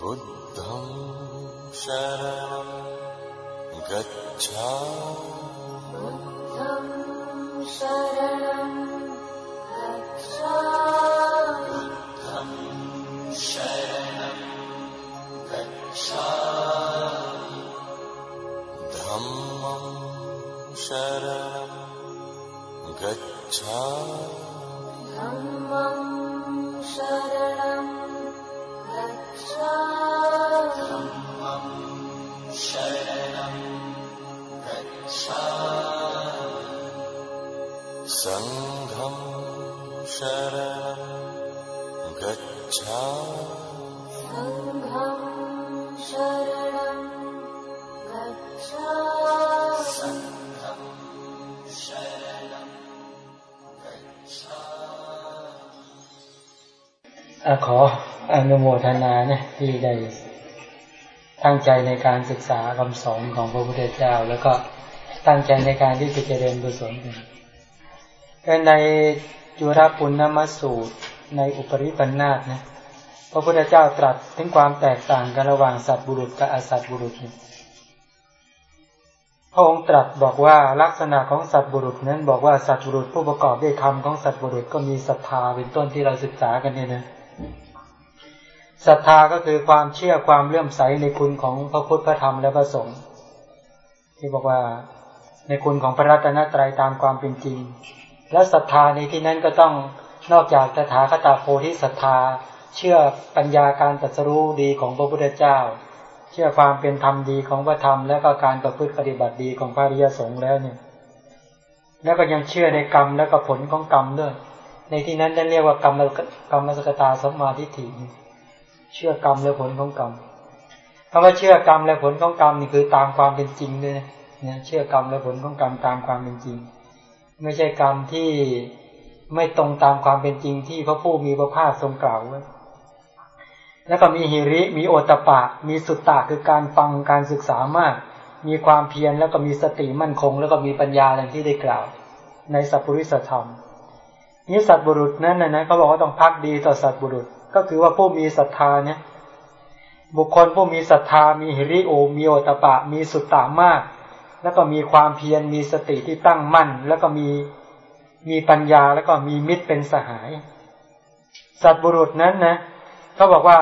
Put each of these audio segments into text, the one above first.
बुद्धं शरणं गच्छा बुद्धं शरणं गच्छा बुद्धं शरणं गच्छा धम्मं शरणं गच्छा धम्मं शरणं सङ्घं शरणं गच्छामि सङ्घं शरणं गच्छामि อะขออนุโมทนานะที่ได้ตั้งใจในการศึกษาคำสอนของพระพุทธเจ้า แล้วก็ตั้งใจในการที่จะเจริญกุศล ในจุรปุณณมสูตรในอุปริปันธาตนะพระพุทธเจ้าตรัสถึงความแตกต่างกันระหว่างสัตว์บุรุษกับอสัตว์บุรุษพระองค์ตรัสบอกว่าลักษณะของสัตว์บุรุษนั้นบอกว่าสัตว์บุรุษผู้ประกอบด้วยคำของสัตว์บุรุษก็มีศรัทธาเป็นต้นที่เราศึกษากันเนี่ยนะศรัทธาก็คือความเชื่อความเลื่อมใสในคุณของพระพุทธพระธรรมและพระสงฆ์ที่บอกว่าในคุณของพระรัตนตรัยตามความเป็นจริง และศรัทธาในที่นั้นก็ต้องนอกจากตถาคตาโพธิศรัทธา เชื่อปัญญาการตรัสรู้ดีของพระพุทธเจ้า เชื่อความเป็นธรรมดีของพระธรรม และก็การประพฤติปฏิบัติดีของพระริยสงฆ์แล้วเนี่ย แล้วก็ยังเชื่อในกรรมและก็ผลของกรรมด้วย ในที่นั้นท่านเรียกว่ากรรมกรรมสกตาสัมมาทิฏฐิเชื่อกรรมและผลของกรรมคำว่าเชื่อกรรมและผลของกรรมนี่คือตามความเป็นจริงด้วยนะเนี่ยเชื่อกรรมและผลของกรรมตามความเป็นจริง ไม่ใช่กรรมที่ไม่ตรงตามความเป็นจริงที่พระผู้มีพระภาคทรงกล่าวไว้แล้วก็มีหิริ มีโอตปะ มีสุตตะคือการฟังการศึกษามาก มีความเพียรแล้วก็มีสติมั่นคง แล้วก็มีปัญญาอย่างที่ได้กล่าว ในสัพพุริสธรรมนี้สัตบุรุษนั้นนะนะเขาบอกว่าต้องพักดีต่อสัตบุรุษ ก็คือว่าผู้มีศรัทธาเนี่ยบุคคลผู้มีศรัทธา มีหิริโอมีโอตปะ มีสุตตามาก แล้วก็มีความเพียรมีสติที่ตั้งมั่น แล้วก็มีมีปัญญาแล้วก็มีมิตรเป็นสหาย สัตบุรุษนั้นนะเขาบอกว่า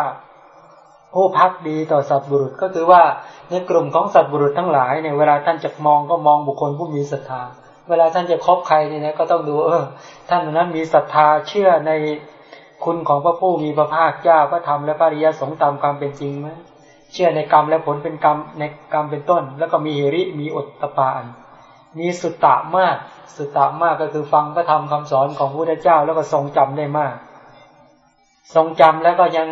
ผู้พักดีต่อสัตบุรุษก็คือว่าในกลุ่มของสัตบุรุษทั้งหลายเนี่ยเวลาท่านจะมองก็มองบุคคลผู้มีศรัทธา เวลาท่านจะคบใครเนี่ยนะก็ต้องดูเออท่านนั้นมีศรัทธาเชื่อในคุณของพระผู้มีพระภาคเจ้าพระธรรมและพระริยสงฆ์ตามความเป็นจริงไหม เชื่อในกรรมและผลเป็นกรรมในกรรมเป็นต้น แล้วก็มีหิริมีอดตปาอันมีสุตตะมาก สุตตะมากก็คือฟังพระธรรมคำสอนของพระพุทธเจ้า แล้วก็ทรงจำได้มาก ทรงจำแล้วก็ยัง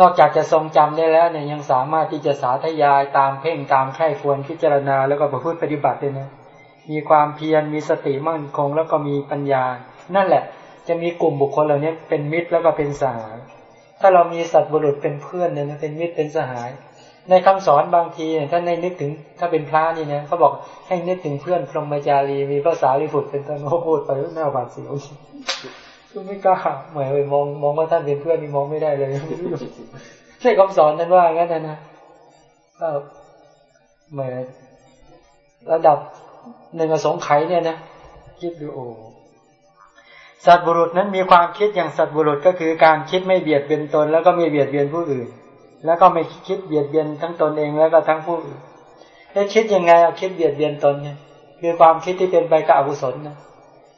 นอกจากจะทรงจำได้แล้วเนี่ยยังสามารถที่จะสาธยายตามเพ่งตามไข้ควรพิจารณา แล้วก็ประพฤติปฏิบัติเลยนะมีความเพียรมีสติมั่นคง แล้วก็มีปัญญา นั่นแหละ จะมีกลุ่มบุคคลเหล่านี้เป็นมิตรแล้วก็เป็นสหาย ถ้าเรามีสัตว์บุรุษเป็นเพื่อนเนี่ยเป็นมิตรเป็นสหาย ในคำสอนบางทีเนี่ยท่านในนึกถึงถ้าเป็นพระนี่นะเขาบอกให้นึกถึงเพื่อนพรหมจารีมีภาษาลิบุตรเป็นต้นโอ้พูดไปหน้าบาดเสียวก็ไม่กล้าเหมือนไปมองมองว่าท่านเป็นเพื่อนนี่มองไม่ได้เลยใช่คำสอนนั้นว่างั้นนะนะก็เหมือนระดับหนึ่งสงไขเนี่ยนะคิดดูโอ้ สัตว์บุรุษนั้นมีความคิดอย่างสัตว์บุรุษก็คือการคิดไม่เบียดเบียนตน แล้วก็ไม่เบียดเบียนผู้อื่น แล้วก็ไม่คิดเบียดเบียนทั้งตนเองแล้วก็ทั้งผู้อื่นแล้วคิดยังไงเอาคิดเบียดเบียนตนเนี่ยคือความคิดที่เป็นไปกับอกุศลนะ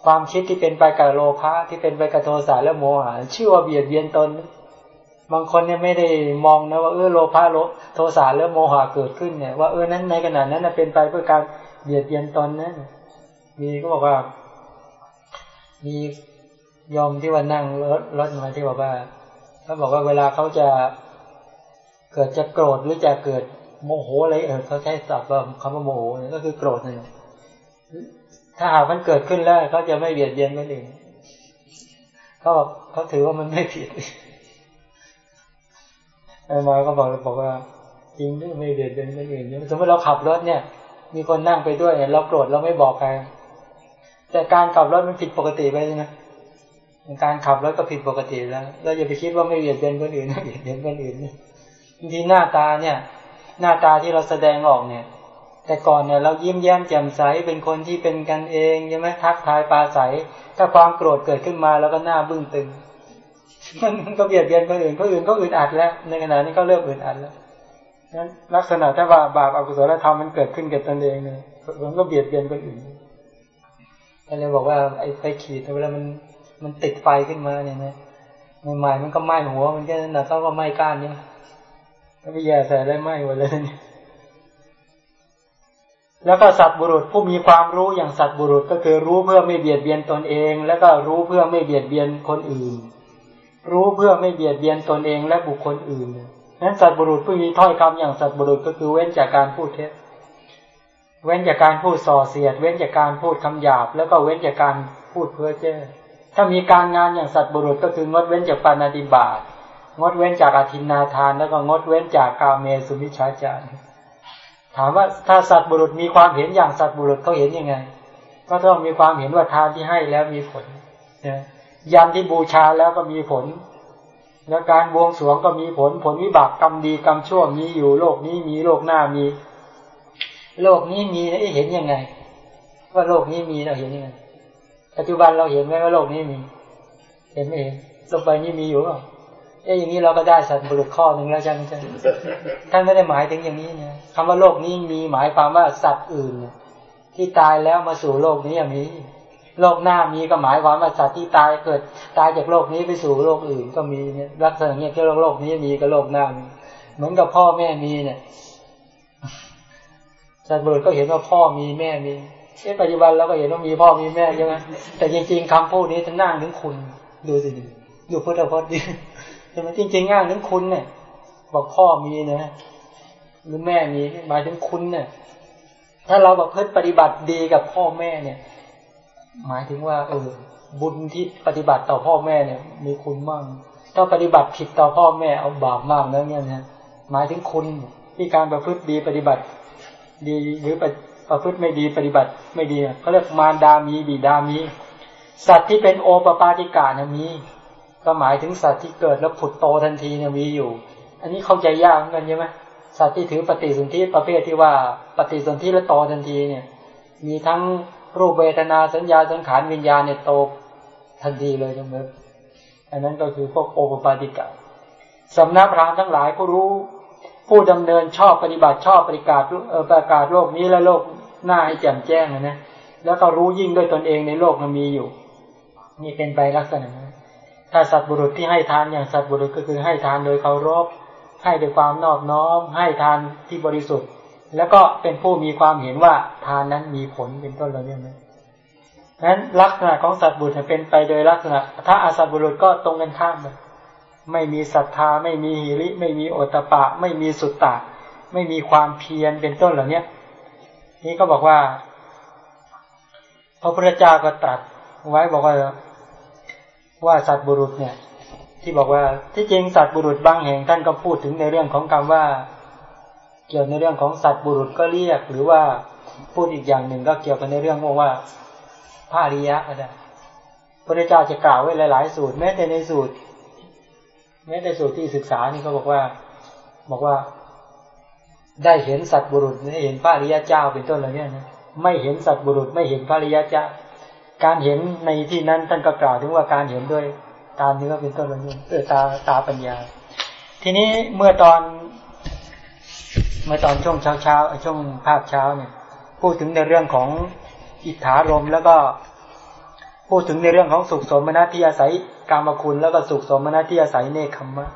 ความคิดที่เป็นไปกับโลภะที่เป็นไปกับโทสะและโมหะชื่อว่าเบียดเบียนตน บางคนเนี่ยไม่ได้มองนะว่าเออโลภะโลโทสะและโมหะเกิดขึ้นเนี่ยว่าเออนั้นในขณะนั้นเป็นไปเพื่อการเบียดเบียนตนนะมีก็บอกว่า มี ยอมที่ว่านั่งรถรถมาที่บอกว่าเขาบอกว่าเวลาเขาจะเกิดจะโกรธหรือจะเกิดโมโหอะไรเออเขาใช้ศัพท์ว่าคำว่าโมโหนี่ก็คือโกรธนี่ยถ้าหากมันเกิดขึ้นแล้วเขาจะไม่เบียดเบียนคนอื่นเขาบอกเขาถือว่ามันไม่ผิดไอ้มาก็บอกบอกว่า จริงด้วยไม่เบียดเบียนคนอื่นสมมติเราขับรถเนี่ย มีคนนั่งไปด้วยเราโกรธเราไม่บอกใครแต่การขับรถมันผิดปกติไปนะ การขับรถก็ผิดปกติแล้ว เราอย่าไปคิดว่าไม่เบียดเบียนคนอื่นเบียดเบียนคนอื่นบางทีหน้าตาเนี่ย หน้าตาที่เราแสดงออกเนี่ย แต่ก่อนเนี่ยเรายิ้มแย้มแจ่มใสเป็นคนที่เป็นกันเองใช่ไหมทักทายปลาใส ถ้าความโกรธเกิดขึ้นมาแล้วก็หน้าบึ้งตึง มันก็เบียดเบียนคนอื่นคนอื่นก็อึดอัดแล้ว ในขณะนี้ก็เริ่มอึดอัดแล้วนั้นลักษณะถ้าว่าบาปอกุศลธรรมมันเกิดขึ้นกับตนเองเนี่ยมันก็เบียดเบียนคนอื่นก็เลยบอกว่าไอ้ไฟขีดเวลามัน มันติดไฟขึ้นมาเนี่ยนะใหม่ๆมันก็ไหม้หัว มันแค่นั้นนะเขาก็ไหม้ก้านเนี่ยแล้วไปแย่ใส่ได้ไหม้หมดเลย แล้วก็สัตว์บุรุษผู้มีความรู้อย่างสัตว์บุรุษก็คือรู้เพื่อไม่เบียดเบียนตนเอง แล้วก็รู้เพื่อไม่เบียดเบียนคนอื่น รู้เพื่อไม่เบียดเบียนตนเองและบุคคลอื่นนั้นสัตว์บุรุษผู้มีถ้อยคำอย่างสัตว์บุรุษก็คือเว้นจากการพูดเท็จเว้นจากการพูดส่อเสียด เว้นจากการพูดคำหยาบ แล้วก็เว้นจากการพูดเพ้อเจ้อ ถ้ามีการงานอย่างสัตว์บุรุษก็คืองดเว้นจากปานาติบาตงดเว้นจากอาทินนาทาน แล้วก็งดเว้นจากกาเมสุมิชาจารถามว่าถ้าสัตว์บุรุษมีความเห็นอย่างสัตว์บุรุษเขาเห็นยังไง ก็ต้องมีความเห็นว่าทานที่ให้แล้วมีผลยันที่บูชาแล้วก็มีผล แล้วการบวงสรวงก็มีผลผลวิบากกรรมดีกรรมชั่วมีอยู่โลกนี้มีโลกหน้ามี โลกนี้มีนะเห็นยังไง ว่าโลกนี้มีเราเห็นยังไง ปัจจุบันเราเห็นไหมว่าโลกนี้มี เห็นไหมเห็นโลกใบนี้มีอยู่หรอเอ้อย่างนี้เราก็ได้สัตว์บุรุษข้อหนึ่งแล้วใช่ไหมใช่ท่านไม่ได้หมายถึงอย่างนี้เนี่ยคำว่าโลกนี้มีหมายความว่าสัตว์อื่น ที่ตายแล้วมาสู่โลกนี้อย่างนี้ โลกหน้ามีก็หมายความว่าสัตว์ที่ตายเกิด ตายจากโลกนี้ไปสู่โลกอื่นก็มีเนี่ยลักษณะเนี้ยที่โลกนี้มีกับโลกหน้ามีเหมือนกับพ่อแม่มีเนี่ยสัตว์บุรุษก็เห็นว่าพ่อมีแม่มี เช่ปัจจุบันเราก็เห็นว่ามีพ่อมีแม่ใช่ไหมแต่จริง ๆคำพูดนี้จะนั่งถึงคุณ ดูสิดูพุทธพจน์ดิใช่ไหมจริงๆง่ายถึงคุณเนี่ย บอกพ่อมีนะหรือแม่มีหมายถึงคุณเนี่ย ถ้าเราแบบเพิ่ปฏิบัติดีกับพ่อแม่เนี่ย หมายถึงว่า เออ บุญที่ปฏิบัติต่อพ่อแม่เนี่ย มีคุณมากถ้าปฏิบัติผิดต่อพ่อแม่เอาบาปมากแล้วเนี่ยนะหมายถึงคุณที่การประพฤติดีปฏิบัติ ดีหรือ ประพฤติไม่ดีปฏิบัติไม่ดีเขาเรียกมารดามีบิดามี สัตว์ที่เป็นโอปปาติกาเนี่ยมี ก็หมายถึงสัตว์ที่เกิดแล้วผุดโตทันทีเนี่ยมีอยู่ อันนี้เข้าใจยากเหมือนกันใช่ไหมสัตว์ที่ถือปฏิสนธิประเภทที่ว่าปฏิสนธิและโตทันทีเนี่ย มีทั้งรูปเวทนาสัญญาสังขารวิญญาณเนี่ยโตทันทีเลยใช่ไหมอันนั้นก็คือพวกโอปปาติกาสำนักพราหมณ์ทั้งหลายผู้รู้ผู้ดำเนินชอบปฏิบัติชอบปฏิกาศประกาศโลกนี้และโลก หน้าให้แจ่มแจ้งนะแล้วก็รู้ยิ่งด้วยตนเองในโลกมันมีอยู่ นี่เป็นไปลักษณะนั้นถ้าสัตว์บุรุษที่ให้ทานอย่างสัตว์บุรุษก็คือให้ทานโดยเคารพให้ด้วยความนอบน้อม ให้ทานที่บริสุทธิ์ แล้วก็เป็นผู้มีความเห็นว่าทานนั้นมีผลเป็นต้นเราเนี่ยนะนั้นลักษณะของสัตว์บุรุษเป็นไปโดยลักษณะ ถ้าอาสัตว์บุรุษก็ตรงกันข้ามเลยไม่มีศรัทธา ไม่มีหิริ ไม่มีโอตปะ ไม่มีสุตตะ ไม่มีความเพียรเป็นต้นเหล่านี้ นี่ก็บอกว่าพระพุทธเจ้าก็ตรัสไว้บอกว่าว่าสัตว์บุรุษเนี่ย ที่บอกว่าที่จริงสัตว์บุรุษบางแห่งท่านก็พูดถึงในเรื่องของคำว่า เกี่ยวในเรื่องของสัตว์บุรุษก็เรียก หรือว่าพูดอีกอย่างหนึ่งก็เกี่ยวกันในเรื่องว่าพระริยะก็ได้พระเจ้าจะกล่าวไว้หลาย ๆ สูตร แม้แต่ในสูตร แม้แต่สูตรที่ศึกษานี่เขาบอกว่า บอกว่า ได้เห็นสัตว์บุรุษได้เห็นพระริยเจ้าเป็นต้นอะไรเนี่ยนะไม่เห็นสัตว์บุรุษไม่เห็นพระริยเจ้า การเห็นในที่นั้นท่านก็กล่าวถึงว่าการเห็นด้วยตาเนื้อเป็นต้นอะไรนี่เออตาตาปัญญา ทีนี้เมื่อตอน เมื่อตอนช่วงเช้าเช้าช่วงภาคเช้าเนี่ย พูดถึงในเรื่องของอิทธารมแล้วก็พูดถึงในเรื่องของสุขสมนัตที่อาศัยกามคุณแล้วก็สุขสมนัตที่อาศัยเนคขมมะ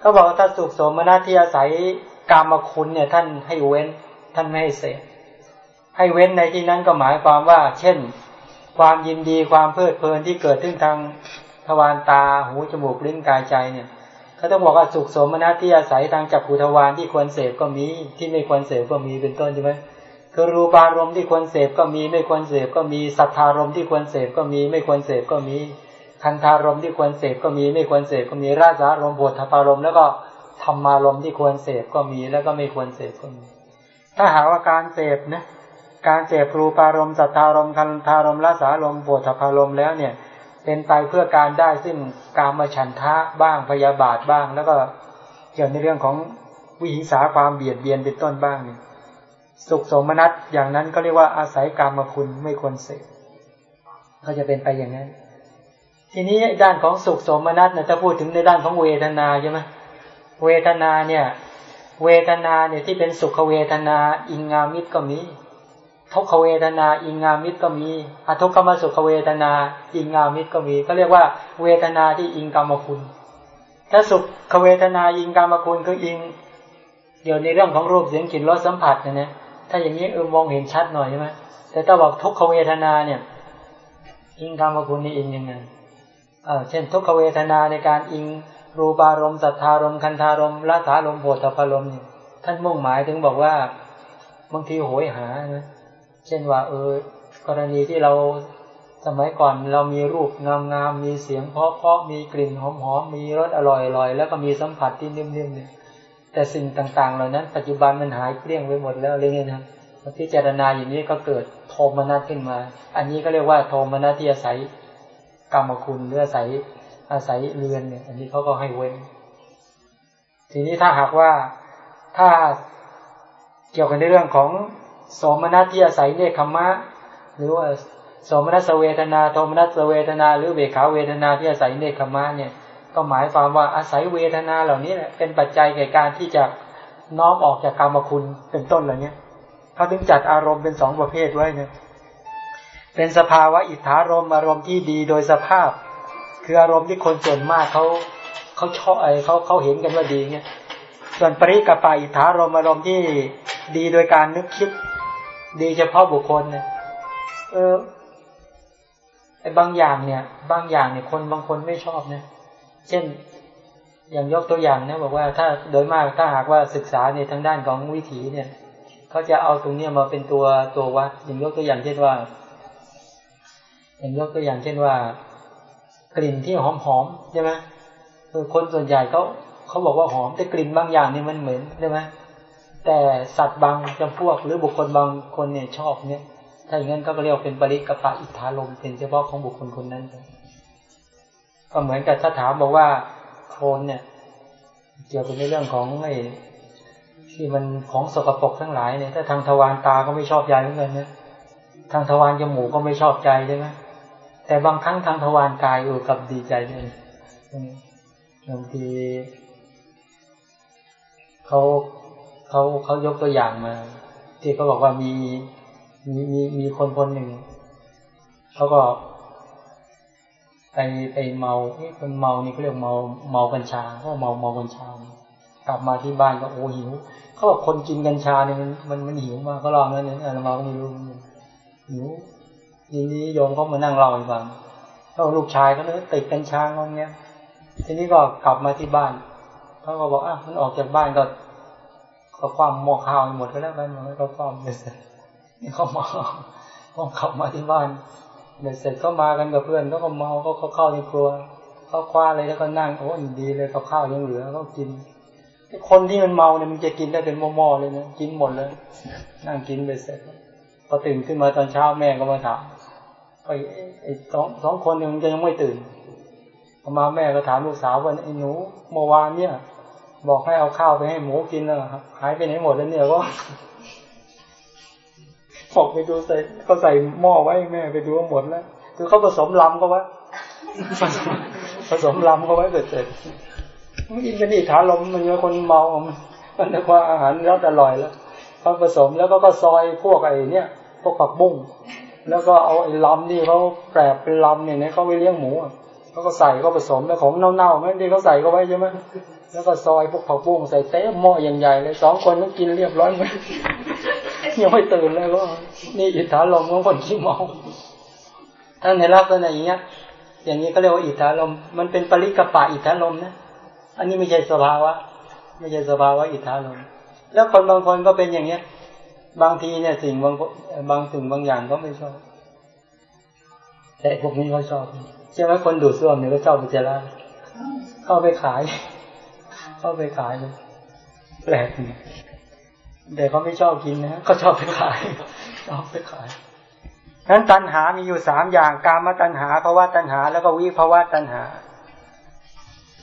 เขาบอกว่าถ้าสุขสมนัตที่อาศัย กามคุณเนี่ยท่านให้เว้นท่านไม่ให้เสพให้เว้นในที่นั้นก็หมายความว่า เช่น ความยินดีความเพลิดเพลินที่เกิดขึ้นทางทวารตาหูจมูกลิ้นกายใจเนี่ยเขาต้องบอกว่าสุขสมนัตที่อาศัยทางจักรภูทวารที่ควรเสพก็มี ที่ไม่ควรเสพก็มีเป็นต้นใช่ไหมคือรูปารมณ์ที่ควรเสพก็มี ไม่ควรเสพก็มีสัทธารมณ์ที่ควรเสพก็มี ไม่ควรเสพก็มีคันธารมณ์ที่ควรเสพก็มี ไม่ควรเสพก็มีราสารมณ์บทธารมณ์แล้วก็ ธรรมารมที่ควรเสพก็มีแล้วก็ไม่ควรเสพก็มี ถ้าหาว่าการเสพนะการเสพรูปารมณ์สัทธารมณ์คันธารมละสารมโพธพารมแล้วเนี่ย เป็นไปเพื่อการได้ซึ่งการมาฉันทะบ้างพยาบาทบ้าง แล้วก็เกี่ยวในเรื่องของวิหิงสาความเบียดเบียนเป็นต้นบ้างเนี่ยสุขสมนัตอย่างนั้นก็เรียกว่าอาศัยกรรมคุณไม่ควรเสกก็จะเป็นไปอย่างนั้น ทีนี้ด้านของสุขสมนัตเนี่ยถ้าพูดถึงในด้านของเวทนาใช่ไหม เวทนาเนี่ย เวทนาเนี่ยที่เป็นสุขเวทนา อิงงามิตรก็มีทุกขเวทนาอิงงามิตรก็มีอทุกขมสุขเวทนา อิงงามิตรก็มีก็เรียกว่า เวทนาที่อิงกรรมคุณถ้าสุขเวทนาอิงกรรมคุณคืออิง เดี๋ยวในเรื่องของรูปเสียงกลิ่นรสสัมผัสเนี่ยนะถ้าอย่างนี้เออมองเห็นชัดหน่อยใช่ไหมแต่ถ้าบอกทุกขเวทนาเนี่ย อิงกรรมคุณนี่อิงยังไงเออเช่น ทุกขเวทนาในการอิง รูปารมณ์สัทธารมณ์คันธารมณ์ละสารมณ์โพธพารมณ์เนี่ยท่านมุ่งหมายถึงบอกว่าบางทีโหยหานะเช่นว่า เออ กรณีที่เราสมัยก่อนเรามีรูปงามๆมีเสียงเพราะๆมีกลิ่นหอมๆมีรสอร่อยๆแล้วก็มีสัมผัสที่นิ่มๆเนี่ยแต่สิ่งต่างๆ เหล่านั้น ปัจจุบันมันหายเกลี้ยงไปหมดแล้วเลยเนี่ยนะพิจารณาอย่างนี้ก็เกิดโทมนัสขึ้นมา อันนี้ก็เรียกว่าโทมนัสที่อาศัยกรรมคุณหรืออาศัย อาศัยเรือนเนี่ย อันนี้เขาก็ให้เว้น ทีนี้ถ้าหากว่าถ้าเกี่ยวกันในเรื่องของสมนัตที่อาศัยเนคขมะ หรือว่าสมนัสเวทนาโทมนัสเวทนา หรือเบขาเวทนาที่อาศัยเนคขมะเนี่ย ก็หมายความว่าอาศัยเวทนาเหล่านี้แหละเป็นปัจจัยแก่การที่จะน้อมออกจากกรรมคุณเป็นต้นเหล่านี้เขาถึงจัดอารมณ์เป็นสองประเภทไว้เนี่ยเป็นสภาวะอิทธารมอารมณ์ที่ดีโดยสภาพ คืออารมณ์ที่คนส่วนมากเขาเขาชอบไอเขาเขาเห็นกันว่าดีเนี่ยส่วนปริกปาอิทธารมอารมณ์ที่ดีโดยการนึกคิด ดีเฉพาะบุคคลเนี่ยเออไอ้บางอย่างเนี่ย บางอย่างเนี่ยคนบางคนไม่ชอบเนี่ยเช่นอย่างยกตัวอย่างนะบอกว่าถ้าโดยมากถ้าหากว่าศึกษาในทางด้านของวิถีเนี่ยเขาจะเอาตรงเนี้ยมาเป็นตัวตัววัดอย่างยกตัวอย่างเช่นว่า อย่างยกตัวอย่างเช่นว่า กลิ่นที่หอมหอมใช่ไหมคนส่วนใหญ่เขาเขาบอกว่าหอมแต่กลิ่นบางอย่างนี่มันเหม็นใช่ไหมแต่สัตว์บางจำพวกหรือบุคคลบางคนเนี่ยชอบเนี่ย ถ้าอย่างนั้นก็เรียกเป็นปริกปะอิทธาลมเป็นเฉพาะของบุคคลคนนั้นก็เหมือนกับถ้าถามบอกว่าโคลนเนี่ย เกี่ยวกับในเรื่องของไอ้ที่มันของสกปรกทั้งหลายเนี่ยถ้าทางทวารตาก็ไม่ชอบใจเหมือนกันนะทางทวารจมูกก็ไม่ชอบใจใช่ไหม แต่บางครั้งทางทวารกายเออกับดีใจเนี่ยบางทีเขาเขาเขายกตัวอย่างมา ที่เขาบอกว่ามีมีมีมีคนคนหนึ่งเขาก็ ไปไปเมาเป็นเมานี่เขาเรียกเมาเมากัญชาเขาเมาเมากัญชากลับมาที่บ้านก็โอ้หิวเขาบอกคนกินกัญชาเนี่ยมันมันมันหิวมากเขาลองนั่นเนี่ยอามาก็ไม่รู้หิว ทีนี้โยมเขามานั่งเล่าให้ฟังเขาลูกชายเขาเนี่ยติดกัญชางงเนี้ย ทีนี้ก็กลับมาที่บ้านเขาก็บอกอะมันออกจากบ้านก็ก็ความหมอข้าวหมดก็แล้วไปมันก็ความเสร็จเขามาเขาขับมาที่บ้านเสร็จเขามากันกับเพื่อนเขาก็เมาเขาเขาเข้าในครัวเขาคว้าอะไรแล้วก็นั่งโอ้ดีเลยกับข้าวยังเหลือเขากินคนที่มันเมาเนี่ยมันจะกินได้เป็นหม้อๆเลยนะกินหมดเลย นั่งกินไปเสร็จพอตื่นขึ้นมาตอนเช้าแม่ก็มาถาม ไอ้ไอ้สองสองคนนึงจะยังไม่ตื่นพอมาแม่ก็ถามลูกสาวว่าไอ้หนูเมื่อวานเนี่ย บอกให้เอาข้าวไปให้หมูกินแล้วหายไปไหนหมดแล้วเนี่ยก็บอกไปดูใส่เขาใส่หม้อไว้แม่ไปดูว่าหมดแล้วคือเขาผสมลำก็ไว้ผสมลำก็ไว้เสร็จมันกินกันอีฐาลมมันเป็นคนเมา มันนึกว่าอาหารรสอร่อยแล้วเขาผสมแล้วก็ก็ซอยพวกไอ้เนี่ยพวกผักบุ้ง แล้วก็เอาไอ้ลำที่เขาแปรเป็นลำเนี่ยเขาไปเลี้ยงหมูเขาก็ใส่ก็ผสมแล้วของเน่าๆไม่ที่เขาใส่ก็ไว้ใช่ไหมแล้วก็ซอยพวกผักบุ้งใส่เต้หม้อใหญ่ๆเลยสองคนต้องกินเรียบร้อยไหมยังไม่ตื่นเลยก็นี่อิทธาลมของคนขี้เมาถ้าในลักษณะอย่างเงี้ย อย่างนี้ก็เรียกว่าอิทธาลมมันเป็นปริกปะอิทธาลมนะอันนี้ไม่ใช่สภาวะไม่ใช่สภาวะอิทธาลมแล้วคนบางคนก็เป็นอย่างเนี้ย บางทีเนี่ยสิ่งบางบางสิ่งบางอย่างก็ไม่ชอบ แต่พวกนี้เขาชอบใช่ไหมคนดูดซ่วมเนี่ยก็ชอบไปเจราเข้าไปขาย เข้าไปขายเลยแปลกแต่เขาไม่ชอบกินนะเขาชอบไปขายชอบไปขายนั้นตัณหามีอยู่สามอย่าง กามตัณหาภาวะตัณหา แล้วก็วิภาวะตัณหา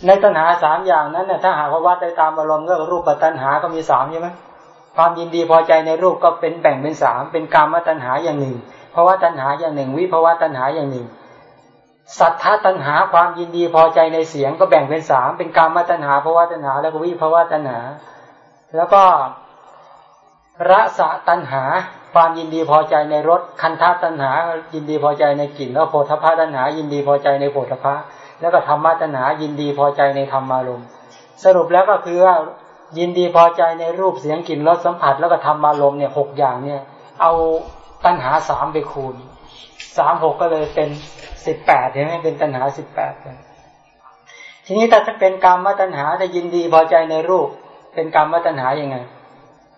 ในตัณหาสามอย่างนั้นเนี่ยถ้าหากว่าวัดได้ตามอารมณ์ก็รูปตัณหาก็มีสามใช่ไหม ความยินดีพอใจในรูปก็เป็นแบ่งเป็นสามเป็นกรรมตัณหาอย่างหนึ่งภาวะตัณหาอย่างหนึ่ง วิภาวะตัณหาอย่างหนึ่งสัทธาตัณหาความยินดีพอใจในเสียงก็แบ่งเป็นสามเป็นกรรมตัณหาภาวะตัณหา แล้วก็วิภาวะตัณหา แล้วก็ระสะตัณหา ความยินดีพอใจในรสคันธาตัณหา ยินดีพอใจในกลิ่นแล้วโพธพาตัณหา ยินดีพอใจในโพธพะแล้วก็ธรรมตัณหา ยินดีพอใจในธรรมารมณ์สรุปแล้วก็คือว่า ยินดีพอใจในรูปเสียงกลิ่นรสสัมผัสแล้วก็ธรรมารมณ์เนี่ยหกอย่างเนี่ย เอาตัณหาสามไปคูณสามหกก็เลยเป็นสิบแปดเห็นไหมเป็นตัณหาสิบแปดทีนี้ถ้าเป็นกรรมวตัณหาถ้ายินดีพอใจในรูป เป็นกรรมวตัณหายังไง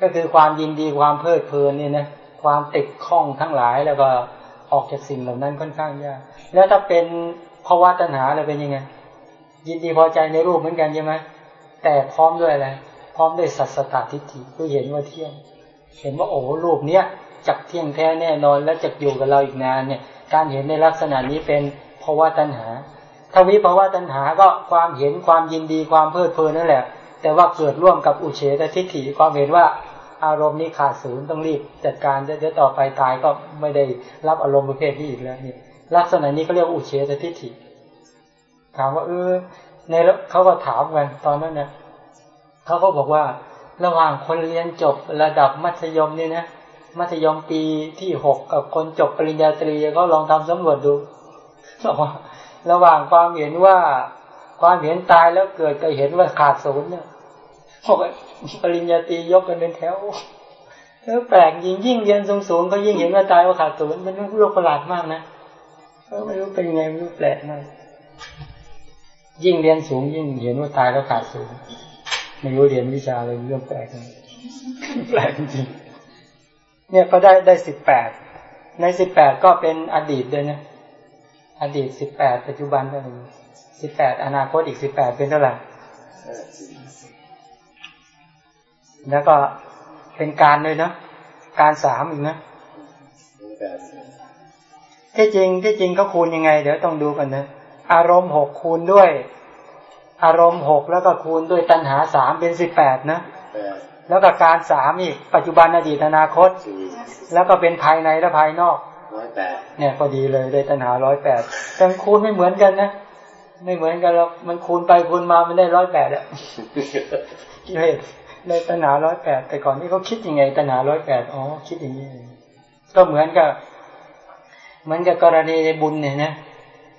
ก็คือความยินดีความเพลิดเพลินนี่นะความติดข้องทั้งหลายแล้วก็ออกจากสิ่งเหล่านั้นค่อนข้างยากแล้วถ้าเป็นภาวะตัณหาอะไรเป็นยังไง ยินดีพอใจในรูปเหมือนกันใช่ไหมแต่พร้อมด้วยอะไร พร้อมด้วยสัสตทิฏฐิคือเห็นว่าเที่ยง เห็นว่าโอ้รูปเนี้ยจักเที่ยงแท้แน่นอน และจะอยู่กับเราอีกนานเนี่ย การเห็นในลักษณะนี้เป็นภาวะตัณหาทวิภาวะตัณหาก็ความเห็นความยินดีความเพลิดเพลินนั่นแหละ แต่ว่าเกิดร่วมกับอุเฉตทิฏฐิความเห็นว่าอารมณ์นี้ขาดศูนย์ต้องรีบจัดการจะต่อไปตายก็ไม่ได้รับอารมณ์ประเภทนี้อีกแล้วนี่ลักษณะนี้ก็เรียกอุเฉตทิฏฐิถามว่าเออในเขาก็ถามกันตอนนั้นเนี่ย เขาก็บอกว่าระหว่างคนเรียนจบระดับมัธยมเนี่ยนะมัธยมปีที่หกกับคนจบปริญญาตรีก็ลองทำสำรวจดูบอกว่าระหว่างความเห็นว่าความเห็นตายแล้วเกิดก็เห็นว่าขาดศูนย์เนี่ยบอกปริญญาตรียกกันเป็นแถวแล้วแปลกยิ่งยิ่งเรียนสูงสูงก็ยิ่งเห็นว่าตายว่าขาดศูนย์มันโลกประหลาดมากนะไม่รู้เป็นไงไม่รู้แปลกมากยิ่งเรียนสูงยิ่งเห็นว่าตายแล้วขาดศูนย์ ไม่รู้เรียนวิชาอะไรเรื่องแปลกแปลกจริงเนี่ยก็ได้ได้สิบแปดในสิบแปดก็เป็นอดีตด้วยนะอดีตสิบแปดปัจจุบันก็หนึ่งสิบแปดอนาคตอีกสิบแปดเป็นเท่าไหร่แล้วก็เป็นการเลยนะการสามอีกนะที่จริงที่จริงเขาคูณยังไง เดี๋ยวต้องดูกันนะอารมณ์หกคูณด้วย อารมณ์หกแล้วก็คูณด้วยตัณหาสามเป็นสิบแปดนะ แล้วก็การสามอีกปัจจุบันอดีตอนาคต แล้วก็เป็นภายในและภายนอกร้อยแปดเนี่ยพอดีเลยได้ตัณหาร้อยแปดแต่คูณไม่เหมือนกันนะไม่เหมือนกันหรอกมันคูณไปคูณมามันได้ร้อยแปดอะกิเลสได้ตัณหาร้อยแปดแต่ก่อนที่เขาคิดยังไงตัณหาร้อยแปดอ๋อคิดอย่างนี้ก็เหมือนกับ เหมือนกับกรณีในบุญเนี่ยนะ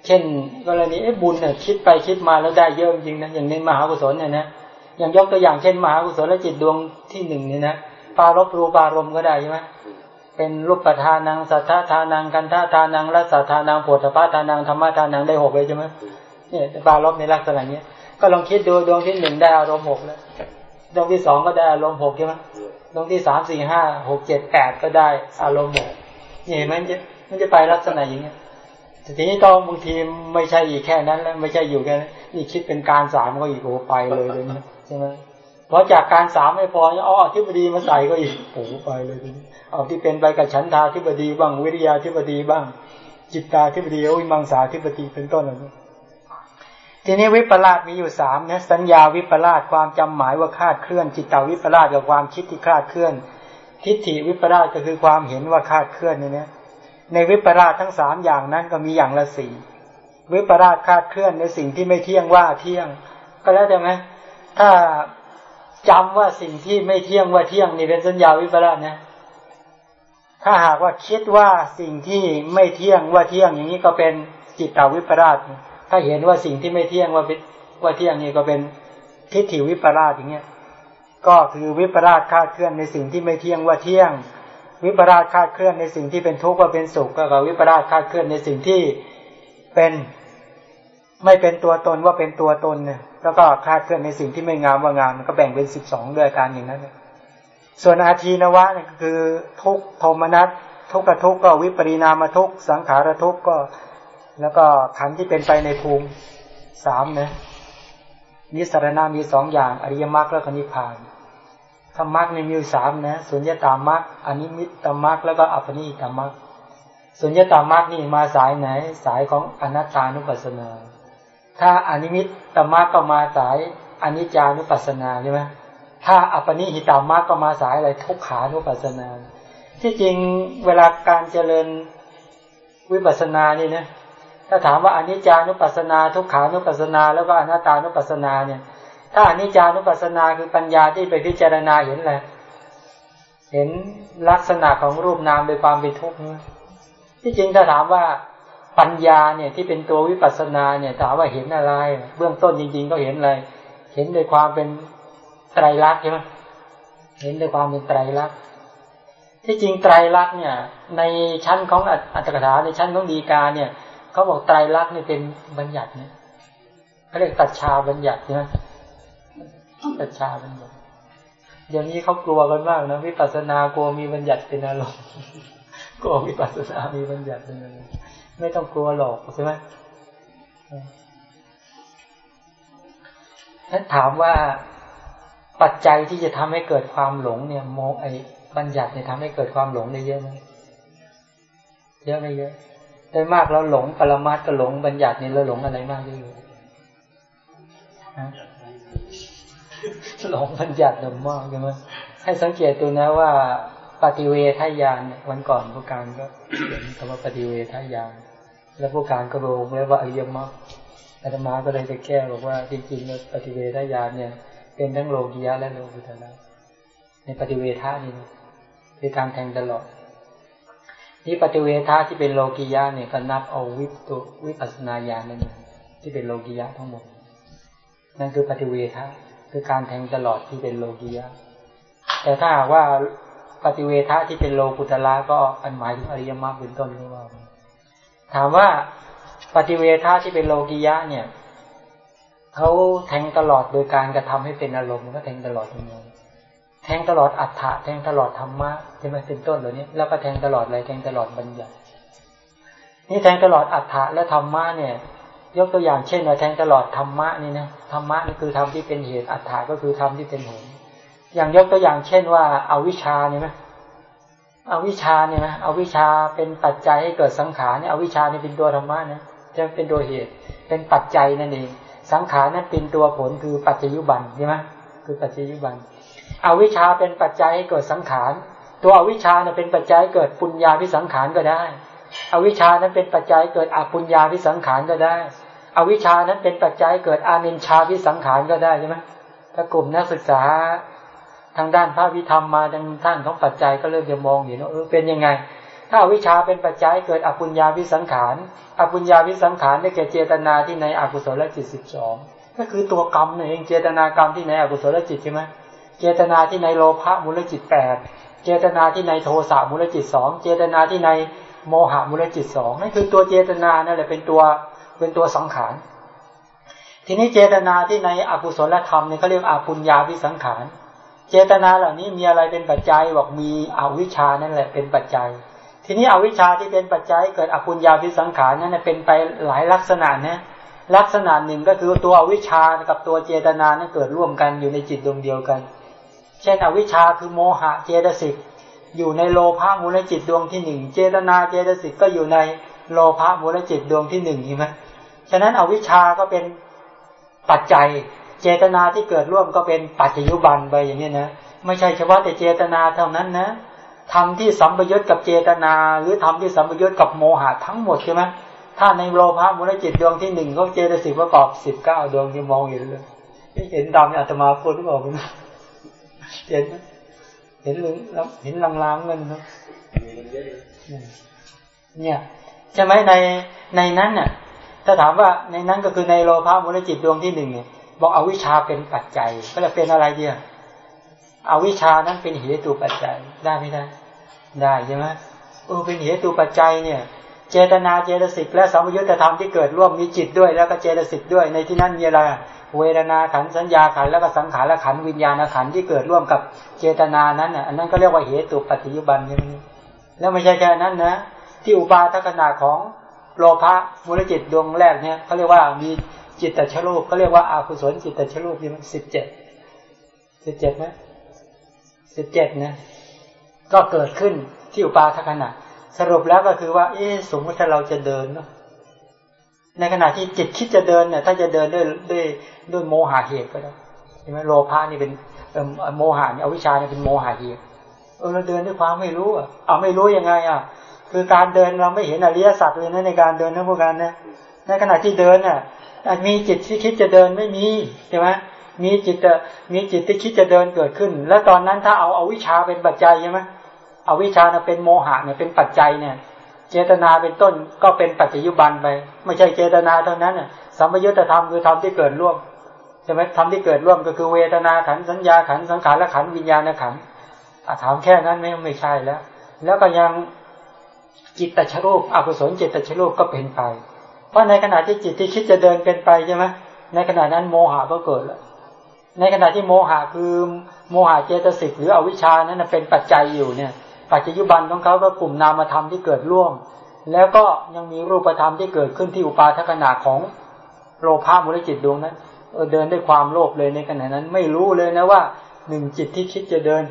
เช่น กรณีไอ้บุญเนี่ยคิดไปคิดมาแล้วได้เยอะจริงนะอย่างในมหากุศลเนี่ยนะอย่างยกตัวอย่างเช่นมหากุศลจิตดวงที่หนึ่งเนี่ยนะปารบรูปารมก็ได้ใช่ไหมเป็นรูปทานังสัทธาทานังกันธาทานังรัศทานังโพธพาทานังธรรมทานังได้หกเลยใช่ไหมเนี่ยปารบในลักษณะนี้ก็ลองคิดดูดวงที่หนึ่งได้อารมณ์หกแล้วดวงที่สองก็ได้อารมณ์หกใช่ไหมดวงที่สามสี่ห้าหกเจ็ดแปดก็ได้อารมณ์หกเนี่ยมันจะมันจะไปลักษณะอย่างเงี้ย ทีนี้ต้องบางทีไม่ใช่อีกแค่นั้นแล้วไม่ใช่อยู่แค่นั้นนี่คิดเป็นการสามก็อีกโอ้ไปเลยเลยนะใช่ไหมเพราะจากการสามไม่พอเอาอธิบดีมาใส่ก็อีกโอ้ไปเลยทีนี้เอาที่เป็นไปกับฉันทาธิบดีบ้างวิริยาธิบดีบ้าง จิตตาธิบดีวิมังสาธิบดีเป็นต้นอะไรทีนี้วิปลาสมีอยู่สามนะสัญญาวิปลาสความจำหมายว่าคาดเคลื่อน จิตตาวิปลาสกับความคิดที่คาดเคลื่อน ทิฏฐิวิปลาสก็คือความเห็นว่าคาดเคลื่อนนี่นะ ในวิปลาสทั้งสามอย่างนั้นก็มีอย่างละสี่วิปลาสคาดเคลื่อนในสิ่งที่ไม่เที่ยงว่าเที่ยง ก็แล้วแต่ไหมถ้าจำว่าสิ่งที่ไม่เที่ยงว่าเที่ยงนี่เป็นสัญญาวิปลาสนะถ้าหากว่าคิดว่าสิ่งที่ไม่เที่ยงว่าเที่ยงอย่างนี้ก็เป็นจิตตาวิปลาสถ้าเห็นว่าสิ่งที่ไม่เที่ยงว่าว่าเที่ยงนี่ก็เป็นทิฏฐิวิปลาสอย่างเงี้ยก็คือวิปลาสคาดเคลื่อนในสิ่งที่ไม่เที่ยงว่าเที่ยง วิปลาสคาดเคลื่อนในสิ่งที่เป็นทุกข์ว่าเป็นสุขก็วิปลาสคาดเคลื่อนในสิ่งที่เป็นไม่เป็นตัวตนว่าเป็นตัวตนเนี่ยแล้วก็คาดเคลื่อนในสิ่งที่ไม่งามว่างามมันก็แบ่งเป็นสิบสองด้วยการอย่างนั้น ส่วนอาทีนวะเนี่ยคือทุกข์โทมนัสทุกขทุกข์ก็วิปริณามทุกข์สังขารทุกข์ก็ แล้วก็ขันธ์ที่เป็นไปในภูมิสามนะนิสสรณะมีสองอย่างอริยมรรคและพระนิพพาน ธรรมรรคมีสามนะสุญญตามรรคอนิมิตตมรรคแล้วก็อัปปณิหิตมรรคสุญญตามรรคนี่มาสายไหน สายของอนัตตานุปัสสนา ถ้าอนิมิตตมรรคก็มาสายอนิจจานุปัสสนาใช่ไหมถ้าอัปนิหิตามะก็มาสายอะไรทุกขานุปัสสนา ที่จริงเวลาการเจริญวิปัสสนานี่นะถ้าถามว่าอนิจจานุปัสสนา ทุกขานุปัสสนา แล้วก็อนัตตานุปัสสนาเนี่ย ถ้าอนิจจานุปัสสนาคือปัญญาที่ไปพิจารณาเห็นอะไรเห็นลักษณะของรูปนามโดยความเป็นทุกข์ที่จริงถ้าถามว่าปัญญาเนี่ยที่เป็นตัววิปัสสนาเนี่ยถามว่าเห็นอะไร เบื้องต้นจริง ๆ ก็เห็นอะไร เห็นโดยความเป็นไตรลักษณ์ใช่ไหมเห็นโดยความเป็นไตรลักษณ์ที่จริงไตรลักษณ์เนี่ย ในชั้นของอัตถกถาในชั้นของดีกาเนี่ยเขาบอกไตรลักษณ์เนี่ยเป็นบัญญัติเนี่ยเขาเรียกตัดชาบัญญัติใช่ไหม ตัดชาบัญญัติอย่างนี้เขากลัวกันมากนะวิปัสสนากลัวมีบัญญัติเป็นอารมณ์กลัววิปัสสนามีบัญญัติเป็นอารมณ์ไม่ต้องกลัวหรอกใช่ไหมท่านถามว่าปัจจัยที่จะทำให้เกิดความหลงเนี่ยโมไอบัญญัติเนี่ยทำให้เกิดความหลงได้เยอะไหมเยอะไม่เยอะได้มากเราหลงปรมาตก็หลงบัญญัตินี่เราหลงอะไรมากที่สุด หลงบัญญัติหลงมากใช่ไหมให้สังเกตดูนะว่า ปฏิเวทายานวันก่อนผู้การก็คำว่าปฏิเวทายานแล้วผู้การก็รู้ไว้ว่าอริยมรรคอาตมาก็เลยจะแก้บอกว่าจริงๆปฏิเวทายานเนี่ย เป็นทั้งโลกียะและโลกุตระในปฏิเวทานี่คือการแทงตลอดนี่ปฏิเวทาที่เป็นโลกียะเนี่ยก็นับเอาวิปตุวิปัสนาญาณนั่นที่เป็นโลกียะทั้งหมด นั่นคือปฏิเวทา คือการแทงตลอดที่เป็นโลกียะแต่ถ้าหากว่าปฏิเวทาที่เป็นโลกุตละก็อันหมายถึงอริยมรรคเป็นต้นก็ว่าถามว่าปฏิเวทาที่เป็นโลกียะเนี่ยเขาแทงตลอดโดยการกระทำให้เป็นอารมณ์ก็แทงตลอดตรงนี้แทงตลอดอัฏฐะแทงตลอดธรรมะใช่ไหมเป็นต้นเหล่านี้ แล้วก็แทงตลอดอะไรแทงตลอดบัญญัตินี่แทงตลอดอัฏฐะและธรรมะเนี่ย ยกตัวอย่างเช่นว่าแทงตลอดธรรมะนี่นะธรรมะนี่คือธรรมที่เป็นเหตุอัฏฐะก็คือธรรมที่เป็นเหตุอย่างยกตัวอย่างเช่นว่าเอาวิชาเนี่ยไหมเอาวิชาเนี่ยนะเอาวิชาเป็นปัจจัยให้เกิดสังขารเนี่ยเอาวิชานี่เป็นตัวธรรมะนะจะเป็นตัวเหตุ เป็นปัจจัยนั่นเองสังขารนั้นเป็นตัวผลคือปัจจยุบันใช่ไหมคือปัจจยุบันเอาวิชาเป็นปัจจัยให้เกิดสังขาร ตัวอวิชาเนี่ยเป็นปัจจัยเกิดปุญญาพิสังขารก็ได้ อวิชานั้นเป็นปัจจัยเกิดอปุญญาพิสังขารก็ได้ อวิชานั้นเป็นปัจจัยเกิดอานินชาพิสังขารก็ได้ใช่ไหมถ้ากลุ่มนักศึกษาทางด้านพระวิธรรมมาทางท่านของปัจจัยก็เริ่มจะมองเห็นว่าเออเป็นยังไง ถ้าวิชาเป็นปัจจัยเกิดอปุญญาวิสังขารอปุญญาวิสังขารได้แก่เจตนาที่ในอกุศลจิตสิบสองก็คือตัวกรรมนั่เองเจตนากรรมที่ในอกุศลจิตใช่ไหมเจตนาที่ในโลภะมูลจิตแปดเจตนาที่ในโทสะมูลจิตสองเจตนาที่ในโมหะมูลจิตสองนั่นคือตัวเจตนานั่นแหละเป็นตัว เป็นตัวสังขาร ทีนี้เจตนาที่ในอกุศลธรรมเนี่ยเขาเรียกอาปุญญาวิสังขาร เจตนาเหล่านี้มีอะไรเป็นปัจจัยบอกมีอวิชานั่นแหละเป็นปัจจัย ทีนี้อวิชาที่เป็นปัจจัยเกิดอปุญญาวิสังขารนั้นเป็นไปหลายลักษณะนะลักษณะหนึ่งก็คือตัวอวิชากับตัวเจตนานั้นเกิดร่วมกันอยู่ในจิตดวงเดียวกัน เช่นอวิชาคือโมหะเจตสิกอยู่ในโลภะมูลจิตดวงที่หนึ่งเจตนาเจตสิกก็อยู่ในโลภะมูลจิตดวงที่หนึ่งใช่ไหม ฉะนั้นอวิชาก็เป็นปัจจัย เจตนาที่เกิดร่วมก็เป็นปัจจยุบันไปอย่างนี้นะไม่ใช่เฉพาะแต่เจตนาเท่านั้นนะทำที่สัมปยุตกับเจตนา หรือทำที่สัมปยุตกับโมหะทั้งหมดใช่ไหมถ้าในโลภะมูลจิตดวงที่หนึ่งเขาเจตสิกประกอบสิบเก้าดวงที่มองเห็นเลยเห็นดำอาตมาพูดหรือเปล่าเห็นเห็นหรือเห็นลางๆเงินครับเนี่ยใช่ไหมในในนั้นน่ะ ถ้าถามว่าในนั้นก็คือในโลภะมูลจิตดวงที่หนึ่งเนี่ยบอกอวิชาเป็นปัจจัย ก็จะเป็นอะไรเดียวอวิชานั้นเป็นเหตุปัจจัยได้ไหมได้ ได้ใช่ไหมเออเป็นเหตุปัจจัยเนี่ย เจตนาเจตสิกและสมยุทธธรรมที่เกิดร่วมมีจิตด้วย แล้วก็เจตสิกด้วยในที่นั้นมีอะไรเวทนาขันสัญญาขันแล้วก็สังขารละขันวิญญาณขันที่เกิดร่วมกับเจตนานั้นอะอันนั้นก็เรียกว่าเหตุปัจจุบันใช่ไหมแล้วไม่ใช่แค่นั้นนะ ที่อุปาทขนาของ โลภะมูลจิตดวงแรกเนี่ยเขาเรียกว่ามีจิตตชรูปเขาเรียกว่าอาคุศลจิตตชรูปยี่มันสิบเจ็ดสิบเจ็ดไหมสิบเจ็ดนะก็เกิดขึ้นที่อุปาทขณะ สรุปแล้วก็คือว่า เอ๊สมมติถ้าเราจะเดินเนาะในขณะที่จิตคิดจะเดินเนี่ย ถ้าจะเดินด้วยด้วยด้วยโมหะเหตุก็ได้ใช่ไหมโลภะนี่เป็นเออโมหะนี่อวิชชาเนี่ยเป็นโมหะเหตุเออเราเดินด้วยความไม่รู้อะเอาไม่รู้ยังไงอะ คือการเดินเราไม่เห็นอริยสัจเลยนะในการเดินทั้งพวกกันนะในขณะที่เดินเนี่ยมีจิตที่คิดจะเดินไม่มีใช่ไหมมีจิตมีจิตที่คิดจะเดินเกิดขึ้น แล้วตอนนั้นถ้าเอาเอาวิชาเป็นปัจจัยใช่ไหมเอาวิชาเป็นโมหะเนี่ยเป็นปัจจัยเนี่ย เจตนาเป็นต้นก็เป็นปัจจยุบันไป ไม่ใช่เจตนาเท่านั้นน่ะสัมยุญธรรมคือธรรมที่เกิดร่วมใช่ไหมธรรมที่เกิดร่วมก็คือเวทนาขันสัญญาขันสังขารและขันวิญญาณขันถามแค่นั้นไม่ไม่ใช่แล้ว แล้วก็ยัง จิตตชรูปอกุศลจิตตชรูปก็เป็นไป เพราะในขณะที่จิตที่คิดจะเดินเป็นไปใช่ไหมในขณะนั้นโมหะก็เกิดแล้ว ในขณะที่โมหะคือโมหะเจตสิกหรืออวิชานั้นเป็นปัจจัยอยู่เนี่ย ปัจจุบันของเขาก็กลุ่มนามธรรมที่เกิดร่วม แล้วก็ยังมีรูปธรรมที่เกิดขึ้นที่อุปาทขนาของโลภะมุลจิตดวงนั้นเดินด้วยความโลภเลยในขณะนั้นไม่รู้เลยนะว่าหนึ่งจิตที่คิดจะเดิน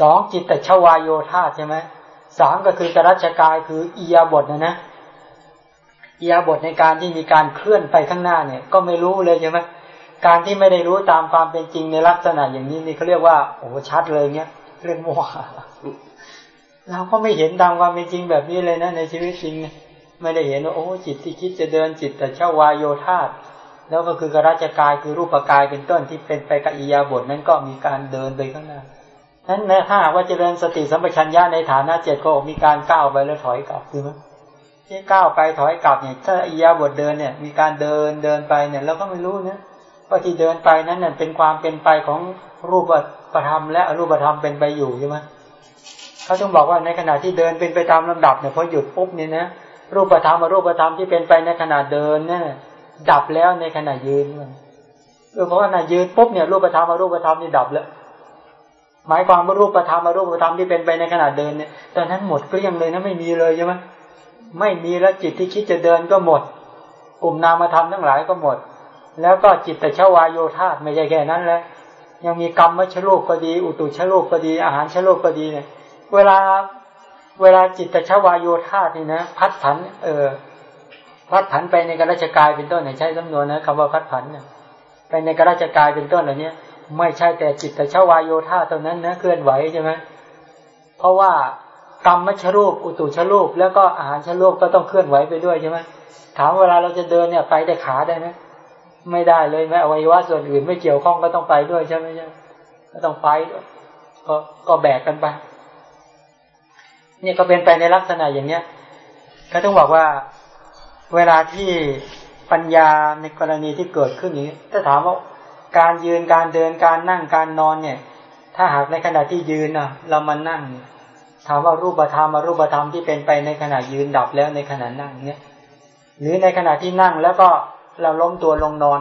สองจิตแต่ชวายโยธาใช่ไหม สามก็คือกรัชกายคืออียาบทนะนะอียาบทในการที่มีการเคลื่อนไปข้างหน้าเนี่ย ก็ไม่รู้เลยใช่ไหมการที่ไม่ได้รู้ตามความเป็นจริงในลักษณะอย่างนี้นี่เขาเรียกว่าโอ้ชัดเลยเนี่ยเรื่องโมหะเราก็ไม่เห็นตามความเป็นจริงแบบนี้เลยนะในชีวิตจริงไม่ได้เห็นว่าโอ้จิตที่คิดจะเดินจิตแต่เช่าวายโยธาแล้วก็คือกราชกายคือรูปกายเป็นต้นที่เป็นไปกับอียาบทนั้นก็มีการเดินไปข้างหน้า นั้นนะถ้าว่าเจริญสติสัมปชัญญะในฐานะเจ็ดก็มีการก้าวไปแล้วถอยกลับคือไหมที่ก้าวไปถอยกลับเนี่ย ถ้าอียาบทเดินเนี่ย มีการเดินเดินไปเนี่ยเราก็ไม่รู้นะว่าที่เดินไปนั้นเนี่ยเป็นความเป็นไปของรูปประธรรมและอรูปธรรมเป็นไปอยู่ใช่ไหมเขาต้องบอกว่าในขณะที่เดินเป็นไปตามลำดับเนี่ยพอหยุดปุ๊บเนี่ยนะรูปธรรมอรูปธรรมที่เป็นไปในขณะเดินเนี่ยดับแล้วในขณะยืนเออเพราะว่าขณะยืนปุ๊บเนี่ยรูปธรรมอรูปธรรมนี่ดับแล้ว หมายความว่ารูปธรรมรูปธรรมที่เป็นไปในขณะเดินเนี่ยตอนนั้นหมดเกลี้ยงเลยนะไม่มีเลยใช่ไหมไม่มีแล้วจิตที่คิดจะเดินก็หมด กลุ่มนามธรรมทั้งหลายก็หมด แล้วก็จิตแต่ชวายโยธาไม่ใช่แค่นั้นแล้วยังมีกรรมมชโลกก็ดี อุตุชโลกก็ดี อาหารชโลกก็ดีเนี่ย เวลาเวลาจิตตชวายโยธานี่นะพัดผัน เออพัดผันไปในกราชกายเป็นต้นใช้จำนวนนะคำว่าพัดผันเนี่ยไปในกราชกายเป็นต้นเหล่านี้ ไม่ใช่แต่จิตแต่ชวายโยธาเท่านั้นนะเคลื่อนไหวใช่ไหมเพราะว่ากรรมชรูปอุตุชรูป แล้วก็อาหารชรูปก็ต้องเคลื่อนไหวไปด้วยใช่ไหมถามเวลาเราจะเดินเนี่ยไปแต่ขาได้ไหมไม่ได้เลยแม้อวัยวะส่วนอื่นไม่เกี่ยวข้องก็ต้องไปด้วยใช่ไหมใช่ก็ต้องไปด้วยก็ก็แบกกันไปเนี่ยก็เป็นไปในลักษณะอย่างเนี้ยก็ต้องบอกว่าเวลาที่ปัญญาในกรณีที่เกิดขึ้นนี้ถ้าถามว่า การยืนการเดินการนั่งการนอนเนี่ย ถ้าหากในขณะที่ยืนนะเรามานั่งถามว่ารูปธรรมรูปธรรมที่เป็นไปในขณะยืนดับแล้วในขณะนั่งเนี่ย หรือในขณะที่นั่งแล้วก็เราล้มตัวลงนอน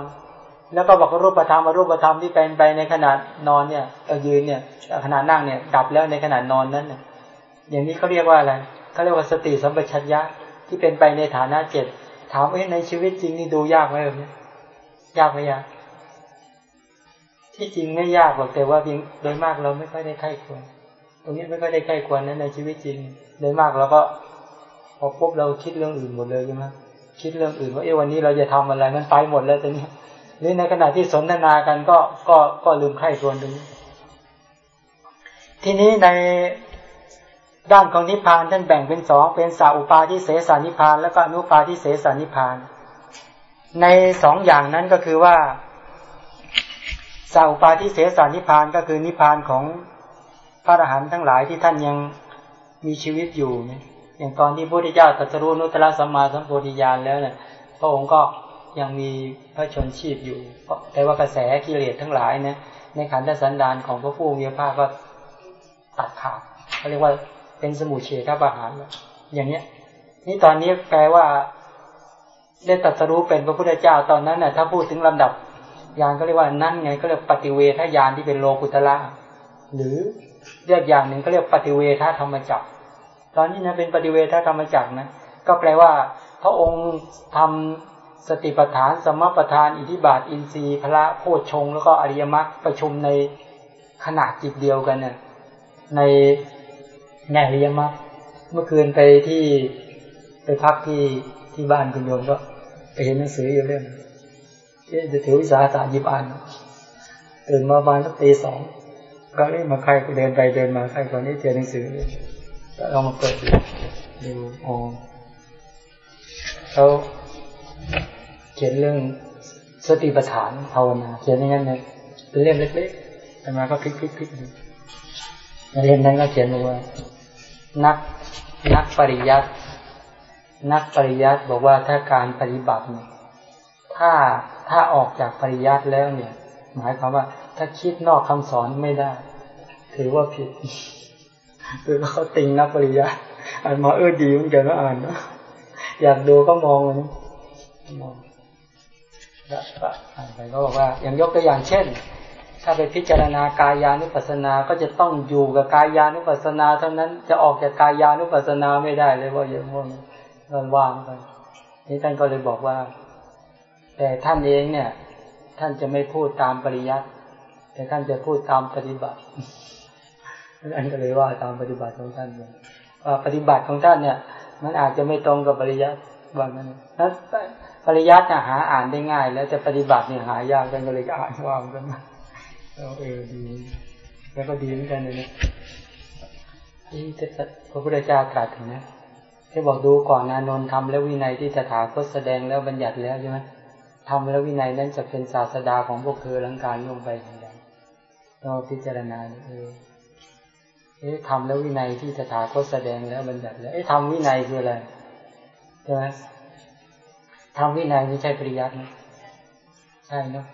แล้วก็บอกว่ารูปธรรมรูปธรรมที่เป็นไปในขณะนอนเนี่ยเออยืนเนี่ยขณะนั่งเนี่ย ดับแล้วในขณะนอนนั้นเนี่ยอย่างนี้เขาเรียกว่าอะไรเขาเรียกว่าสติสัมปชัญญะที่เป็นไปในฐานะเจ็ดถามว่าในชีวิตจริงนี่ดูยากไหมแบบนี้ยากไหมยาก ที่จริงไม่ยากหรอกแต่ว่าโดยมากเราไม่ค่อยได้ใคร่ควรตรงนี้ไม่ค่อยได้ใคร่ควรนะในชีวิตจริง โดยมากเราก็พอปุ๊บเราคิดเรื่องอื่นหมดเลยใช่ไหมคิดเรื่องอื่นว่าเอ้วันนี้เราจะทำอะไรมันไปหมดแล้วตอนนี้หรือในขณะที่สนทนากันก็ก็ก็ลืมใคร่ควรตรงนี้ ทีนี้ในด้านของนิพพานท่านแบ่งเป็นสองเป็นสาอุปาทิเสสานิพพาน แล้วก็อนุปาทิเสสานิพพาน ในสองอย่างนั้นก็คือว่า สาอุปาทิเสสานิพานก็คือนิพานของพระอรหันต์ทั้งหลายที่ท่านยังมีชีวิตอยู่เนี่ยอย่างตอนที่พระพุทธเจ้าตรัสรู้นุตตะสัมมาสัมโพธิญาณแล้วเนี่ยพระองค์ก็ยังมีพระชนชีพอยู่ แต่ว่ากระแสกิเลสทั้งหลายเนี่ยในขันธสันดานของพระผู้มีพระภาคก็ตัดขาดเขาเรียกว่าเป็นสมุเฉทประหารอย่างเนี้ย นี่ตอนนี้แปลว่า ได้ตรัสรู้เป็นพระพุทธเจ้าตอนนั้นน่ะถ้าพูดถึงลำดับ ยานก็เรียกว่านั่นไงก็เรียกปฏิเวทยานที่เป็นโลกุตละหรือเรียกอย่างหนึ่งก็เรียกปฏิเวทธรรมจักรตอนนี้นะเป็นปฏิเวทธรรมจักรนะก็แปลว่า พระองค์ทำสติปัฏฐานสมปัฏฐานอิทิบาทอินทรีย์พระโพชง แล้วก็อริยมรรคประชุมในขนาดจิตเดียวกันเนี่ยในในอริยมรรคเมื่อคืนไปที่ไปพักที่ที่บ้านคุณโยมก็ไปเห็นหนังสืออยู่เล่อ๊ะ จะถือวิสาสะยิบอ่นตื่นมาประมาณสักตีสองก็เอ๊ะมาใครเดินไปเดินมาใครคนนี้เจอหนังสือก็ลองมาเปิดดูดูอ๋อเขาเขียนเรื่องสติปัฏฐานภาวนาเขียนอย่างนั้นเลยเป็นเล่มเล็กๆแต่มาก็พลิกพลิกพลิกดูในเล่มนั้นก็เขียนว่า นักนักปริยัตินักปริยัติบอกว่าถ้าการปฏิบัติถ้า ถ้าออกจากปริยัติแล้วเนี่ย หมายความว่า ถ้าคิดนอกคำสอนไม่ได้ ถือว่าผิดคือเขาติงนักปริยัติอ่านมาเออดีเหมือนกันว่าอ่านนะอยากดูก็มองเลยมองแล้วอ่านไปก็บอกว่า อย่างยกตัวอย่างเช่น ถ้าไปพิจารณากายานุปัสสนา ก็จะต้องอยู่กับกายานุปัสสนาเท่านั้นจะออกจากกายานุปัสสนาไม่ได้เลยว่าอย่างพวกนี้มันว่างไปนี่ท่านก็เลยบอกว่า แต่ท่านเองเนี่ย ท่านจะไม่พูดตามปริยัติแต่ท่านจะพูดตามปฏิบัติท่านก็เลยว่าตามปฏิบัติของท่านเลยว่าปฏิบัติของท่านเนี่ย มันอาจจะไม่ตรงกับปริยัติว่างั้นนั้นปริยัติเนี่ยหาอ่านได้ง่าย แล้วแต่ปฏิบัติเนี่ยหายากกันก็เลยอ่านว่างกันมาเออดี แล้วก็ดีเหมือนกันเลยนะที่พระพุทธเจ้าตรัสถึงนะที่บอกดูก่อนนานนทำแล้ววินัยที่ตถาคตแสดงแล้วบัญญัติแล้วใช่ไหม ทำแล้ววินัยนั้นจะเป็นศาสดาของพวกเธอหลังการลงไปอย่างไรเราพิจารณาเออเอ๊ะทำแล้ววินัยที่ตถาคตแสดงแล้วบัญญัติแล้วเอ๊ะทำวินัยคืออะไรใช่ไหมทำวินัยนี่ใช่ปริยัติไหมใช่เนาะ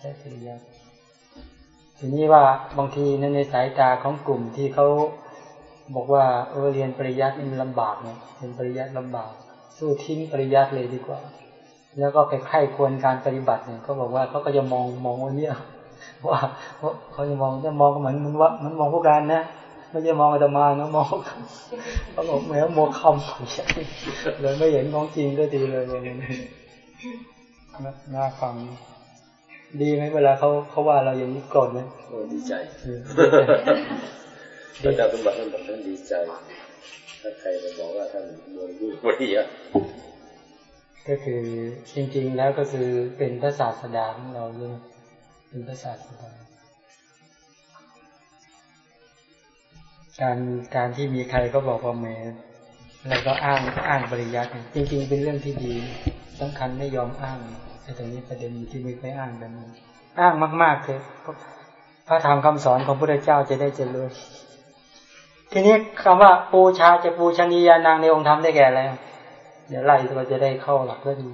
ใช่ปริยัติทีนี้ว่าบางทีนั้นในสายตาของกลุ่มที่เขาบอกว่าเออเรียนปริยัติมันลำบากเนี่ยเรียนปริยัติลำบาก สู้ทิ้งปริยัติเลยดีกว่า แล้วก็ไปไข้ควรการปฏิบัติเนี่ยเขาบอกว่าเขาก็จะมองมองว่าเนี่ยว่าเขาจะมองจะมองเหมือนมันว่ามันมองพวกการนะไม่ใช่มองอาตมานะมองเขาบอกแม้โมคำเลยไม่เห็นของจริงก็ดีเลยเลยน่าฟังดีไหมเวลาเขาเขาว่าเราอย่างนี้โกรธไหมโอ้ดีใจพระเจ้าสมบัติท่านบอกท่านดีใจ ถ้าใครมาบอกว่าท่านโยนลูกบริยะ ก็คือจริง ๆ แล้วก็คือเป็นพระศาสดาของเราเลยเป็นพระศาสดาการการที่มีใครก็บอกว่าแหมแล้วก็อ้างอ้างปริยัติจริง ๆ เป็นเรื่องที่ดีสำคัญไม่ยอมอ้างแต่ตรงนี้ประเด็นที่ไม่ไปอ้างกันอ้างมากๆเลยพระธรรมคำสอนของพระเจ้าจะได้เจริญทีนี้คำว่าปูชาจะปูชนียานางในองค์ธรรมได้แก่อะไร เดี๋ยวไล่เราจะได้เข้าหลักก็ดี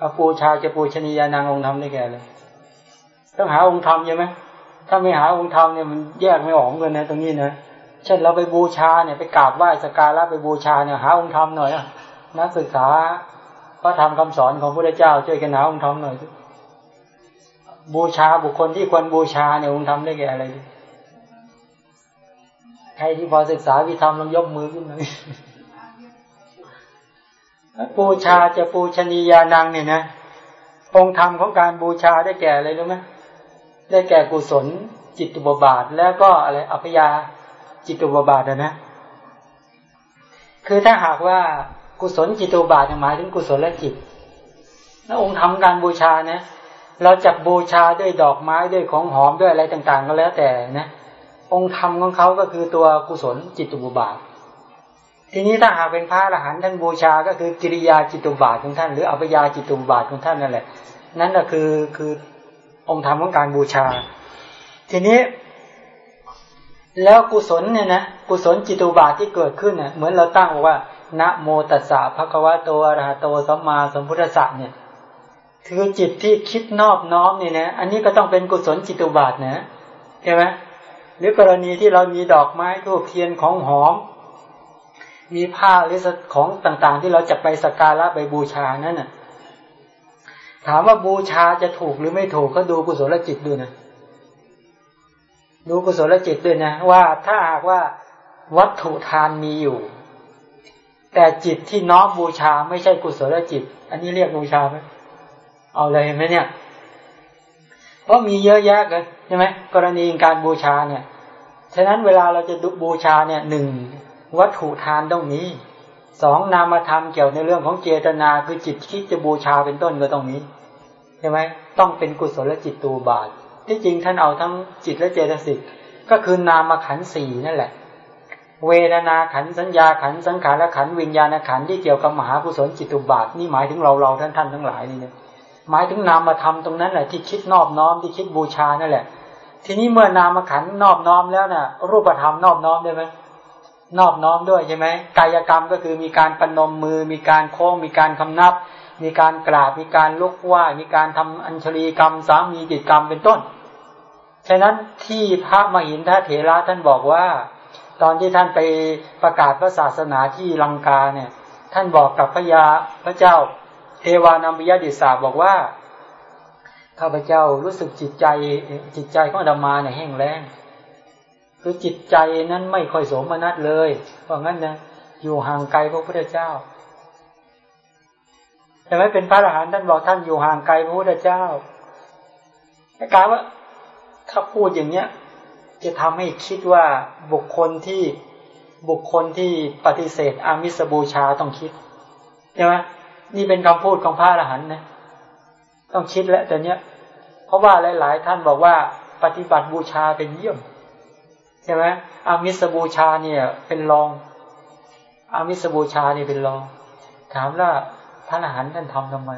อาปูชาจะปูชนียานางองค์ธรรมได้แก่อะไรต้องหาองค์ธรรมใช่ไหมถ้าไม่หาองค์ธรรมเนี่ยมันแยกไม่ออกกันนะตรงนี้นะเช่นเราไปบูชาเนี่ยไปกราบไหว้สการะไปบูชาเนี่ยหาองค์ธรรมหน่อยนักศึกษาพระธรรมคำสอนของพระเจ้าช่วยกันหาองค์ธรรมหน่อยบูชาบุคคลที่ควรบูชาเนี่ยองค์ธรรมได้แก่อะไรใครที่พอศึกษาวิธรรมลองยกมือขึ้นหน่อย บูชาจะปูชนียานังเนี่ยนะองค์ธรรมของการบูชาได้แก่อะไรรู้ไหมได้แก่กุศลจิตตุบบาท แล้วก็อะไรอัพยาจิตตุบบาทนะคือถ้าหากว่ากุศลจิตตุบาทหมายถึงกุศลและจิต แล้วองค์ทำการบูชานะเราจะบูชาด้วยดอกไม้ด้วยของหอมด้วยอะไรต่าง ๆ ก็แล้วแต่นะ องค์ธรรมของเขาก็คือตัวกุศลจิตตุบบาท ทีนี้ถ้าหากเป็นพระอรหันต์ท่านบูชาก็คือกิริยาจิตตุบาทของท่าน หรืออัปยาจิตตุบาทของท่านนั่นแหละ นั่นก็คือคือองค์ธรรมของการบูชา ทีนี้ แล้วกุศลเนี่ยนะกุศลจิตตุบาทที่เกิดขึ้นเน่ยเหมือนเราตั้งว่านะโมตัสสะภะคะวะโตอะระหะโตสัมมาสัมพุทธัสสะเนี่ยคือจิตที่คิดนอบน้อมเนี่ยนะอันนี้ก็ต้องเป็นกุศลจิตตุบาทนะใช่ไหมหรือกรณีที่เรามีดอกไม้ทูบเทียนของหอม มีผ้าหรือของต่างๆ ที่เราจะไปสักการะไปบูชานั่นน่ะ ถามว่าบูชาจะถูกหรือไม่ถูกก็ดูกุศลจิตดูนะดูกุศลจิตด้วยนะว่าถ้าหากว่าวัตถุทานมีอยู่ แต่จิตที่น้อมบูชาไม่ใช่กุศลจิต อันนี้เรียกบูชาไหมเอาเลยไหมเนี่ยเพราะมีเยอะแยะเลยใช่ไหมกรณีการบูชาเนี่ย ฉะนั้นเวลาเราจะบูชาเนี่ยหนึ่ง วัตถุทานต้องมีสองนามธรรมเกี่ยวในเรื่องของเจตนาคือจิตคิดจะบูชาเป็นต้นก็ต้องมีใช่ไหมต้องเป็นกุศลจิตตูบาท ที่จริงท่านเอาทั้งจิตและเจตสิกก็คือนามขันสี่นั่นแหละ เวทนาขันสัญญาขันสังขารขันวิญญาณขันที่เกี่ยวกับมหากุศลจิตตุบาทนี่หมายถึงเราเราท่านท่านทั้งหลายนี่เนี่ยหมายถึงนามธรรมตรงนั้นแหละที่คิดนอบน้อมที่คิดบูชานั่นแหละ ทีนี้เมื่อนามขันนอบน้อมแล้วน่ะ รูปธรรมนอบน้อมได้ไหม นอบน้อมด้วยใช่ไหมกายกรรมก็คือมีการปนมมือ มีการโค้ง มีการคำนับ มีการกราบ มีการลุกไหวมีการทำอัญชลีกรรม สามีจิตกรรมเป็นต้น ฉะนั้นที่พระมหินทเถระท่านบอกว่า ตอนที่ท่านไปประกาศพระศาสนาที่ลังกาเนี่ย ท่านบอกกับพระยาพระเจ้าเทวานัมปิยดิสาบอกว่าข้าพเจ้ารู้สึกจิตใจจิตใจของอาตมาเนี่ยแห้งแล้ง คือจิตใจนั้นไม่ค่อยสมนัตเลย เพราะงั้นนะอยู่ห่างไกลพระพุทธเจ้าแต่ไม่เป็นพระอรหันต์ท่านบอกท่านอยู่ห่างไกลพระพุทธเจ้าแต่การว่าถ้าพูดอย่างเนี้ย จะทำให้คิดว่าบุคคลที่บุคคลที่ปฏิเสธอามิสบูชาต้องคิดใช่ไหมนี่เป็นคำพูดของพระอรหันต์นะต้องคิดแล้วแต่เนี้ย เพราะว่าหลาย ๆ ท่านบอกว่าปฏิบัติบูชาเป็นเยี่ยม ใช่ไหมอามิสบูชาเนี่ย เป็นรองอามิสบูชาเนี่ยเป็นรอง ถามว่าพระอรหันต์ท่านทำทำไม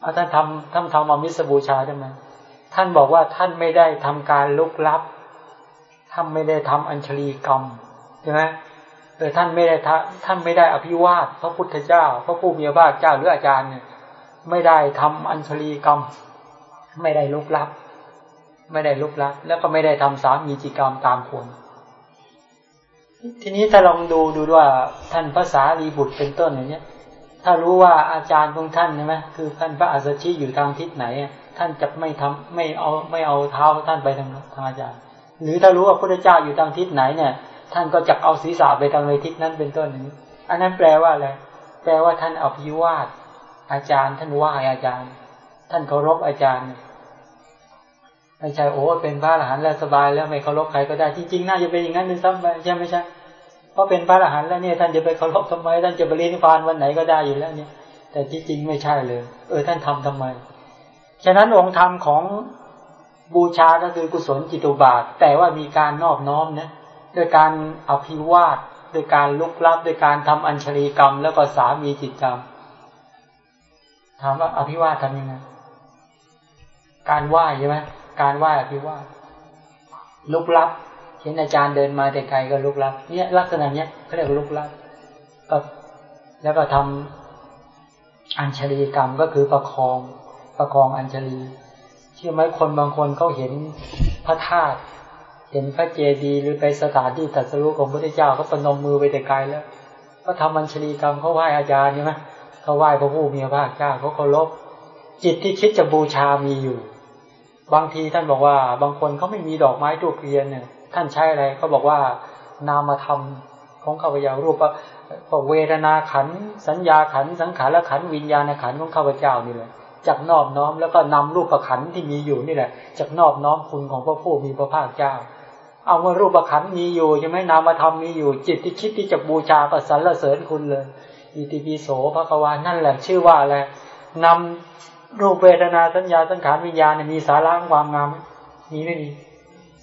เอาท่านทำท่านทำอามิสบูชาทำไมท่านบอกว่าท่านไม่ได้ทำการลุกลับท่านไม่ได้ทำอัญชลีกรรมใช่ไหมเออท่านไม่ได้ท่านไม่ได้อภิวาทพระพุทธเจ้า พระผู้มีพระภาคเจ้าหรืออาจารย์เนี่ย ไม่ได้ทำอัญชลีกรรม ไม่ได้ลุกลับ ไม่ได้ลุกลับแล้วก็ไม่ได้ทำสามีจิกรรมตามควร ทีนี้ถ้าลองดูดูว่าท่านภาษาลีบุตรเป็นต้นอย่างเนี้ย ถ้ารู้ว่าอาจารย์ของท่านใช่ไหมคือท่านพระอัสสชิอยู่ทางทิศไหน ท่านจะไม่ทำไม่เอาไม่เอาเท้าท่านไปทางทางอาจารย์ หรือถ้ารู้ว่าพระเจ้าอยู่ทางทิศไหนเนี่ย ท่านก็จะเอาศีรษะไปทางในทิศนั้นเป็นต้นนี้ อันนั้นแปลว่าอะไรแปลว่าท่านเอาพิวาทอาจารย์ ท่านว่าอาจารย์ ท่านเคารพอาจารย์ ไม่ใช่โอ้เป็นพระอรหันต์แล้วสบายแล้วไม่เคารพใครก็ได้จริงๆน่าจะเป็นอย่างนั้นเป็นซ้ำไปใช่ไหมใช่เพราะเป็นพระอรหันต์แล้วเนี่ยท่านจะไปเคารพทำไมท่านจะไปรียนพานวันไหนก็ได้อยู่แล้วเนี่ย แต่ที่จริงไม่ใช่เลย เออท่านทำทำไม ฉะนั้นองค์ธรรมของบูชาก็คือกุศลจิตุบาท แต่ว่ามีการนอบน้อมนะด้วยการอภิวาทด้วยการลุกลับด้วยการทำอัญชลีกรรม แล้วก็สามีจิตกรรมถามว่าอภิวาททำยังไงการไหว้ใช่ไหม การไหว้อภิวาลุกลับเห็นอาจารย์เดินมาแต่ไกลก็ลุกลับเนี่ยลักษณะเนี้ยเขาเรียกลุกลับก็แล้วก็ทำอัญชลีกรรมก็คือประคองประคองอัญชลีเชื่อไหมคนบางคนเขาเห็นพระธาตุเห็นพระเจดีย์หรือไปสถานที่ตัดสรุของพระเจ้าเขาปนมมือไปแต่ไกลแล้ว ก็ทำอัญชลีกรรมเขาไหว้อาจารย์ใช่ไหมเขาไหว้พระผู้มีพระภาคเจ้าเขาเคารพจิตที่คิดจะบูชามีอยู่ บางทีท่านบอกว่า บางคนเขาไม่มีดอกไม้ทูบเทียนเนี่ยท่านใช้อะไรเขาบอกว่านามธรรมของข้าพเจ้ารูปเวทนาขันสัญญาขันสังขารขันวิญญาณขันของข้าพเจ้านี่เลยจากนอบน้อมแล้วก็นำรูปประขันที่มีอยู่นี่แหละจากนอบน้อมคุณของพระผู้มีพระภาคเจ้า เอาว่ารูปประขันมีอยู่ใช่ไหมนามธรรมมีอยู่จิตที่คิดที่จะบูชาก็สรรเสริญคุณเลยอิติปิโสพระกวานั่นแหละชื่อว่าอะไรนำ รูปเวทนาสัญญาสังขารวิญญาณมีสาระของความงามมีไม่มี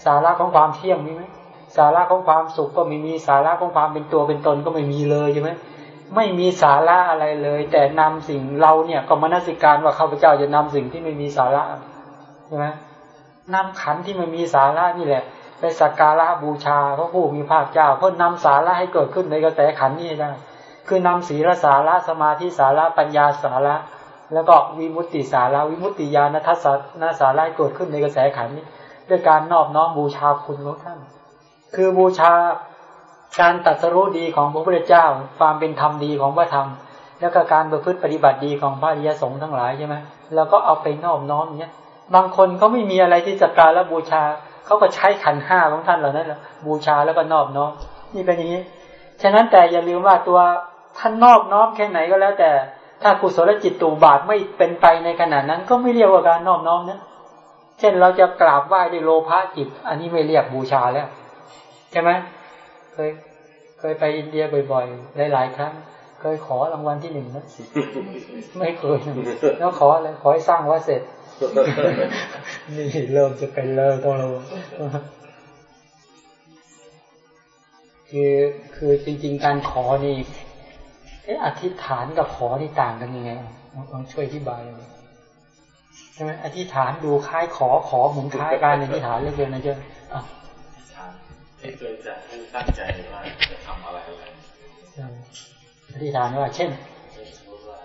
สาระของความเที่ยงมีไหมสาระของความสุขก็ไม่มีสาระของความเป็นตัวเป็นตนก็ไม่มีเลยใช่ไหมไม่มีสาระอะไรเลย แต่นำสิ่งเราเนี่ยก็มนสิการว่าข้าพเจ้าจะนำสิ่งที่ไม่มีสาระใช่ไหมนำขันที่ไม่มีสาระนี่แหละไปสักการะบูชาพระผู้มีภาคเจ้า เพื่อนำสาระให้เกิดขึ้นในกระแสขันนี้ได้ คือนำศีลสาระสมาธิสาระปัญญาสาระ แล้วก็วิมุตติสาระวิมุตติญาณทัศนสาระเกิดขึ้นในกระแสขันนี้ ด้วยการนอบน้อมบูชาคุณของท่าน คือบูชาการตัดสรู้ดีของพระพุทธเจ้า ความเป็นธรรมดีของพระธรรม แล้วก็การประพฤติปฏิบัติดีของพระอริยสงฆ์ทั้งหลายใช่ไหมแล้วก็เอาไปนอบน้อมเนี้ยบางคนเขาไม่มีอะไรที่สักการะบูชาเขาก็ใช้ขันห้าของท่านเหล่านั้นแหละบูชาแล้วก็นอบน้อมนี่เป็นอย่างนี้ ฉะนั้นแต่อย่าลืมว่าตัวท่านนอบน้อมแค่ไหนก็แล้วแต่ ถ้ากุศลจิตตูบาทไม่เป็นไปในขณะนั้น ก็ไม่เรียกว่าการนอบน้อมนะเช่นเราจะกราบไหว้ด้วยโลภะจิต อันนี้ไม่เรียกบูชาแล้ว ใช่ไหมเคยเคยไปอินเดียบ่อยๆหลายๆครั้งเคยขอรางวัลที่หนึ่งนะไม่เคยนะแล้วขออะไรขอให้สร้างวัดเสร็จ นี่เริ่มจะเป็นเริ่มต้องระวังคือคือจริง ๆ การขอนี่ เอ๊ะอธิษฐานกับขอนี่ต่างกันยังไงอะลองลองช่วยอธิบายหน่อยใช่ไหมอธิษฐานดูคล้ายขอขอเหมือนคล้ายการอธิษฐานเหลยเกินนะเจ้าอะที่เคยจะให้ตั้งใจว่าจะทำอะไรอะไรใช่อธิษฐานว่า เช่นเช่นสมมติว่า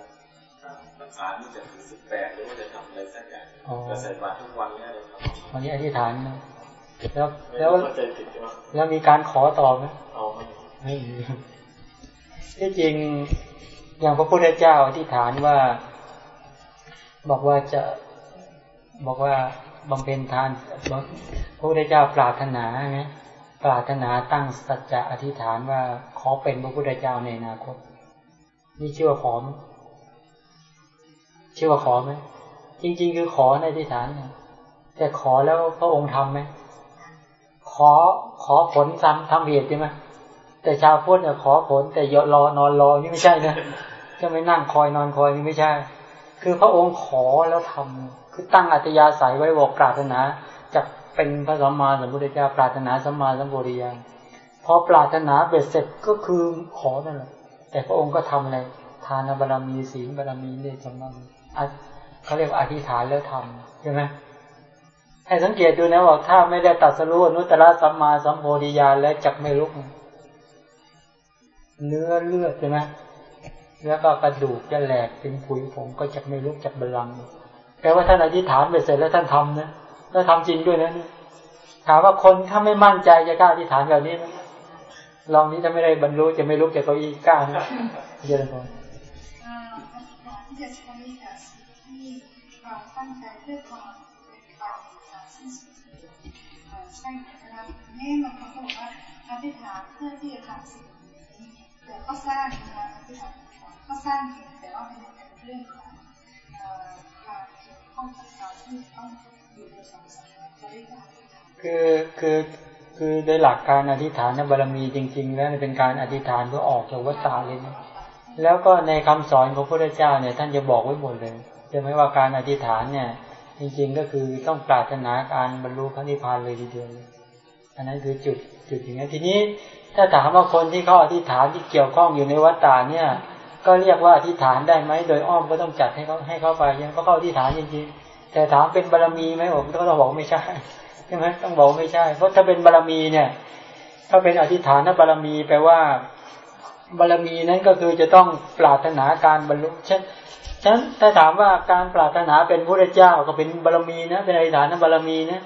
อ่าพรรษานี่จะถือสิบแปดหรือว่าจะทำอะไรสักอย่างอ๋อจะใส่บาตรทุกวันเนี่ยเราทำวันนี้อธิษฐานนะแล้วไม่แล้วรู้เข้าใจผิดใช่ไหมแล้วมีการขอต่อไหมเอาไหมไม่มี ที่จริงอย่างพระพุทธเจ้าอธิษฐานว่า บอกว่าจะบอกว่าบำเพ็ญทานพระพุทธเจ้าปรารถนาไงปรารถนาตั้งสัจจะอธิษฐานว่าขอเป็นพระพุทธเจ้าในอนาคต นี่ชื่อว่าขอไหมชื่อว่าขอไหมจริง ๆ คือขอในอธิษฐานแต่ขอแล้วพระองค์ทำไหมขอขอผลซ้ำทำเหตุใช่ไหม แต่ชาวพุทธเนี่ยขอผล แต่ยรอนอนรอนี่ไม่ใช่นะจะไม่นั่งคอยนอนคอยนี่ไม่ใช่ คือพระองค์ขอแล้วทำคือตั้งอัตยาศัยไว้บอกปรารถนาจะเป็นพระสัมมาสัมพุทธเจ้าปรารถนาสัมมาสัมพุทธญาณพอปรารถนาเบ็ดเสร็จก็คือขอนั่นแหละแต่พระองค์ก็ทำอะไรทานบารมีศีลบารมีเนจำนวนเขาเรียกว่าอธิษฐานแล้วทำใช่ไหมให้สังเกตดูนะว่าถ้าไม่ได้ตัดสรู้นุตตรสัมมาสัมโพธิญาณแล้วจักไม่ลุก เนื้อเลือดใช่ไหมแล้วก็กระดูกจะแหลกเป็นผุยผงก็จะไม่ลุกจากบัลลังแปลว่าท่านอธิษฐานไปเสร็จแล้วท่านทำนะแล้วทำจริงด้วยนะถามว่าคนถ้าไม่มั่นใจจะกล้าอธิษฐานแบบนี้ไหมลองนี้ถ้าไม่ได้บรรลุจะไม่ลุกจากเก้าอี้กล้าเยอะเลยอ่าอธิษฐานที่จะใช้กับสิ่งที่เราตั้งใจเพื่อความเป็นไปอย่างสิ้นสุดใช่ไหมครับนี่มันเขาบอกว่าอธิษฐานเพื่อที่จะทำสิ่งนี้เดี๋ยว ก็สร้างนะอธิษฐานก็สร้างเองแต่ว่าเป็นเรื่องของเอ่อการเกี่ยวข้องกับกาที่ต้องอยู่ในสองสถานจะเรียกาอคือคือคือโดยหลักการอธิษฐานบารมีจริง ๆ แล้วเป็นการอธิษฐานเพื่อออกจากวัฏฏะเลยนะแล้วก็ในคำสอนของพระพุทธเจ้าเนี่ย ท่านจะบอกไว้หมดเลยใช่ไหมว่าการอธิษฐานเนี่ย จริง ๆ ก็คือต้องปรารถนาการบรรลุพระนิพพานเลยทีเดียวอันนั้นคือจุดจุดอย่างนี้ทีนี้ ถ้าถามว่าคนที่เขาอธิษฐานที่เกี่ยวข้องอยู่ในวัฏฏะเนี่ย ก็เรียกว่าอธิษฐานได้ไหมโดยอ้อมก็ต้องจัดให้เขาให้เขาไปยังเขาเข้าอธิษฐานจริงๆ แต่ถามเป็นบารมีไหมผมก็ต้องบอกไม่ใช่ใช่ไหมต้องบอกไม่ใช่ เพราะถ้าเป็นบารมีเนี่ย ถ้าเป็นอธิษฐานบารมีแปลว่าบารมีนั้นก็คือจะต้องปรารถนาการบรรลุเช่นฉะนั้นถ้าถามว่าการปรารถนาเป็นพระเจ้าก็เป็นบารมีนะเป็นอธิษฐานบารมีนะ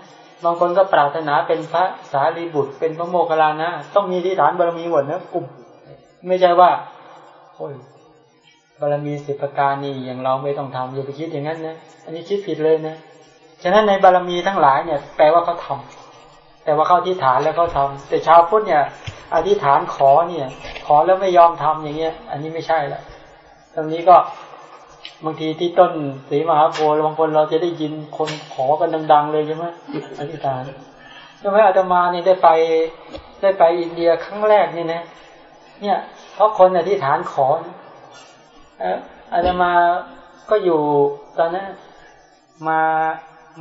บางคนก็ปรารถนาเป็นพระสารีบุตร เป็นพระโมคคัลลานะ ต้องมีอธิษฐานบารมีหมดนะกลุ่มไม่ใช่ว่าโอ้ยบารมีสิบประการนี่อย่างเราไม่ต้องทำอย่าไปคิดอย่างนั้นนะอันนี้คิดผิดเลยนะฉะนั้นในบารมีทั้งหลายเนี่ย แปลว่าเขาทำแต่ว่าเขาอธิษฐานแล้วเขาทำแต่ชาวพุทธเนี่ยอธิษฐานขอเนี่ย ขอแล้วไม่ยอมทำอย่างเงี้ย อันนี้ไม่ใช่ละตรงนี้ก็ บางทีที่ต้นสีมหาโพธิ์บางคนเราจะได้ยินคนขอกันดัง ๆ เลยใช่ไหมอธิษฐานใช่ไหมอาตมาเนี่ยได้ไปได้ไปอินเดียครั้งแรกนี่นะ เนี่ย เพราะคนอธิษฐานขออาตมาก็อยู่ตอนนั้นมา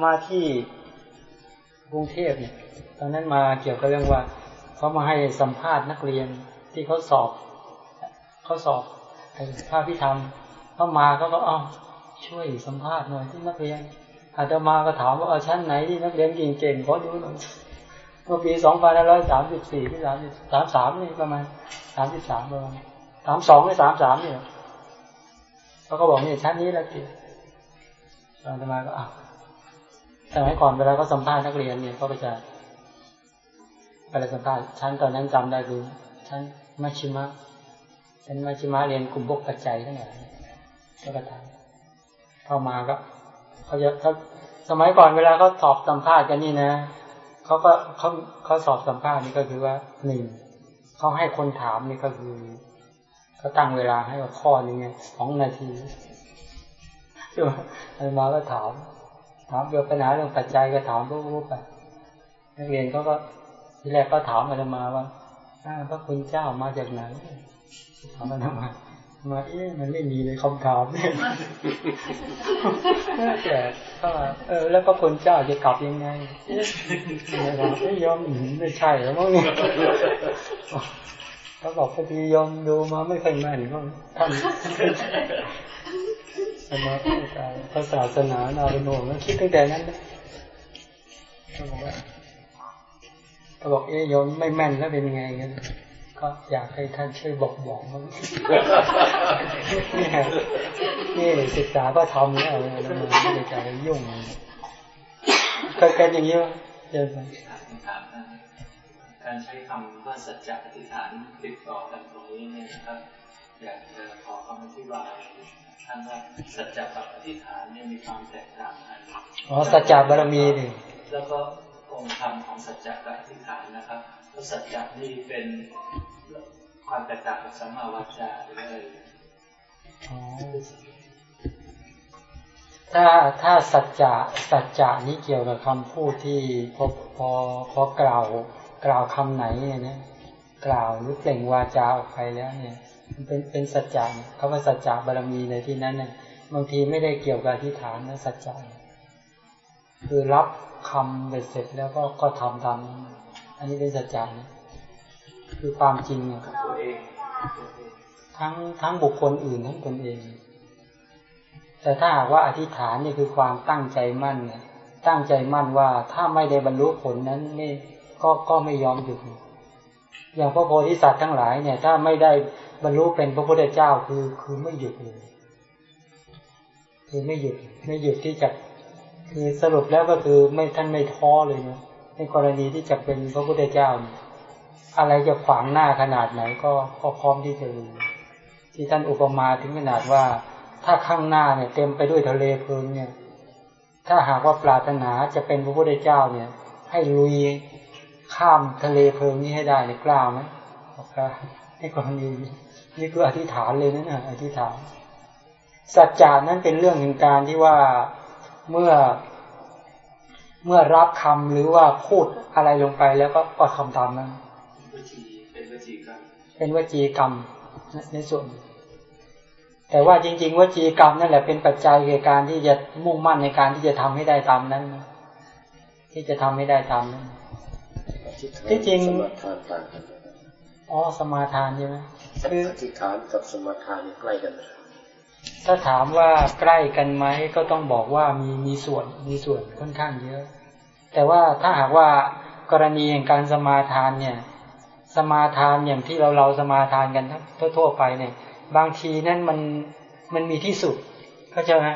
มาที่กรุงเทพเนี่ย ตอนนั้นมาเกี่ยวกับเรื่องว่าเขามาให้สัมภาษณ์นักเรียนที่เขาสอบเขาสอบภาพิธรรม เขามาเขาก็อ้าช่วยสัมภาษณ์หน่อยที่นักเรียนอาตมาก็ถามว่าเออชั้นไหนที่นักเรียนเก่งๆขอดูหน่อยเมื่อปีสองพันห้าร้อยสามสิบสี่ที่สามสามสามนี่ประมาณสามสิบสามประมาณสามสองหรือสามสามเนี่ยเขาก็บอกเนี่ยชั้นนี้แหละที่อาตมาก็อ้าวสมัยก่อนเวลาเขาสัมภาษณ์นักเรียนเนี่ยเขาก็จะเวลาสัมภาษณ์ชั้นตอนนั้นจำได้คือชั้นมัชชิมะชั้นมัชชิมะเรียนกลุ่มพวกปัจจัยทั้งหลาย แล้วก็ถามเข้ามาก็เขาจะเขาสมัยก่อนเวลาเขาสอบสัมภาษณ์กันนี่นะเขาก็เขาเขาสอบสัมภาษณ์นี่ก็คือว่าหนึ่งเขาให้คนถามนี่ก็คือเขาตั้งเวลาให้ว่าข้อนึงเนี่ยสองนาทีใช่ไหมอามาก็ถาม ถามเกี่ยวกับปัญหาเรื่องปัจจัยก็ถามรู้ๆไปนักเรียนเขาก็ทีแรกก็ถามอาตมาว่าอ้าวพระคุณเจ้ามาจากไหนถามมาทำไม มาเอ๊ะมันไม่มีเลยคำถามเนี่ยแต่ก็เออ แล้วพระคุณเจ้าจะกลับยังไงเอ๊ะไม่ถามเอ๊ะยอมไม่ใช่แล้วมั้งเนี่ยเขาบอกพอดียอมดูมาไม่ค่อยแม่นก็ท่านสมาธิใจพระศาสนานารุโนมันคิดตั้งแต่นั้นนะเขาบอกว่าเขาบอกเอ๊ยโยมไม่แม่นแล้วเป็นยังไงกัน ก็อยากให้ท่านช่วยบอกบอกมั้งนี่นี่ศึกษาก็ทำแล้วแล้วมันไม่ได้ใจยุ่งเคยเป็นอย่างนี้ไหมเดินไปถามถามนะการใช้คำว่าสัจจะอธิษฐานติดต่อกันตรงนี้เนี่ยนะครับ อยากจะขอคำอธิบายท่านว่าสัจจะกับอธิษฐานเนี่ยมีความแตกต่างกันอ๋อสัจจะบารมีนี่แล้วก็องค์ธรรมของสัจจะกับอธิษฐานนะครับเพราะสัจจะนี่เป็น ความแตกต่างกับสัมมาวาจาเลยอ๋อถ้าถ้าสัจจะสัจจะนี้เกี่ยวกับคำพูดที่พอพอพอกล่าวกล่าวคำไหนเนี่ยกล่าวหรือเปล่งวาจาออกไปแล้วเนี่ยมันเป็นเป็นสัจจะเนี่ยคำว่าสัจจะบารมีในที่นั้นเนี่ยบางทีไม่ได้เกี่ยวกับอธิษฐานนะสัจจะคือรับคำเบ็ดเสร็จแล้วก็ก็ทำตามอันนี้เป็นสัจจะนะ คือความจริงเนี่ยตัวเองตัวเอง ทั้งทั้งบุคคลอื่นทั้งตนเอง แต่ถ้าหากว่าอธิษฐานนี่คือความตั้งใจมั่นเนี่ยตั้งใจมั่นว่าถ้าไม่ได้บรรลุผลนั้นนี่ก็ก็ไม่ยอมหยุดอย่างพระโพธิสัตว์ทั้งหลายเนี่ย ถ้าไม่ได้บรรลุเป็นพระพุทธเจ้าคือคือไม่หยุดเลยคือไม่หยุดไม่หยุดที่จะคือสรุปแล้วก็คือไม่ท่านไม่ท้อเลยนะในกรณีที่จะเป็นพระพุทธเจ้าเนี่ย อะไรจะขวางหน้าขนาดไหนก็ก็พร้อมที่จะลุยที่ท่านอุปมาถึงขนาดว่า ถ้าข้างหน้าเนี่ย เต็มไปด้วยทะเลเพลิงเนี่ย ถ้าหากว่าปรารถนาจะเป็นพระพุทธเจ้าเนี่ย ให้ลุยข้ามทะเลเพลิงนี้ให้ได้เนี่ยกล้าไหมบอกกล้าในกรณีนี้นี่คืออธิษฐานเลยนะเนี่ยอธิษฐานสัจจานั้นเป็นเรื่องแห่งการที่ว่าเมื่อเมื่อรับคำหรือว่าพูดอะไรลงไปแล้วก็ก็ทำตามนั้น เป็นวจีกรรมเป็นวจีกรรมในส่วน แต่ว่าจริง ๆ วจีกรรมนั่นแหละเป็นปัจจัยในการที่จะมุ่งมั่นในการที่จะทำให้ได้ตามนั้น ที่จะทำให้ได้ตามนั้นที่จริงสมาทานต่างกันนะครับอ๋อสมาทานใช่ไหมคืออธิษฐานกับสมาทานนี่ใกล้กันนะครับถ้าถามว่าใกล้กันไหมก็ต้องบอกว่ามีมีส่วนมีส่วนค่อนข้างเยอะ แต่ว่าถ้าหากว่ากรณีแห่งการสมาทานเนี่ย สมาทานอย่างที่เราเราสมาทานกันทั่วทั่วๆไปเนี่ย บางทีนั่นมันมันมีที่สุดเข้าใจไหม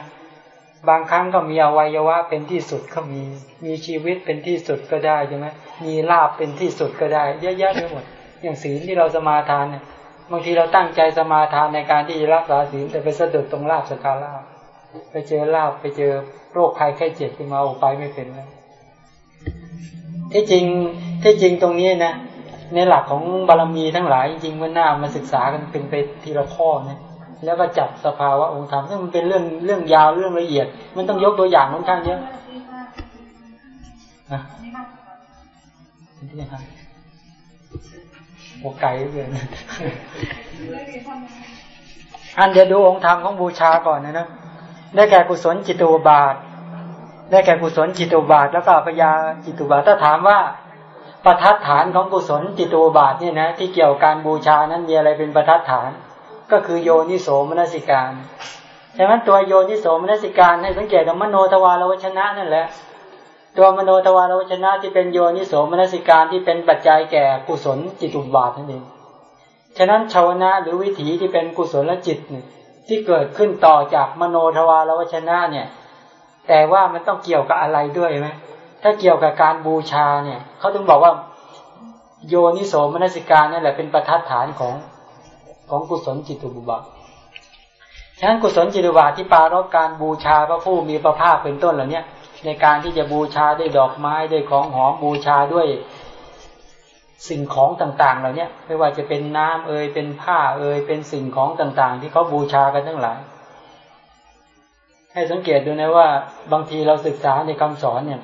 บางครั้งก็มีอวัยวะเป็นที่สุดก็มีมีชีวิตเป็นที่สุดก็ได้ใช่ไหมมีลาบเป็นที่สุดก็ได้เยอะแยะไปหมด อย่างศีลที่เราสมาทานเนี่ยบางทีเราตั้งใจสมาทานในการที่จะรักษาศีลแต่ไปสะดุดตรงลาบสกาลาบไปเจอลาบไปเจอโรคภัยไข้เจ็บขึ้นมาโอ้ไปไม่เป็นแล้วที่จริงที่จริงตรงนี้นะ ในหลักของบารมีทั้งหลายจริงๆมื่อหน้ามาศึกษากันเป็นไปทีละข้อนะแล้วก็จับสภาวะองค์ธรรมซึ่งมันเป็นเรื่องเรื่องยาวเรื่องละเอียด มันต้องยกตัวอย่างค่อนข้างเยอะนะที่ยังไงโอไกลเลือเกินอันเดี๋ยวดูองค์ธรรมของบูชาก่อนนะนะได้แก่กุศลจิตตุบาท ได้แก่กุศลจิตตุบาท แล้วก็ปัญญาจิตตุบาทถ้าถามว่า ประทัดฐานของกุศลจิตตุบาทเนี่ยนะที่เกี่ยวกับการบูชานั้นมีอะไรเป็นประทัดฐาน ก็คือโยนิโสมนสิการฉะนั้นตัวโยนิโสมนสิการให้สังเกตว่ามโนทวารวชนะนั่นแหละ ตัวมโนทวารวชนะที่เป็นโยนิโสมนสิการที่เป็นปัจจัยแก่กุศลจิตตุบาทนั่นเองฉะนั้นชาวนะหรือวิถีที่เป็นกุศลจิตเนี่ยที่เกิดขึ้นต่อจากมโนทวารวชนะเนี่ย แต่ว่ามันต้องเกี่ยวกับอะไรด้วยไหม ถ้าเกี่ยวกับการบูชาเนี่ยเขาถึงบอกว่า โยนิโสมนสิการนั่แหละเป็นประทัดฐานของของกุศลจิตตุบุบะฉะนั้นกุศลจิตตุบาทที่ปรารบการบูชาพระผู้มีพระภาคเป็นต้นเหล่านี้ในการที่จะบูชาด้วยดอกไม้ด้วยของหอมบูชาด้วยสิ่งของต่างๆเหล่านี้ไม่ว่าจะเป็นน้ำเอ่ยเป็นผ้าเอ่ยเป็นสิ่งของต่างๆ ที่เขาบูชากันทั้งหลาย ให้สังเกตดูนะว่าบางทีเราศึกษาในคำสอนเนี่ย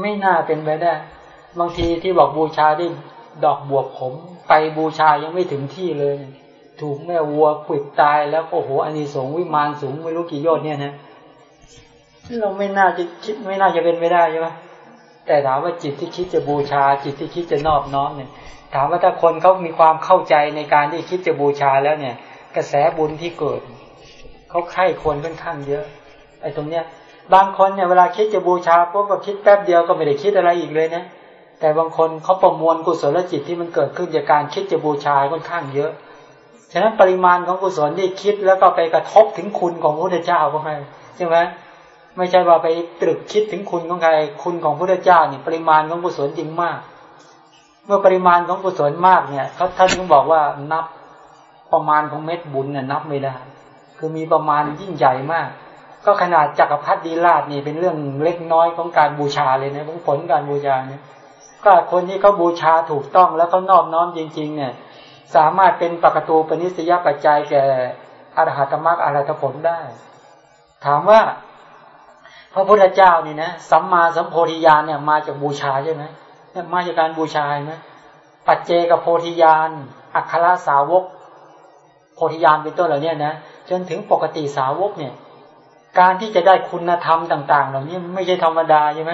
ไม่น่าเป็นไปได้ บางทีที่บอกบูชาด้วยดอกบวบผม ไปบูชายังไม่ถึงที่เลย ถูกแม่วัวปิดตายแล้วโอ้โหอานิสงส์วิมานสูงไม่รู้กี่ยอดเนี่ยนะเราไม่น่าจะคิดไม่น่าจะเป็นไม่ได้ใช่ไหมแต่ถามว่าจิตที่คิดจะบูชา จิตที่คิดจะนอบน้อมเนี่ย ถามว่าถ้าคนเขามีความเข้าใจในการที่คิดจะบูชาแล้วเนี่ย กระแสบุญที่เกิดเขาใคร่คนค่อนข้างเยอะไอ้ตรงเนี้ย บางคนเนี่ยเวลาคิดจะบูชาปุ๊บก็คิดแป๊บเดียวก็ไม่ได้คิดอะไรอีกเลยนะแต่บางคนเขาประมวลกุศลจิตที่มันเกิดขึ้นจากการคิดจะบูชาค่อนข้างเยอะ ฉะนั้นปริมาณของกุศลที่คิดแล้วก็ไปกระทบถึงคุณของพระพุทธเจ้าก็ไม่ใช่ไหมไม่ใช่ว่าไปตรึกคิดถึงคุณของใครคุณของพระพุทธเจ้านี่ปริมาณของกุศลจริงมาก เมื่อปริมาณของกุศลมากเนี่ยเขาท่านก็บอกว่านับประมาณของเม็ดบุญเนี่ยนับไม่ได้ คือมีประมาณยิ่งใหญ่มาก ก็ขนาดจักรพรรดิราชนี่เป็นเรื่องเล็กน้อยของการบูชาเลยนะของผลการบูชาเนี่ยก็คนที่เขาบูชาถูกต้องแล้วเขานอบน้อมจริง ๆ เนี่ย สามารถเป็นปกตูปนิสยปัจจัยแก่อรหัตมรรคอรหัตผลได้ ถามว่า พระพุทธเจ้านี่นะสัมมาสัมโพธิญาณเนี่ยมาจากบูชาใช่ไหมเนี่ยมาจากการบูชาไหมปัจเจกโพธิญาณอัครสาวก โพธิญาณเป็นต้นเหล่านี้นะจนถึงปกติสาวกเนี่ย การที่จะได้คุณธรรมต่าง ๆ เหล่านี้ไม่ใช่ธรรมดาใช่ไหม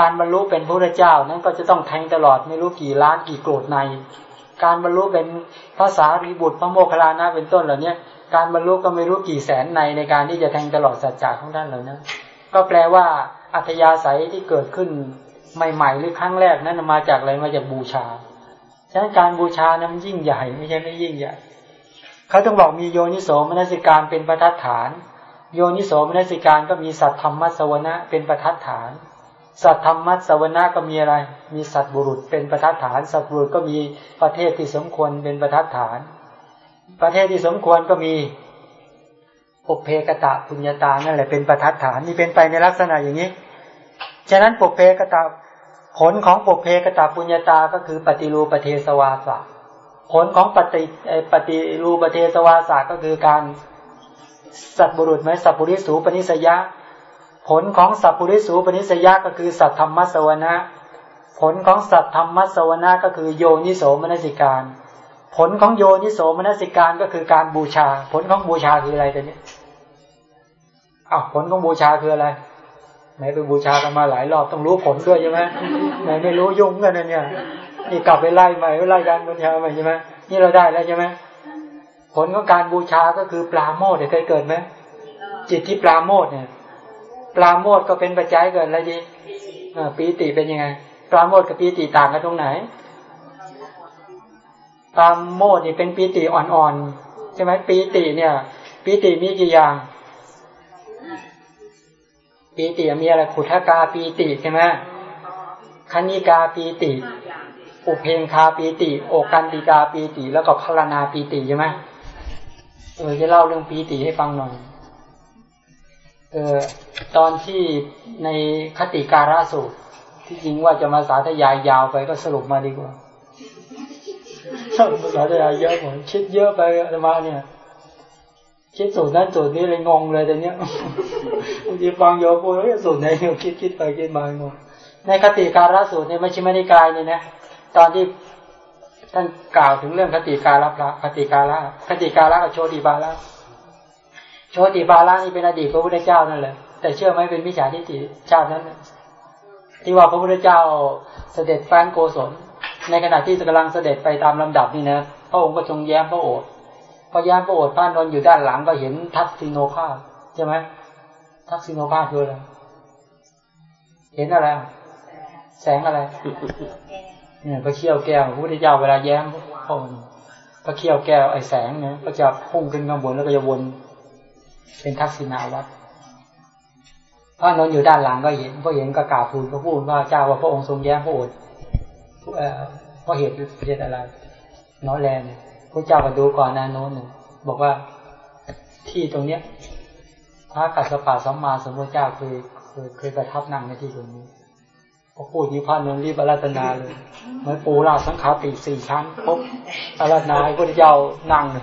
การบรรลุเป็นพระเจ้านั้นก็จะต้องแทงตลอดไม่รู้กี่ล้านกี่โกรธใน การบรรลุเป็นภาษารีบุตรพระโมคคัลลานะเป็นต้นเหล่านี้การบรรลุก็ไม่รู้กี่แสนในในการที่จะแทงตลอดสัจจะของท่านเหล่านั้นก็แปลว่าอัธยาศัยที่เกิดขึ้นใหม่ ๆ หรือครั้งแรกนั้นมาจากอะไรมาจากบูชาฉะนั้นการบูชานั้นยิ่งใหญ่ไม่ใช่ไม่ยิ่งใหญ่เขาต้องบอกมีโยนิโสมนสิการเป็นประทัดฐาน โยนิโสมนสิการก็มีสัตธรรมมัสวนะเป็นประทัดฐาน สัตธรรมมัสวนะก็มีอะไร มีสัตบุรุษเป็นประทัดฐาน สัตบุรุษก็มีประเทศที่สมควรเป็นประทัดฐาน ประเทศที่สมควรก็มีปุเพกตะปุญญาตานั่นแหละเป็นประทัดฐานนี่เป็นไปในลักษณะอย่างนี้ ฉะนั้นปุเพกตะผลของปุเพกตะปุญญาตาก็คือปฏิรูปเทสวาสะผลของปฏิปฏิรูปเทสวาสะก็คือการ สัตบุรุษไหมสัพพุริสูปนิสยะ ผลของสัพพุริสูปนิสยะก็คือสัตธรรมสวนะผลของสัตธรรมสวนะก็คือโยนิโสมนสิการ ผลของโยนิโสมนสิการก็คือการบูชา ผลของบูชาคืออะไรตัวนี้อ้าวผลของบูชาคืออะไรไหนไปบูชากันมาหลายรอบต้องรู้ผลด้วยใช่ไหมไหนไม่รู้ยุ่งกันเนี่ยนี่กลับไปไล่ใหม่ไล่การบูชาใหม่ใช่ไหมนี่เราได้แล้วใช่ไหม ผลของการบูชาก็คือปลาโมดเคยเกิดไหมจิตที่ปลาโมดเนี่ยปลาโมดก็เป็นปัจจัยเกิดอะไรดีปีติเป็นยังไงปลาโมดกับปีติต่างกันตรงไหนปลาโมดนี่เป็นปีติอ่อนๆใช่ไหมปีติเนี่ยปีติมีกี่อย่างปีติมีอะไรขุทกาปีติใช่ไหมคณิกาปีติ อุเพงคาปีติ โอกันติกาปีติ แล้วก็พลานาปีติใช่ไหม เออจะเล่าเรื่องปีติให้ฟังหน่อย เออตอนที่ในคติการาสูตร ที่จริงว่าจะมาสาธยายยาวไปก็สรุปมาดีกว่าภาษาธยายเยอะผมคิดเยอะไปอะมาเนี่ย คิดสูตรนั้นสูตรนี้เลยงงเลยแต่เนี้ยบางทีฟังโยพูดแล้วสูตรไหนโยคิดคิดไปคิดมางงในคติการาสูตรในมัชฌิมานิกายเนี่ยนะตอนที่ ท่านกล่าวถึงเรื่องคติการะพระคติการะคติการะกับโชติบาละโชติบาลานี่เป็นอดีตพระพุทธเจ้านั่นแหละแต่เชื่อไหมเป็นมิจฉาทิฏฐิชาตินั้นที่ว่าพระพุทธเจ้าเสด็จแฟนโกศล ในขณะที่กำลังเสด็จไปตามลำดับนี่นะพระองค์ก็ทรงแย้มพระโอษฐ์พอแย้มพระโอษฐ์พระนนอยู่ด้านหลังก็เห็นทักษิโนภาพใช่ไหมทักษิโนภาพคืออะไรเห็นอะไร แสงอะไร เนี่ยพระเขี้ยวแก้วพระพุทธเจ้าเวลาแย้มพระองค์พระเขี้ยวแก้วไอแสงเนี่ยก็จะพุ่งขึ้นข้างบนแล้วก็จะวน เป็นทักษิณาวัดพระนนท์อยู่ด้านหลังก็เห็นพอเห็นก็กราบทูลพระพูดว่าเจ้าว่าพระองค์ทรงแย้มพระโอษฐ์เพราะเหตุเหตุอะไรน้อยแรงพระเจ้าก็ดูก่อนนาโน้นบอกว่าที่ตรงเนี้ยพระกัสสปะสัมมาสัมพุทธเจ้าเคยเคยเคยประทับนั่งในที่ตรงนี้ พอพูดนี้พระนนท์รีบอาราธนาเลยเหมือนปูราสังขาปีสี่ชั้นพบอาราธนาพระพุทธเจ้านั่งเลย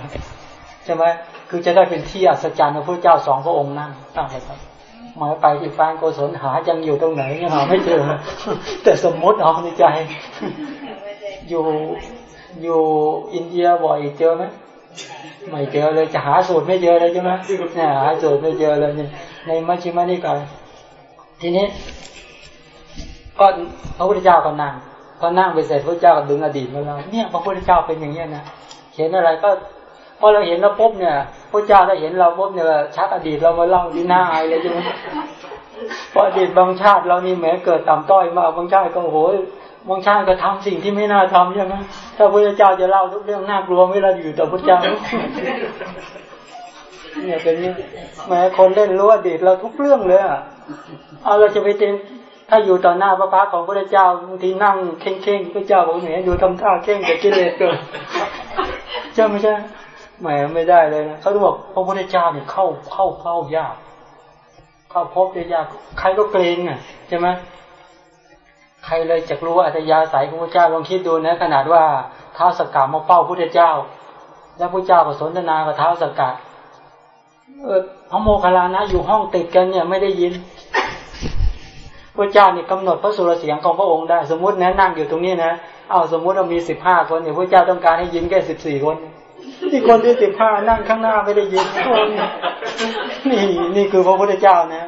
ใช่ไหมคือจะได้เป็นที่อัศจรรย์พระพุทธเจ้าสองพระองค์นั่งตั้งไปครับหมายไปที่ฟานโกศลหายังอยู่ตรงไหนยังหาไม่เจอ แต่สมมติเอาในใจ อยู่อยู่อินเดียบ่อยเจอไหมไม่เจอเลยจะหาสูตรไม่เจอเลยใช่ไหมเนี่ยหาสูตรไม่เจอเลยในมัชฌิมานิกายทีนี้ ก็พระพุทธเจ้าก็นั่งพอนั่งไปเสร็จพระเจ้าก็ดึงอดีตมาเราเนี่ยพระพุทธเจ้าเป็นอย่างนี้นะเห็นอะไรก็พอเราเห็นเราปุ๊บเนี่ยพระเจ้าได้เห็นเราปุ๊บเนี่ยชักอดีตเรามาเล่าที่หน้าอายเลยใช่ไหมเพราะอดีตบางชาติเรานี่แม้เกิดต่ำต้อยมาบางชาติก็โหยบางชาติก็ทำสิ่งที่ไม่น่าทำใช่ไหมถ้าพระเจ้าจะเล่าทุกเรื่องน่ากลัวไม่เราอยู่ต่อพระเจ้าเนี่ยเป็นนี้แม้คนเล่นรู้อดีตเราทุกเรื่องเลยอะเอาเราจะไปเต็ม ถ้าอยู่ต่อหน้าพระพักของพระเจ้าบางทีนั่งเข่งเข่งพระเจ้าบอกเนี่ยอยู่ทำท่าเข่งกับกิเลสเกินใช่ไม่ใช่แหมไม่ได้เลยนะเขาบอกพระพุทธเจ้าเนี่ยเข้าเข้าเข้ายาก เข้าพบได้ยากใครก็เกรงอะใช่ไหมใครเลยจะรู้ว่าอัตยาสายของพระเจ้าลองคิดดูนะขนาดว่าเท้าสกกัดมาเป้าพระเจ้า แล้วพระเจ้าก็สนทนากับเท้าสกกัดเออพระโมคคัลลานะอยู่ห้องติดกันเนี่ยไม่ได้ยินพ ระเจ้านี่กำหนดพระสุรเสียงของพระองค์ได้ สมมตินะนั่งอยู่ตรงนี้นะเอาสมมติเรามีสิบห้าคนเนี่ยพระเจ้าต้องการให้ยินแค่สิบสี่คนที่คนที่สิบห้านั่งข้างหน้าไม่ได้ยินคนนี่นี่คือพระพุทธเจ้านะ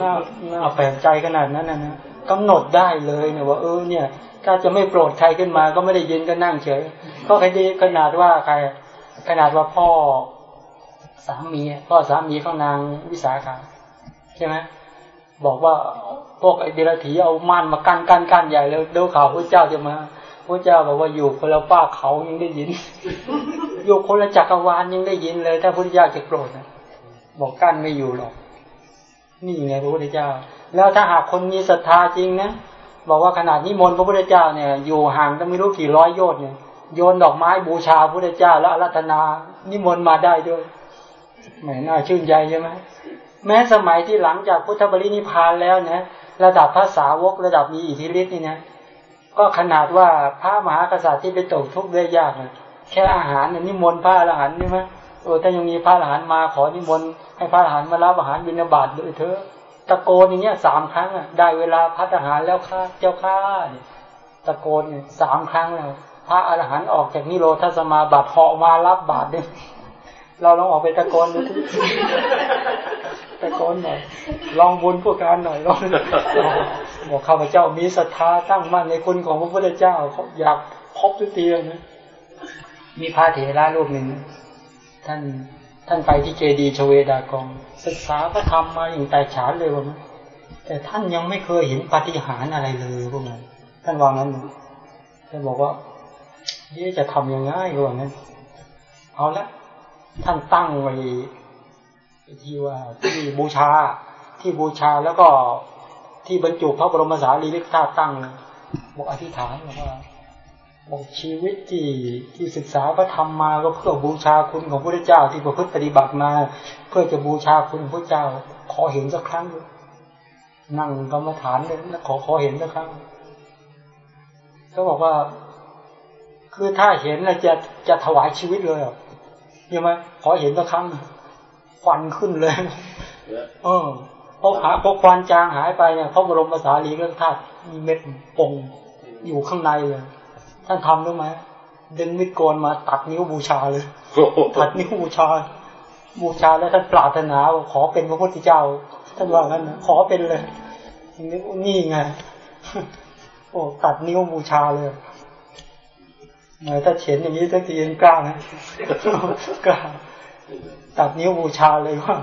น่าน่าแปลกใจขนาดนั้นนะนะกำหนดได้เลยเนี่ยว่าเออเนี่ย ถ้าจะไม่โปรดใครขึ้นมาก็ไม่ได้ยินก็นั่งเฉย ก็คดีขนาดว่าใคร ขนาดว่าพ่อสามีพ่อสามีของนางวิสาขาใช่ไหม บอกว่าพวกไอเดรถีเอาม่านมากั้นกั้นกั้นใหญ่เลยดูข่าวพระเจ้าจะมาพระเจ้าบอกว่าอยู่คนละป้าเขายังได้ยิน อยู่คนละจักรวาลยังได้ยินเลย ถ้าพระพุทธเจ้าจะโกรธนะบอกกั้นไม่อยู่หรอก นี่ไงพระพุทธเจ้า แล้วถ้าหากคนมีศรัทธาจริงนะบอกว่าขนาดนิมนต์พระพุทธเจ้าเนี่ย อยู่ห่างก็ไม่รู้กี่ร้อยโยชน์เนี่ยโยนดอกไม้บูชาพระพุทธเจ้า แล้วอารัธนานิมนต์มาได้ด้วยแหมน่าชื่นใจใช่ไหม แม้สมัยที่หลังจากพุทธบริณิพานแล้วนะระดับภาษาวกระดับมีอิทธิฤทธิ์นี่นะก็ขนาดว่าพระมหากษัตริย์ที่ไปตกทุกข์ได้ยากนะแค่อาหารนี่มนต์พระอรหันต์ใช่ไหมโอ้ถ้ายังมีพระอรหันต์มาขอนิมนต์ให้พระอรหันต์มารับอาหารบิณฑบาตด้วยเถอะตะโกนอย่างเงี้ยสามครั้งอะได้เวลาพัฒอาหารแล้วข้าเจ้าข้าเนี่ยตะโกนสามครั้งแล้วพระอรหันต์ออกจากนิโรธสมาบัติเหาะมารับบาตรเนี่ย เราลองออกไปตะโกนดูทีตะโกนหน่อย ลองบุญผู้การหน่อยลองบอกข้าพเจ้ามีศรัทธาตั้งมั่นในคุณของพระพุทธเจ้าเขาอยากพบทุกทีนะ มีพระเถระรูปหนึ่ง ท่านท่านไปที่เจดีย์ชเวดากอง ศึกษาพระธรรมมาอย่างแต่ฉานเลยว่าแต่ท่านยังไม่เคยเห็นปฏิหารอะไรเลยพวกนั้นท่านวางนั้นท่านบอกว่านี่จะทำยังไงพวกนั้นเอาละ ท่านตั้งไว้ที่ว่าที่บูชาที่บูชาแล้วก็ที่บรรจุพระบรมสารีริกธาตุตั้งบอกอธิษฐานบอกว่าบอกชีวิตที่ที่ศึกษาพระธรรมมาก็เพื่อบูชาคุณของพระเจ้าที่ประพฤติปฏิบัติมา เพื่อจะบูชาคุณพระเจ้า ขอเห็นสักครั้งนั่งกรรมฐานเลยขอขอเห็นสักครั้งเขาบอกว่า คือถ้าเห็นแล้วจะจะถวายชีวิตเลยอะ ใช่ไหมขอเห็นสักครั้งควันขึ้นเลยเออพอหาพอควันจางหายไปเนี่ยพระบรมสารีริกธาตุมีเม็ดปงอยู่ข้างในเลยท่านทำรู้ไหมดึงมิดโกนมาตัดนิ้วบูชาเลยตัดนิ้วบูชา บูชาแล้วท่านปรารถนาว่าขอเป็นพระพุทธเจ้า ท่านว่างั้นขอเป็นเลยนี่ไงโอ้ตัดนิ้วบูชาเลย ถ้าเขียนอย่างนี้สักทียังกล้านะกล้าตัดนิ้วบูชาเลยว่า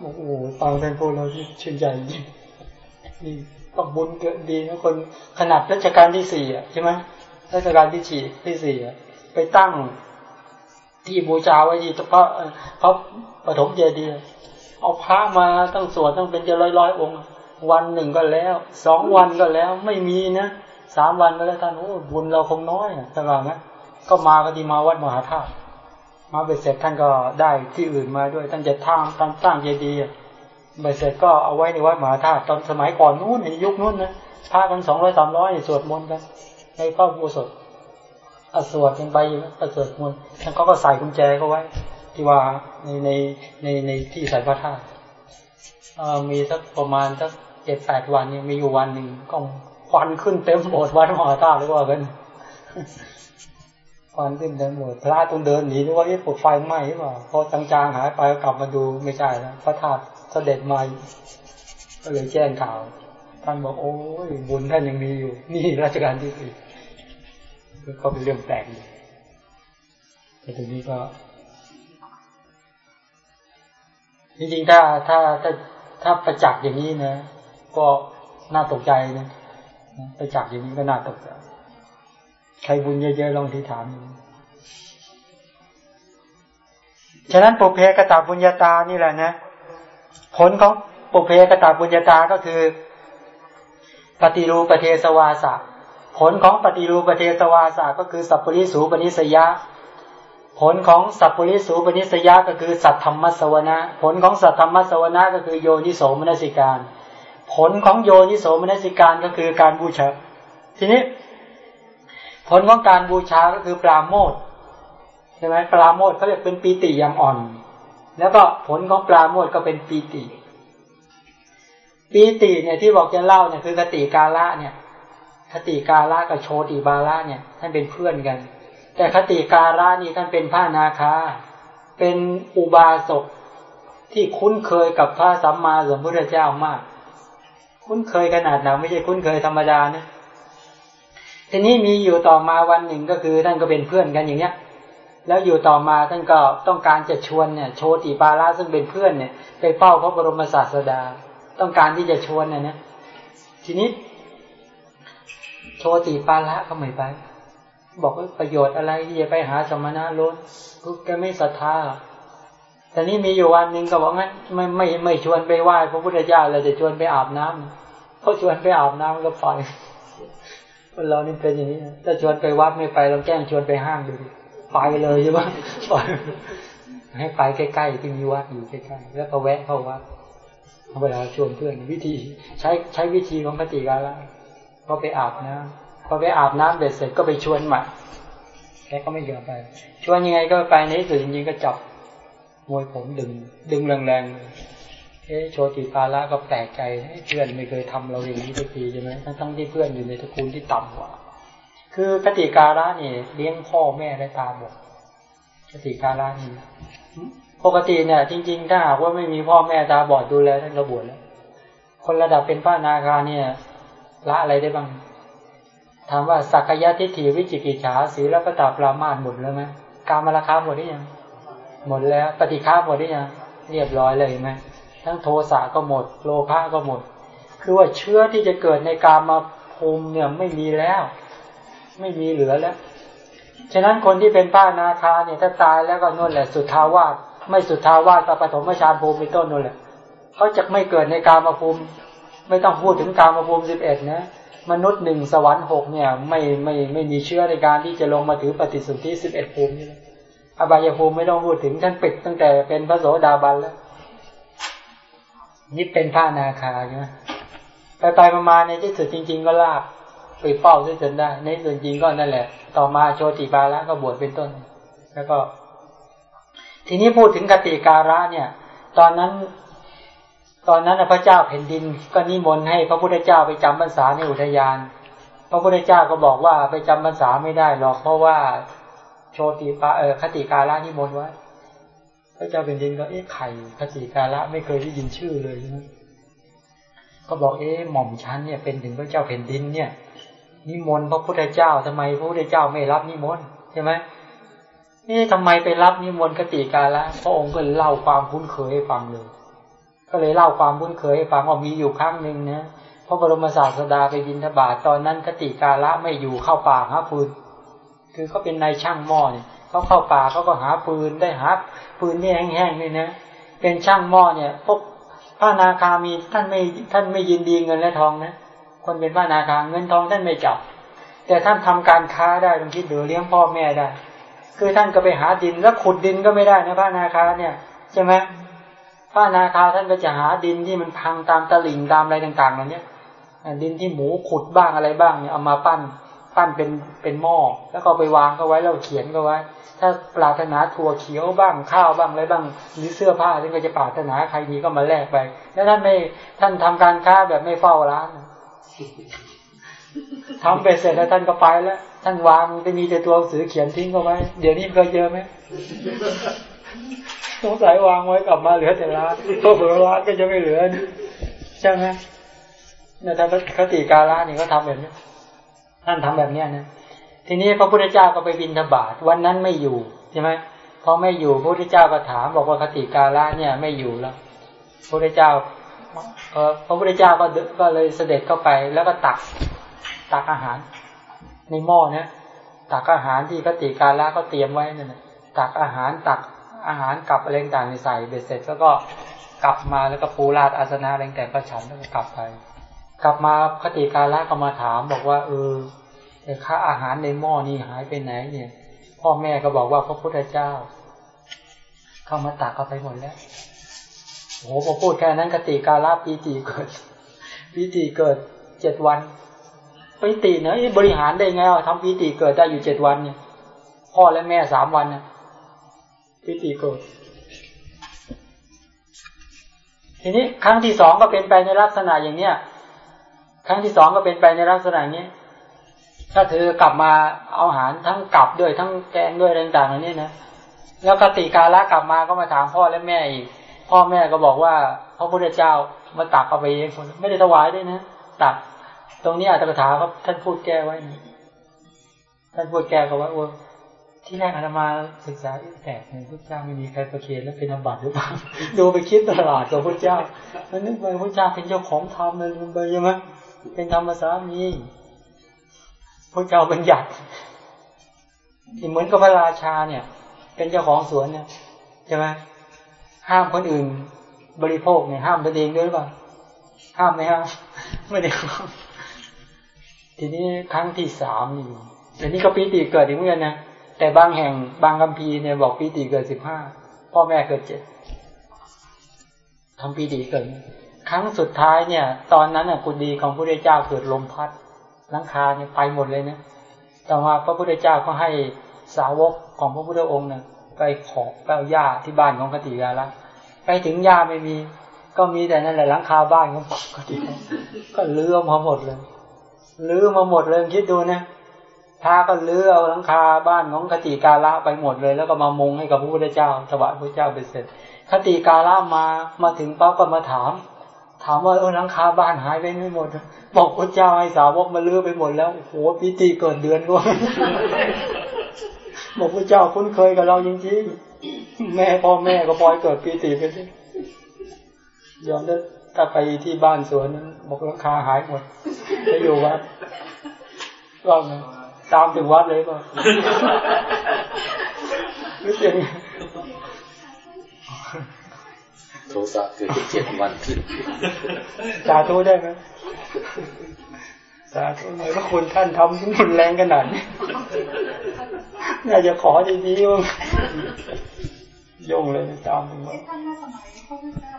โอ้โหฟังเป็นพวกเราที่ชื่นใจจริงนี่ต้องบุญเกิดดีนะคนขนาดรัชกาลที่สี่อะใช่ไหมรัชกาลที่สี่ที่สี่อะไปตั้ง ที่บูชาไว้ที่พระพระปฐมเจดีย์เอาพระมาตั้งสวดตั้งเป็นจะร้อยร้อยองค์ วันหนึ่งก็แล้วสองวันก็แล้วไม่มีนะสามวันก็แล้วท่านโอ้บุญเราคงน้อยอะแต่ว่านะ ก็มาก็ดีมาวัดมหาธาตุมาเบ็ดเสร็จท่านก็ได้ที่อื่นมาด้วยท่านจะท่างท่านสร้างเจดีย์เบ็ดเสร็จก็เอาไว้ในวัดมหาธาตุตอนสมัยก่อนนู้นในยุคนู้นนะพระกันสองร้อยสามร้อยสวดมนต์กันในพระบูสดอสวดกันไปอสวดมนต์ท่านเขาก็ใส่กุญแจเขาไว้ ที่ว่าในในในในที่ใส่พระธาตุมีสักประมาณสักเจ็ดแปดวันเนี่ยมีอยู่วันหนึ่งก็ควันขึ้นเต็มโบสถ์วัดมหาธาตุหรือว่ากัน ควันขึ้นเต็มโบสถ์พระต้องเดินหนีด้วยว่าไอ้ปลุกไฟไหม้หรือเปล่าพอจางๆหายไปกลับมาดูไม่ใช่แล้วพระธาตุเสด็จมาก็เลยแจ้งข่าวท่านบอกโอ้ยบุญท่านยังมีอยู่ นี่ราชการที่สี่ก็เป็นเรื่องแปลกอยู่แต่ทีนี้ก็จริงๆถ้าถ้าถ้าถ้าประจักษ์อย่างนี้นะ ก็น่าตกใจนะประจักษ์อย่างนี้ก็น่าตกใจ ใครบุญเยอะๆลองที่ถามฉะนั้นปุเพกตาบุญญาตานี่แหละนะผลของปุเพกตาบุญญาตาก็คือ ปฏิรูปเทสวาสะผลของปฏิรูปเทสวาสะก็คือสัพปริสูปนิสยาผลของสัพปริสูปนิสยาก็คือสัตธรรมสวนะผลของสัตธรรมสวนะก็คือโยนิโสมนสิการ ผลของโยนิโสมนสิการก็คือการบูชาทีนี้ ผลของการบูชาก็คือปราโมทใช่ไหมปราโมทเขาเรียกเป็นปีติอย่างอ่อน แล้วก็ผลของปราโมทก็เป็นปีติปีติเนี่ยที่บอกจะเล่าเนี่ยคือคติกาละเนี่ย คติกาละกับโชติบาละเนี่ยท่านเป็นเพื่อนกัน แต่คติการานี่ท่านเป็นพระนาคาเป็นอุบาสกที่คุ้นเคยกับพระสัมมาสัมพุทธเจ้ามาก คุ้นเคยขนาดไหนไม่ใช่คุ้นเคยธรรมดานะ ทีนี้มีอยู่ต่อมาวันหนึ่งก็คือท่านก็เป็นเพื่อนกันอย่างเนี้ย แล้วอยู่ต่อมาท่านก็ต้องการจะชวนเนี่ยโชติปาราซึ่งเป็นเพื่อนเนี่ยไปเฝ้าพระบรมศาสดา ต้องการที่จะชวนเนี่ยนะทีนี้ โชติปาระก็ไม่ไป บอกว่าประโยชน์อะไรที่จะไปหาสมณะล้นทุกแกไม่ศรัทธาแต่นี้มีอยู่วันหนึ่งก็บอกงั้นไม่ไม่ไม่ชวนไปไหว้พระพุทธเจ้าเราจะชวนไปอาบน้ำเขาชวนไปอาบน้ำก็ไป คนเรานี่เป็นอย่างนี้ถ้าชวนไปวัดไม่ไปเราแกล้งชวนไปห้างดูไปเลยใช่ไหมไปให้ไปใกล้ๆที่มีวัดอยู่ใกล้ๆแล้วก็แวะเข้าวัดเวลาชวนเพื่อนวิธีใช้ใช้วิธีของปฏิกาละก็ไปอาบน้ำพอไปอาบน้ำเบ็ดเสร็จก็ไปชวนใหม่แกก็ไม่ยอมไป ชวนยังไงก็ไปในที่สุดจริงๆก็จับมวยผมดึง ดึงแรงๆ เอ๊โชติปาละก็แปลกใจเพื่อนไม่เคยทำเราอย่างนี้สักทีใช่ไหมทั้งๆที่เพื่อนอยู่ในตระกูลที่ต่ำกว่า คือกติการะนี่เลี้ยงพ่อแม่ได้ตาบอดกติการะนี่ปกติเนี่ย จริงๆถ้าหากว่าไม่มีพ่อแม่ตาบอดดูแลท่านก็บวชแล้ว คนระดับเป็นพระนาคาเนี่ยละอะไรได้บ้างถามว่าสักยะทิฏฐิวิจิกิจฉาสีล้วก็ตาปรามาหมดแล้วไหมการมาราคาหมดหรือยังหมดแล้ว ปฏิฆาหมดหรือยังเรียบร้อยเลยไหม ทั้งโทสะก็หมด โลภะก็หมด คือว่าเชื้อที่จะเกิดในกามาภูมิเนี่ยไม่มีแล้ว ไม่มีเหลือแล้ว ฉะนั้นคนที่เป็นป้านาคาเนี่ยถ้าตายแล้วก็นู่นแหละสุดทาวาสไม่สุดทาวาสกับปฐมฌานภูมิเป็นต้นนู่นแหละเขาจะไม่เกิดในกามาภูมิ ไม่ต้องพูดถึงกามาภูมิสิบเอ็ดนะมนุษย์หนึ่งสวรรค์หกเนี่ย ไม่ไม่ไม่มีเชื่อในการที่จะลงมาถือปฏิสุทธิสิบเอ็ดภูมินี่อบายภูมิไม่ต้องพูดถึงท่านปิดตั้งแต่เป็นพระโสดาบันแล้ว นี่เป็นพระนาคาใช่ไหมไปไปประมาณในที่สุดจริง ๆ ก็ลากไปเป้าที่สุดได้ ในส่วนจริงก็นั่นแหละ ต่อมาโชติบาละก็บวชเป็นต้น แล้วก็ ทีนี้พูดถึงกติการะเนี่ย ตอนนั้นตอนนั้นพระเจ้าแผ่นดินก็นิมนต์ให้พระพุทธเจ้าไปจำพรรษาในอุทยาน พระพุทธเจ้าก็บอกว่าไปจำพรรษาไม่ได้หรอกเพราะว่าโชติปาเออคติกาละนิมนต์ไว้ พระเจ้าแผ่นดินก็เอ๊ะไข่คติกาละไม่เคยได้ยินชื่อเลยนะก็บอกเอ๊ะหม่อมชั้นเนี่ยเป็นถึงพระเจ้าแผ่นดินเนี่ย นิมนต์พระพุทธเจ้าทำไมพระพุทธเจ้าไม่รับนิมนต์ใช่ไหมนี่ทำไมไปรับนิมนต์คติกาละพระองค์ก็เล่าความคุ้นเคยให้ฟังเลย ก็เลยเล่าความคุ้นเคยให้ฟังว่ามีอยู่ครั้งหนึ่งนะพระบรมศาสดาไปบินทบาทตอนนั้นคติกาละไม่อยู่เข้าป่าหาปืนคือเขาเป็นนายช่างหม้อเนี่ย เขาเข้าป่าเขาก็หาปืนได้หาปืนนี่แห้งๆนี่นะเป็นช่างหม้อเนี่ยพวกพระนาคามีท่านไม่ท่านไม่ยินดีเงินและทองนะคนเป็นพระนาคาเงินทองท่านไม่จับ แต่ท่านทำการค้าได้ลองคิดดูเลี้ยงพ่อแม่ได้ คือท่านก็ไปหาดินแล้วขุดดินก็ไม่ได้นะพระนาคาเนี่ยใช่ไหมพระนาคาท่านก็จะหาดินที่มันพังตามตลิ่งตามอะไรต่างๆเหล่านี้ดินที่หมูขุดบ้างอะไรบ้างเนี่ยเอามาปั้นปั้นเป็นเป็นหม้อแล้วก็ไปวางก็ไว้แล้วเขียนก็ไว้ ถ้าปรารถนาถั่วเขียวบ้างข้าวบ้างอะไรบ้างหรือเสื้อผ้าท่านก็จะปรารถนาใครมีก็มาแลกไป แล้วท่านไม่ท่านทำการค้าแบบไม่เฝ้าร้านทำไปเสร็จแล้วท่านก็ไปแล้วท่านวางจะมีแต่ตัวหนังสือเขียนทิ้งเอาไว้ เดี๋ยวนี้เคยเจอไหมสงสัยวางไว้กลับมาเหลือแต่ร้านตัวเบอร์ร้านก็จะไม่เหลือใช่ไหมเนี่ยท่านคติกาลานี่เขาทำแบบนี้ท่านทำแบบเนี้ยนะ ทีนี้พระพุทธเจ้าก็ไปบินธบาตวันนั้นไม่อยู่ใช่ไหมพอไม่อยู่พระพุทธเจ้าก็ถามบอกว่าคติกาละเนี่ยไม่อยู่แล้วพระพุทธเจ้าเออพระพุทธเจ้าก็ก็เลยเสด็จเข้าไปแล้วก็ตักตักอาหาร ในหม้อนะตักอาหารที่คติกาละก็เตรียมไว้นั่นตักอาหารตักอาหารกลับอะไรต่างๆใส่เบ็ดเสร็จแล้วก็กลับมาแล้วก็ปูราดอาสนะอะไรแต่งก็ฉันแล้วก็กลับไป กลับมาคติกาละก็มาถามบอกว่าเออ แต่ค่าอาหารในหม้อนี่หายไปไหนเนี่ย พ่อแม่ก็บอกว่าพระพุทธเจ้า เข้ามาตักเอาไปหมดแล้วโอ้โหพอพูดแค่นั้นกติกาลาปีติเกิดปีติเกิดเจ็ดวันปีติเนอะบริหารได้ไงวะทำปีติเกิดได้อยู่เจ็ดวันเนี่ย พ่อและแม่สามวันเนี่ยปีติเกิดทีนี้ครั้งที่สองก็เป็นไปในลักษณะอย่างเนี้ย ครั้งที่สองก็เป็นไปในลักษณะนี้ ถ้าเธอกลับมาเอาอาหารทั้งกลับด้วยทั้งแกงด้วยต่างๆเหล่านี้นะแล้วกติกาละกลับมาก็มาถามพ่อและแม่อีก พ่อแม่ก็บอกว่าพระพุทธเจ้ามาตักเอาไปเองไม่ได้ถวายด้วยนะตัก ตรงนี้อาตถาครับท่านพูดแก้ไว้นะท่านพูดแก้ก็ว่าโอ้ที่แรกอาตมาศึกษาแตกในพระเจ้าไม่มีใครประเคนแล้วเป็นอบัติหรือเปล่าดูไปคิดตลาดกับพระเจ้ามันนึกไปพระเจ้าเป็นเจ้าของธรรมเลยไปใช่ไหมเป็นธรรมสามี พระเจ้าบัญญัติที่เหมือนกับพระราชาเนี่ย เป็นเจ้าของสวนเนี่ยใช่ไหมห้ามคนอื่น บริโภคเนี่ยห้ามตัวเองด้วยหรือเปล่าห้ามไหมห้ามไม่ได้ทีนี้ครั้งที่สามนี่อันนี้ก็ปีติเกิดอีกเหมือนกันนะแต่บางแห่งบางคัมภีเนี่ยบอกปีติเกิดสิบห้าพ่อแม่เกิดเจ็ดทำปีติเกิด ครั้งสุดท้ายเนี่ย ตอนนั้นน่ะกุฎีของพระเจ้าเกิดลมพัด หลังคาเนี่ยไปหมดเลยนะต่อมาพระพุทธเจ้าก็ให้สาวกของพระพุทธองค์เนี่ยไปขอไปเอาหญ้าที่บ้านของกติกาละไปถึงหญ้าไม่มี ก็มีแต่นั่นแหละหลังคาบ้านของกติกาก็เลื้อมาหมดเลยลื้อมาหมดเลยคิดดูนะพาก็ลื้อเอาหลังคาบ้านของคติกาละไปหมดเลย แล้วก็มามุงให้กับพระพุทธเจ้าถวายพระเจ้าเป็นเสร็จคติกาละมามาถึงปั๊บก็มาถาม ถามว่าเออหลังคาบ้านหายไปไม่หมด บอกพระเจ้าให้สาวกมาเลื้อไปหมดแล้วโอ้โหพิธีเกิดเดือนก็บอกพระเจ้าคุ้นเคยกับเราจริงๆแม่พ่อแม่ก็ปล่อยเกิดปีติไปสิยอมได้ถ้าไปที่บ้านสวนนั้นบอกราคาหายหมดไปอยู่วัดก็ไงตามถึงวัดเลยก็รู้สึก โทสะเกิดเจ็ดวันขึ้นสาธุได้ไหมสาธุไหมว่าคุณท่านทำที่รุนแรงขนาดนี้น่าจะขอดีๆมั้งยงเลยตามถึงวัดท่านน่าสมัยพระพุทธเจ้า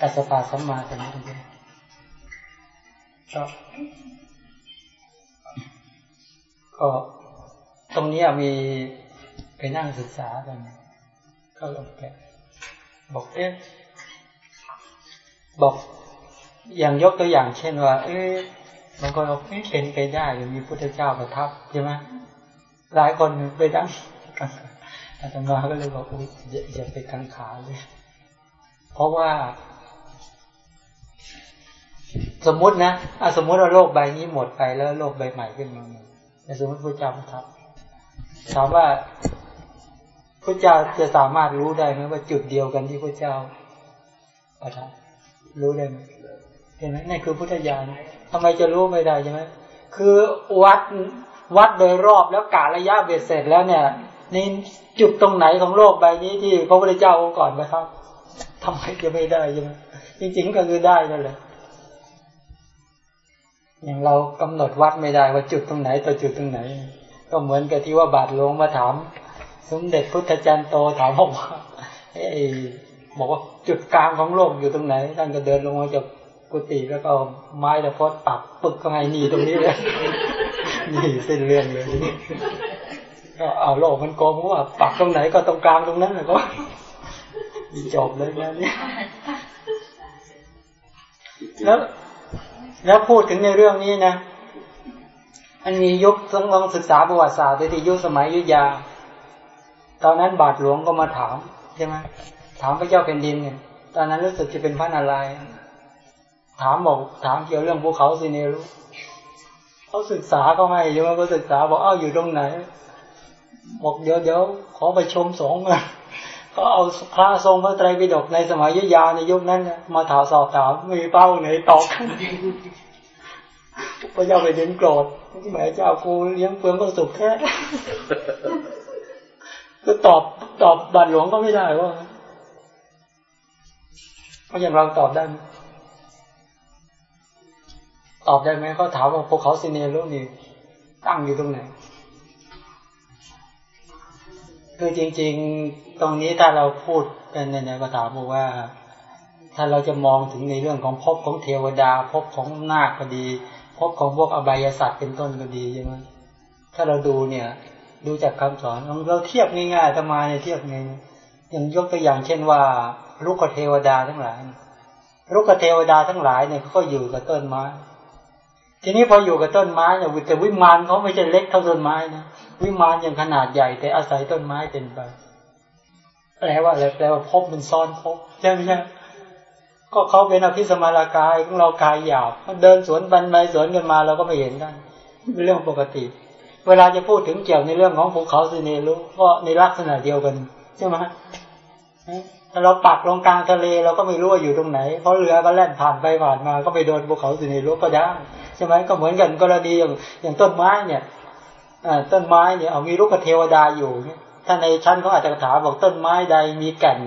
กัสสปะสัมมาสัมพุทธเจ้าก็ก็ตรงนี้มีไปนั่งศึกษากันก็ลงแก บอกเอ๊ะบอกอย่างยกตัวอย่างเช่นว่า เอ๊ะบางคนบอกเอ๊ะเป็นไปได้หรือมีพุทธเจ้าประทับใช่ไหมหลายคนไปนั่งอาตมาก็เลยบอกอุ๊ยอย่าอย่าไปกังขาเลย เพราะว่า สมมตินะอะสมมติว่าโลกใบนี้หมดไปแล้วโลกใบใหม่ขึ้นมาแต่สมมติพระเจ้าประทับถามว่า พระเจ้าจะสามารถรู้ได้ไหมว่าจุดเดียวกันที่พระเจ้าประทับรู้ได้ไหมเห็นไหมนั่นคือพุทธญาณทำไมจะรู้ไม่ได้ใช่ไหมคือวัดวัดโดยรอบแล้วกะระยะเบ็ดเสร็จแล้วเนี่ยในจุดตรงไหนของโลกใบนี้ที่พระพุทธเจ้าองค์ก่อนประทับทำไมจะไม่ได้ใช่ไหมจริง ๆ ก็คือได้นั่นแหละอย่างเรากำหนดวัดไม่ได้ว่าจุดตรงไหนต่อจุดตรงไหน ก็เหมือนกับที่ว่าบาทหลวงมาถาม สมเด็จพุทธจารย์โตถามบอกว่าไอ้บอกว่าจุดกลางของโลกอยู่ตรงไหนท่านก็เดินลงมาจากกุฏิแล้วก็เอาไม้ตะพดปักปึกข้างในนี่ตรงนี้เลยนี่เส้นเรื่องเลยนี้ก็เอาโลกมันโกงว่าปักตรงไหนก็ตรงกลางตรงนั้นเลยก็จบเลยนะเนี่ยแล้วแล้วพูดถึงในเรื่องนี้นะ อันมียุคต้องลองศึกษาประวัติศาสตร์ในที่ยุคสมัยยุธยา ตอนนั้นบาทหลวงก็มาถามใช่ไหมถามพระเจ้าแผ่นดินเนี่ยตอนนั้นรู้สึกจะเป็นพระนารายณ์ถามบอกถามเกี่ยวเรื่องภูเขาสิเนรุเขาศึกษาก็ไม่ใช่ไหมเขาศึกษาบอกเอ้าอยู่ตรงไหน บอกเดี๋ยวเดี๋ยวขอไปชมสองเลยก็เอาพระทรงพระไตรปิฎกในสมัยยุยาในยุคนั้นเนี่ยมาถามสอบถามมีเป้าไหนตอบพระเจ้าไปเดินโกรธที่หมายเจ้ากูเลี้ยงเฟืองก็สุขแค่ ก็ตอบตอบบาทหลวงก็ไม่ได้ว่าเพราะอย่างเราตอบได้ไหมตอบได้ไหมเขาถามว่าภูเขาซีเนโรนี่ตั้งอยู่ตรงไหนคือจริง ๆ ตรงนี้ถ้าเราพูดกันเนี่ยก็ถาบอกว่า ถ้าเราจะมองถึงในเรื่องของภพของเทวดาภพของนาคก็ดีภพของพวกอบายสัตว์เป็นต้นก็ดีใช่ไหมถ้าเราดูเนี่ย ดูจากคำสอนเราเทียบง่ายๆทำไมเนี่ยเทียบไงอย่างยกตัวอย่างเช่นว่าลูกเทวดาทั้งหลายลูกเทวดาทั้งหลายเนี่ยเขาก็อยู่กับต้นไม้ ทีนี้พออยู่กับต้นไม้เนี่ยแต่วิมานเขาไม่ใช่เล็กเท่าต้นไม้นะวิมานอย่างขนาดใหญ่ แต่อาศัยต้นไม้เป็นไปแปลว่าอะไรแปลว่าพบมันซ่อนพบใช่ไหมใช่ก็เขาเป็นอภิสมารากายของเรากายหยาบเดินสวนบันไดสวนกันมาเราก็ไม่เห็นได้เป็นเรื่องปกติ เวลาจะพูดถึงเกี่ยวในเรื่องของภูเขาสิเนรุก็ในลักษณะเดียวกันใช่ไหมถ้าเราปักลงกลางทะเลเราก็ไม่รู้ว่าอยู่ตรงไหน เพราะเรือก็แล่นผ่านไปผ่านมา ก็ไปโดนภูเขาสิเนรุก็ได้ใช่ไหมก็เหมือนกันกรณีอย่างอย่างต้นไม้เนี่ยต้นไม้เนี่ยเอามีลูกเทวดาอยู่เนี่ยถ้าในชั้นเขาอาจจะถามบอกต้นไม้ใดมีแก่น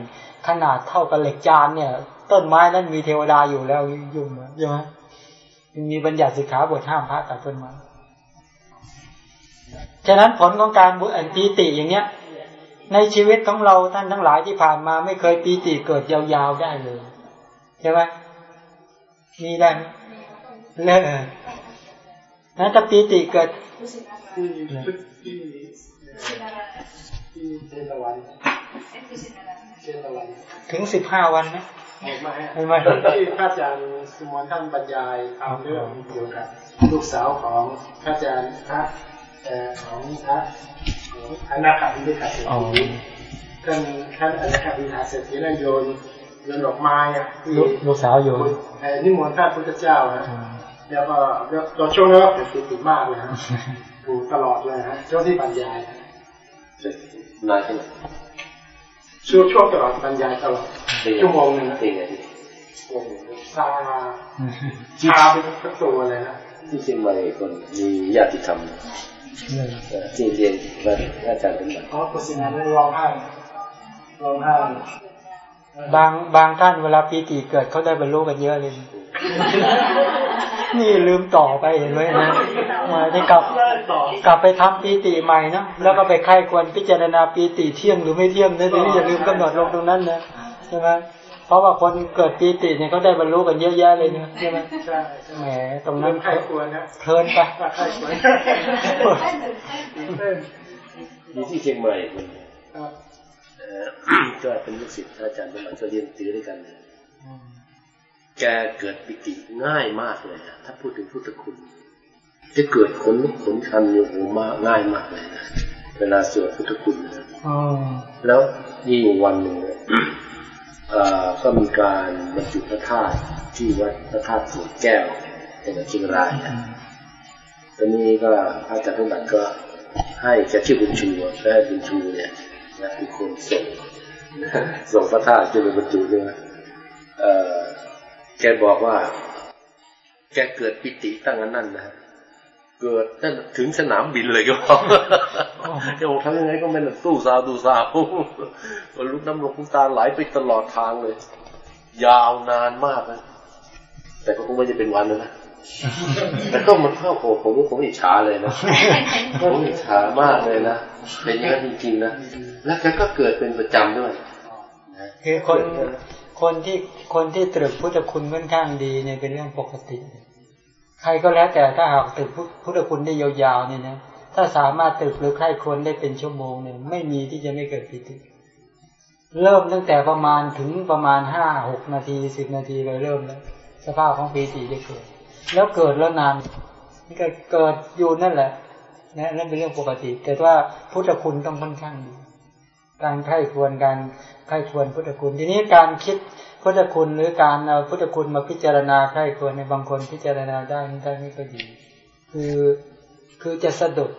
ขนาดเท่ากับเหล็กจานเนี่ย ต้นไม้นั้นมีเทวดาอยู่แล้วยุ่งใช่ไหมมีบัญญัติสิกขาบทห้ามพระตัดต้นไม้ ฉะนั้นผลของการบุญปีติอย่างเนี้ย ในชีวิตของเราท่านทั้งหลายที่ผ่านมาไม่เคยปีติเกิดยาวๆได้เลยใช่ไหมมีได้ไหมเลิกนะถ้าปีติเกิดถึงสิบห้าวันไหมไม่ไม่ที่พระอาจารย์สมนท่านบรรยายเอาเรื่องเกี่ยวกับลูกสาวของพระอาจารย์พระ ของพระของอนาคาบิณฑาเศรษฐีท่านท่านอนาคาบิณฑาเศรษฐีนั่นโยนโยนดอกไม้อะลูกสาวโยนนิมนต์พระพุทธเจ้าฮะแล้วก็ตอนช่วงนั้นก็ติดติดมากเลยฮะดูตลอดเลยฮะช่วงที่บรรยายนานแค่ไหนช่วงช่วงตลอดบรรยายตลอดชั่วโมงนึงเป็นไงชาชาเป็นตัวเลยนะที่เชียงใหม่คนมีญาติธรรม ที่เรียนมาอาจารย์เป็นแบบอ๋อปุสินันร้องไห้ร้องไห้บางบางท่านเวลาปีติเกิดเขาได้บรรลุกันเยอะเลย นี่ลืมต่อไปเห็นไหมนะมาที่กลับกลับไปทำปีติใหม่นะแล้วก็ไปไข้ควรพิจารณาปีติเที่ยงหรือไม่เที่ยงนะทีนี้อย่าลืมกำหนดลงตรงนั้นนะใช่ไหม เพราะว่าคนเกิดปีติเนี่ยเขาได้บรรลุกันเยอะแยะเลยเนี่ยใช่ไหมแหมตรงนั้นไข้ควรนะเพลินไปไข้ควรมีที่เชียงใหม่คนก็เป็นลูกศิษย์อาจารย์สมัยก็เรียนตื้อด้วยกันแกเกิดปิติง่ายมากเลยถ้าพูดถึงพุทธคุณจะเกิดขนลุกขนคันอยู่หูมาง่ายมากเลยนะเวลาสวดพุทธคุณนะแล้วนี่วันหนึ่ง ก็มีการบรรจุพระธาตุที่วัดพระธาตุสีแก้วจังหวัดเชียงรายนะตอนนี้ก็พระอาจารย์ทุกท่านก็ให้แกชื่อบุญชูและบุญชูเนี่ยนะเป็นคนส่งส่งพระธาตุจนเป็นบรรจุเนี่ยแกบอกว่า แกเกิดปิติตั้งนั้นนะ เกิดตั้งถึงสนามบินเลยก็บอกแกบอกทำยังไงก็ไม่หลัตู้ซาตู้ซาลุกน้ำลงตาไหลไปตลอดทางเลย ยาวนานมากนะแต่ก็คงไม่จะเป็นวันนะแต่ก็มันเข้าผมผมผมอิจฉาเลยนะผมอิจฉามากเลยนะเป็นอย่างนั้นจริงๆนะแล้วแกก็เกิดเป็นประจำด้วยคือคนคนที่คนที่ตรึกพุทธคุณค่อนข้างดีเนี่ยเป็นเรื่องปกติ ใครก็แล้วแต่ถ้าหากตึกพุทธคุณได้ยาวๆเนี่ยนะถ้าสามารถตึกหรือใครคนได้เป็นชั่วโมงเนี่ยไม่มีที่จะไม่เกิดปิติเริ่มตั้งแต่ประมาณถึงประมาณห้าหกนาทีสิบนาทีเลยเริ่มแล้วสภาพของปีติจะเกิด แล้วเกิดแล้วนานนี่ก็เกิดอยู่นั่นแหละนะนั่นเป็นเรื่องปกติ แต่ว่าพุทธคุณต้องค่อนข้างดีการไข้ควรการไข้ควรพุทธคุณ ทีนี้การคิด พุทธคุณหรือการเอาพุทธคุณมาพิจารณาไข้ควรในบางคนพิจารณาได้ไม่ได้ไม่ก็ดี คือคือจะสะดุด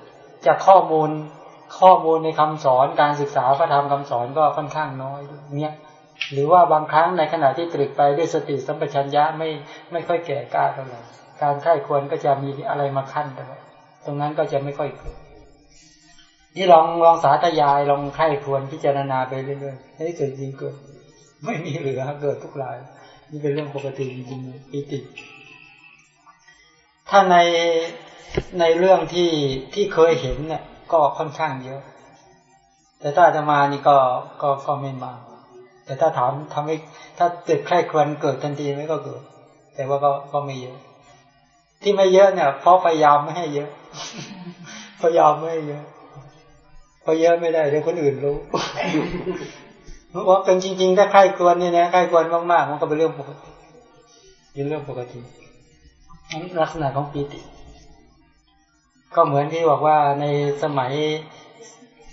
จากข้อมูลข้อมูลในคำสอนการศึกษาพระธรรมคำสอนก็ค่อนข้างน้อยเนี่ยหรือว่าบางครั้งในขณะที่ตรึกไปด้วยสติสัมปชัญญะไม่ไม่ค่อยแก่กล้าเท่าไหร่การไข้ควรก็จะมีอะไรมาขั้นแต่ว่าตรงนั้นก็จะไม่ค่อยเกิดนี่ลองลองสาธยายลองไข้ควรพิจารณาไปเรื่อยๆให้เกิดจริงเกิด ไม่มีเหลือเกิดทุกราย นี่เป็นเรื่องปกติจริงๆปิติถ้าในในเรื่องที่ที่เคยเห็นเนี่ย ก็ค่อนข้างเยอะ แต่ถ้าจะมานี่ก็ก็ก็ไม่มา แต่ถ้าถามทำให้ถ้าเกิดใครควรเกิดทันทีไหมก็เกิด แต่ว่าก็ก็ไม่เยอะ ที่ไม่เยอะเนี่ย เพราะพยายามไม่ให้เยอะ พยายามไม่ให้เยอะพอเยอะไม่ได้เดี๋ยวคนอื่นรู้ ว่าเป็นจริงๆ ถ้าใครควรเนี่ยนะใครควรมากๆ มันก็เป็นเรื่องปกติเป็นเรื่องปกติลักษณะของปีติ ก็เหมือนที่บอกว่าในสมัย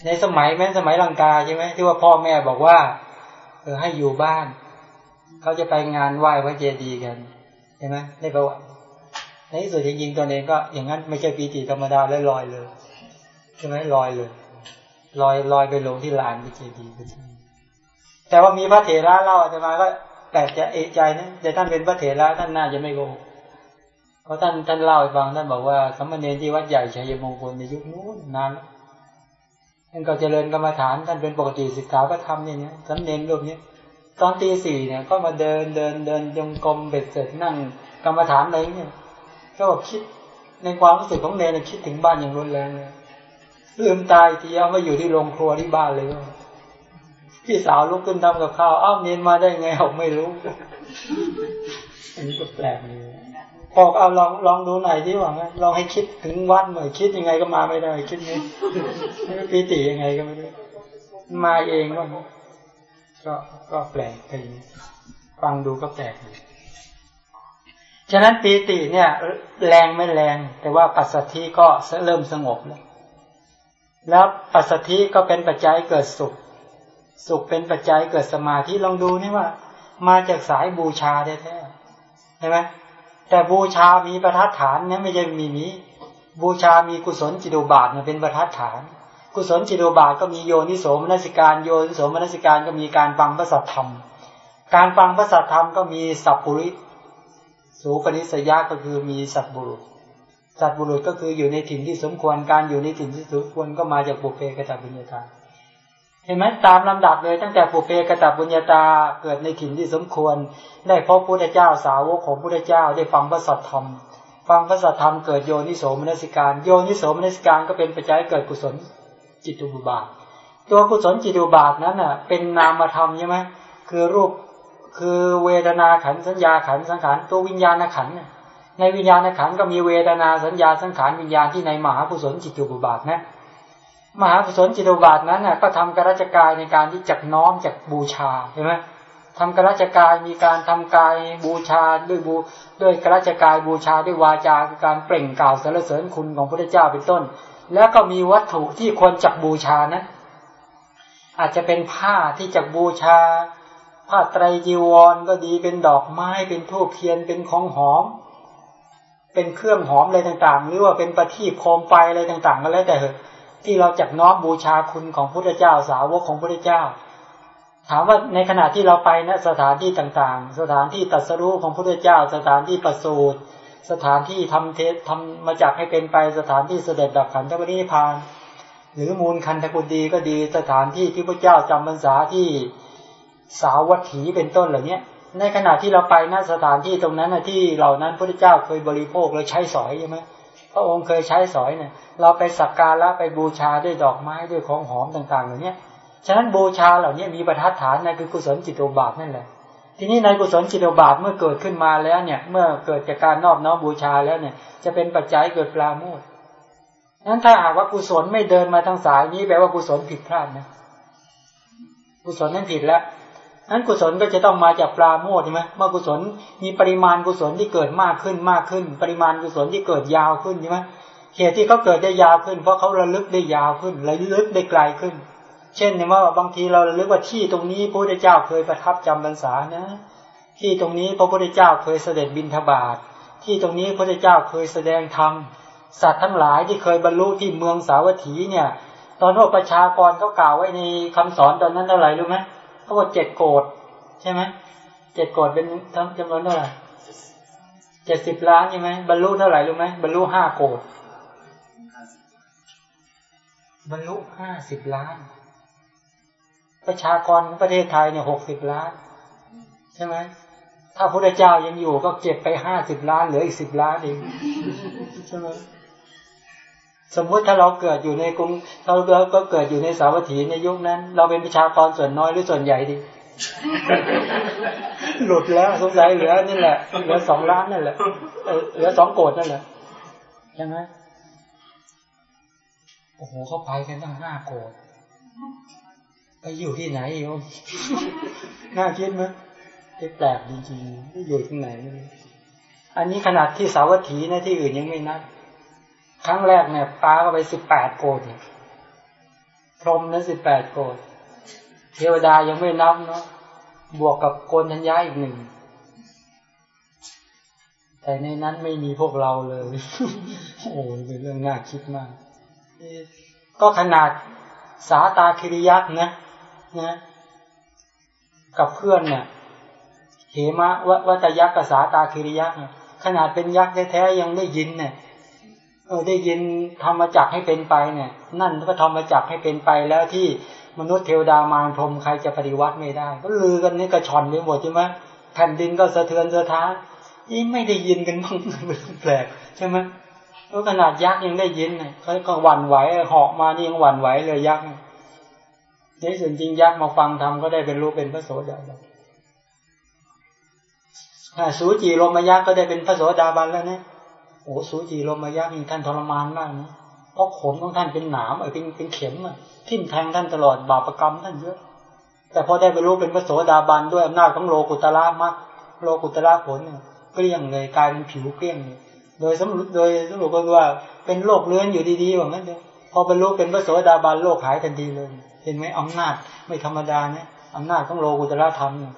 ในสมัยแม้สมัยลังกาใช่ไหมที่ว่าพ่อแม่บอกว่าเออให้อยู่บ้าน เขาจะไปงานไหว้พระเจดีย์กันใช่ไหมในประวัติในที่สุดจริงๆตนเองก็อย่างนั้นไม่ใช่ปีติธรรมดาแล้วลอยเลยใช่ไหมลอยเลยลอยลอยไปลงที่ลานพระเจดีย์ แต่ว่ามีพระเถระเล่าอาจจะมาก็แปลกจะเอะใจนะแต่ท่านเป็นพระเถระท่านน่าจะไม่โกหกเพราะท่านท่านเล่าให้ฟังท่านบอกว่าสมณเณรที่วัดใหญ่ชัยมงคลในยุคนู้นนานท่านก็เจริญกรรมฐานท่านเป็นปกติศึกษาพระธรรมเนี่ยนะสำเนียงรูปนี้ตอนตีสี่เนี่ย ก็มาเดินเดินเดินยงกลมเบ็ดเสร็จนั่งกรรมฐานอะไรเนี่ยก็บอกคิดในความรู้สึกของเนรคิดถึงบ้านอย่างรุนแรงเลยลืมตายทีเอามาอยู่ที่โรงครัวที่บ้านเลย พี่สาวลุกขึ้นทำกับข้าวอ้าวเนนมาได้ไงผมไม่รู้ อันนี้ก็แปลกเลยบอกเอาลองลองดูหน่อยที่ว่าลองให้คิดถึงวัดหน่อยคิดยังไงก็มาไม่ได้ คิดนี้ปีติยังไงก็ไม่ได้มาเองก็ก็ก็แปลกไปฟังดูก็แปลกฉะนั้นปีติเนี่ย แรงไม่แรง แต่ว่าปัสสธิก็เริ่มสงบแล้วแล้วปัสสธิก็เป็นปัจจัยเกิดสุข สุขเป็นปัจจัยเกิดสมาธิลองดูนี่ว่า มาจากสายบูชาแท้ๆใช่ไหมแต่บูชามีประทัดฐานเนี่ยไม่ใช่มีนี้ บูชามีกุศลจิตุบาทเนี่ยเป็นประทัดฐาน กุศลจิตุบาทก็มีโยนิโสมนสิการโยนิโสมนสิการก็มีการฟังพระสัทธรรม การฟังพระสัทธรรมก็มีสัพปุริสูปนิสยาก็คือมีสัตบุรุษ สัตบุรุษก็คืออยู่ในถิ่นที่สมควรการอยู่ในถิ่นที่สมควรก็มาจากปุเพกตบุญญาตา เห็นไหมตามลำดับเลยตั้งแต่ปุเพกตบุญญาตาเกิดในถิ่นที่สมควร ได้พบพุทธเจ้าสาวกของพุทธเจ้าได้ฟังพระสัทธรรม ฟังพระสัทธรรมเกิดโยนิโสมนสิการ โยนิโสมนสิการก็เป็นปัจจัยเกิดกุศลจิตุบาท ตัวกุศลจิตุบาทนั้นอะเป็นนามธรรมใช่ไหมคือรูปคือเวทนาขันสัญญาขันสังขารตัววิญญาณขันในวิญญาณขันก็มีเวทนาสัญญาสังขารวิญญาณที่ในมหากุศลจิตุบาทนะ มหากุศลจิตุบาทนั้นน่ะก็ทำกระจกายในการที่จักน้อมจักบูชาเห็นไหมทำกระจกายมีการทำกายบูชาด้วยบูด้วยกระจกายบูชาด้วยวาจาการ เปล่งกล่าวสรรเสริญคุณของพระเจ้าเป็นต้น แล้วก็มีวัตถุที่ควรจักบูชานะ อาจจะเป็นผ้าที่จักบูชา ผ้าไตรจีวรก็ดีเป็นดอกไม้เป็นทูบเทียนเป็นของหอม เป็นเครื่องหอมอะไรต่างๆ หรือว่าเป็นประทีปโคมไฟอะไรต่างๆ ก็แล้วแต่เหอะ ที่เราจักน้อมบูชาคุณของพุทธเจ้าสาวกของพุทธเจ้า ถามว่าในขณะที่เราไปนะสถานที่ต่างๆ สถานที่ตัดสรู้ของพุทธเจ้า สถานที่ประสูติสถานที่ทำเทศทำมาจากให้เป็นไปสถานที่เสด็จดับขันธปรินิพาน หรือมูลคันธกุฎีก็ดีสถานที่ที่พระเจ้าจำพรรษาที่สาวัตถีเป็นต้นเหล่านี้ในขณะที่เราไปณสถานที่ตรงนั้นนะที่เหล่านั้นพระเจ้าเคยบริโภคแล้วใช้สอยใช่ไหม พระองค์เคยใช้สอยเนี่ย เราไปสักการะไปบูชาด้วยดอกไม้ด้วยของหอมต่างๆเหล่านี้ฉะนั้นบูชาเหล่านี้มีประทัดฐานในคือกุศลจิตโบาทนั่นแหละ ทีนี้ในกุศลจิตโบาทเมื่อเกิดขึ้นมาแล้วเนี่ย เมื่อเกิดจากการนอบน้อมบูชาแล้วเนี่ย จะเป็นปัจจัยเกิดปลาโมดนั้นถ้าหากว่ากุศลไม่เดินมาทางสายนี้แปลว่ากุศลผิดพลาดนะ กุศลนั้นผิดแล้ว นั้นกุศลก็จะต้องมาจากปราโมทใช่ไหมเมื่อกุศลมีปริมาณกุศลที่เกิดมากขึ้นมากขึ้น ปริมาณกุศลที่เกิดยาวขึ้นใช่ไหมเหตุที่เขาเกิดได้ยาวขึ้น เพราะเขาระลึกได้ยาวขึ้นระลึกได้ไกลขึ้น เช่นว่าบางทีเราระลึกว่าที่ตรงนี้พระพุทธเจ้าเคยประทับจำพรรษานะ ที่ตรงนี้พระพุทธเจ้าเคยเสด็จบินทบาทที่ตรงนี้พระพุทธเจ้าเคยแสดงธรรมสัตว์ทั้งหลายที่เคยบรรลุที่เมืองสาวัตถีเนี่ย ตอนพวกประชากรเขากล่าวไว้ในคำสอนตอนนั้นเท่าไหร่รู้ไหม เขาบอกเจ็ดโกดใช่ไหมเจ็ดโกดเป็นทั้งจำนวนเท่าไหร่เจ็ดสิบล้านใช่ไหมบรรลุเท่าไหร่รู้ไหมบรรลุห้าโกดบรรลุห้าสิบล้าน ประชากรของประเทศไทยเนี่ยหกสิบล้าน ใช่ไหมถ้าพระเจ้ายังอยู่ก็เก็บไปห้าสิบล้านเหลืออีกสิบล้านเองใช่ไหม สมมุติถ้าเราเกิดอยู่ในกรุงเราเราก็เกิดอยู่ในสาวัตถีในยุคนั้น เราเป็นประชากรส่วนน้อยหรือส่วนใหญ่ดี หลุดแล้วสงสัยเหลือนี่แหละเหลือสองล้านนั่นแหละเหลือสองโกดนั่นแหละใช่ไหมโอ้โหเขาไปกันตั้งห้าโกดไปอยู่ที่ไหนโยมน่าคิดไหมแปลกจริงๆอยู่ที่ไหน อันนี้ขนาดที่สาวัตถีนะที่อื่นยังไม่นับ ครั้งแรกเนี่ยปลาก็ไปสิบแปดโกดพรหมนั้นสิบแปดโกดเทวดายังไม่นับเนาะบวกกับโกนทัญญาอีกหนึ่ง แต่ในนั้นไม่มีพวกเราเลย โอ้เป็นเรื่องน่าคิดมาก ก็ขนาดสาตาคิริยักษ์นะนะกับเพื่อนเนี่ยเหมะวัตยักษ์กับสาตาคิริยักษ์ขนาดเป็นยักษ์แท้ๆยังได้ยินเนี่ย เออได้ยินธรรมจักให้เป็นไปเนี่ย นั่นก็ธรรมจักให้เป็นไปแล้วที่มนุษย์เทวดามารพรมใครจะปฏิวัติไม่ได้ ก็ลือกันนี่กระชอนไปหมดใช่ไหมแผ่นดินก็สะเทือนสะท้านนี่ไม่ได้ยินกันบ้างแปลกใช่ไหมแล้วขนาดยักษ์ยังได้ยินเนี่ยเขาก็หวั่นไหวเหาะมานี่ยังหวั่นไหวเลยยักษ์ในส่วนจริงยักษ์มาฟังธรรมก็ได้เป็นรู้เป็นพระโสดาบันสูจีลมยักษ์ก็ได้เป็นพระโสดาบันแล้วเนี่ย โอ้สูจีลมายักษ์นี่ท่านทรมานมากนะเพราะขนของท่านเป็นหนามเอเป็นเป็นเข็มอะทิ่มแทงท่านตลอดบาปกรรมท่านเยอะ แต่พอได้ไปรู้เป็นพระโสดาบันด้วยอำนาจของโลกุตละมักโลกุตละผลเนี่ยเกลี้ยงเลยกลายเป็นผิวเกลี้ยงเลยโดยสมรุปโดยสรุปก็ว่าเป็นโรคเลื้อนอยู่ดีๆว่างั้นเดียพอไปรู้เป็นพระโสดาบันโรคหายทันทีเลย เห็นไหมอำนาจไม่ธรรมดาเนี่ยอำนาจของโลกุตละธรรมเนี่ย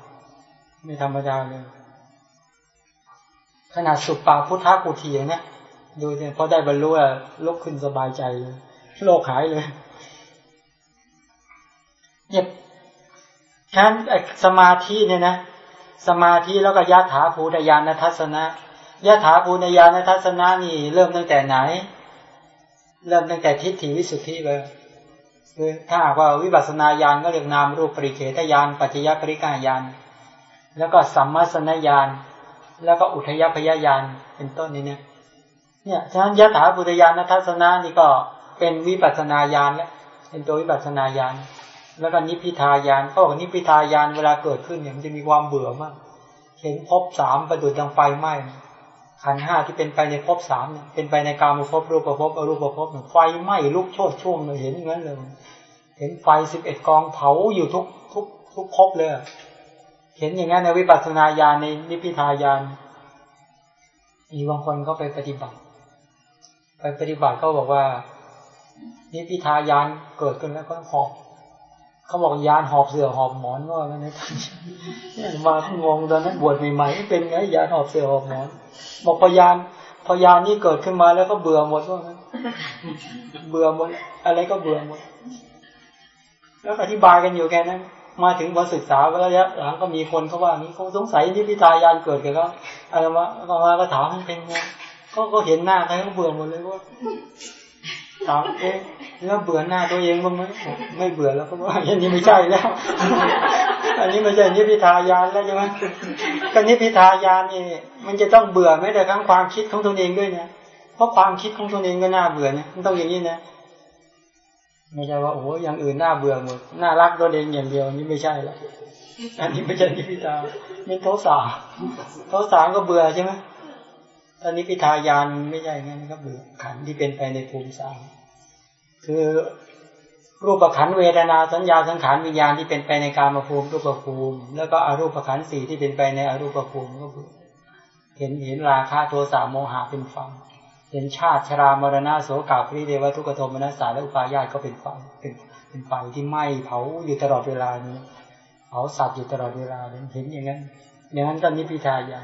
ไม่ธรรมดาเลย ขนาดสุปปาพุทธกุฏีเนี่ยดูเนี่ยพอได้บรรลุอะลุกขึ้นสบายใจเลยโรคหายเลยเนี่ยฉะนั้นสมาธิเนี่ยนะสมาธิแล้วก็ยะถาภูตยานทัศนะยะถาภูตยานทัศนะนี่ เริ่มตั้งแต่ไหน เริ่มตั้งแต่ทิฏฐิวิสุทธิเลยคือถ้าว่าวิปัสสนาญาณก็เรียกนามรูปปริเฉทญาณปัจจยปริกายานแล้วก็สัมมาสนญาณ แล้วก็อุทยพยาญาณเป็นต้นนี้เนี่ยเนี่ยฉะนั้นยะถาภูตยานทัศนะนี่ก็เป็นวิปัสนาญาณแล้วเป็นตัววิปัสนาญาณแล้วก็นิพพิทายานเขาบอกนิพพิทายานเวลาเกิดขึ้นเนี่ยมันจะมีความเบื่อมาก เห็นภพสามประดุจดังไฟไหม้ขันห้าที่เป็นไปในภพสามเนี่ยเป็นไปในกามภพรูปภพอรูปภพไฟไหม้ลุกโชดช่วงเลยเห็นอย่างนั้นเลย เห็นไฟสิบเอ็ดกองเผาอยู่ทุกทุกทุกภพเลย เห็นอย่างนั้นในวิปัสสนาญาณในนิพิทายานมีบางคนก็ไปปฏิบัติ ไปปฏิบัติก็บอกว่า นิพิทายานเกิดขึ้นแล้วก็หอบเขาบอกยานหอบเสือหอบหมอนว่าไงนะมาทงงตอนนั้นบวชใหม่ๆเป็นไงยานหอบเสือหอบหมอน บอกพยานพยานนี้เกิดขึ้นมาแล้วก็เบื่อหมดว่างั้นเบื่อหมด อะไรก็เบื่อหมด แล้วอธิบายกันอยู่แค่นั้น มาถึงพอศึกษาระยะหลังก็มีคนเขาว่านี้เขาสงสัยนิพิทายานเกิดกับเขาอะไรมาก็มาก็ถามเป็นไงก็ก็เห็นหน้าใครก็เบื่อหมดเลยว่าถามเอ๊ะแล้วเบื่อหน้าตัวเองบ้างไหมไม่เบื่อแล้วก็ว่าอันนี้ไม่ใช่แล้ว อันนี้ไม่ใช่นิพิทายานแล้วใช่ไหมก็นิพิทายานนี่มันจะต้องเบื่อไม่แต่ทั้งความคิดของตนเองด้วยนะเพราะความคิดของตนเองก็น่าเบื่อเนี่ยมันต้องอย่างนี้นะ ไม่ใช่ว่าโอ้อย่างอื่นน่าเบื่อหมดน่ารักตัวเองอย่างเดียวนี่ไม่ใช่แล้วอันนี้ไม่ใช่นิพิทานี่โทสาโทสาก็เบื่อใช่ไหมตอนนี้พิทายานไม่ใช่งั้นก็เบื่อขันที่เป็นไปในภูมิสามคือรูปขันเวทนาสัญญาสังขารวิญญาณที่เป็นไปในการมาภูมิรูปภูมิ แล้วก็อรูปขันสี่ที่เป็นไปในอรูปภูมิก็คือเห็นเห็นราคะโทสะโมหะเป็นฟัง เห็นชาติชรามรณะโสกาปริเดวทุกขโทมนัสสาและอุปาญาตก็เป็นไฟเป็นเป็นไฟที่ไหม้เผาอยู่ตลอดเวลานี้เผาสัตว์อยู่ตลอดเวลาเห็นอย่างนั้น อย่างนั้นก็นิพพิทายา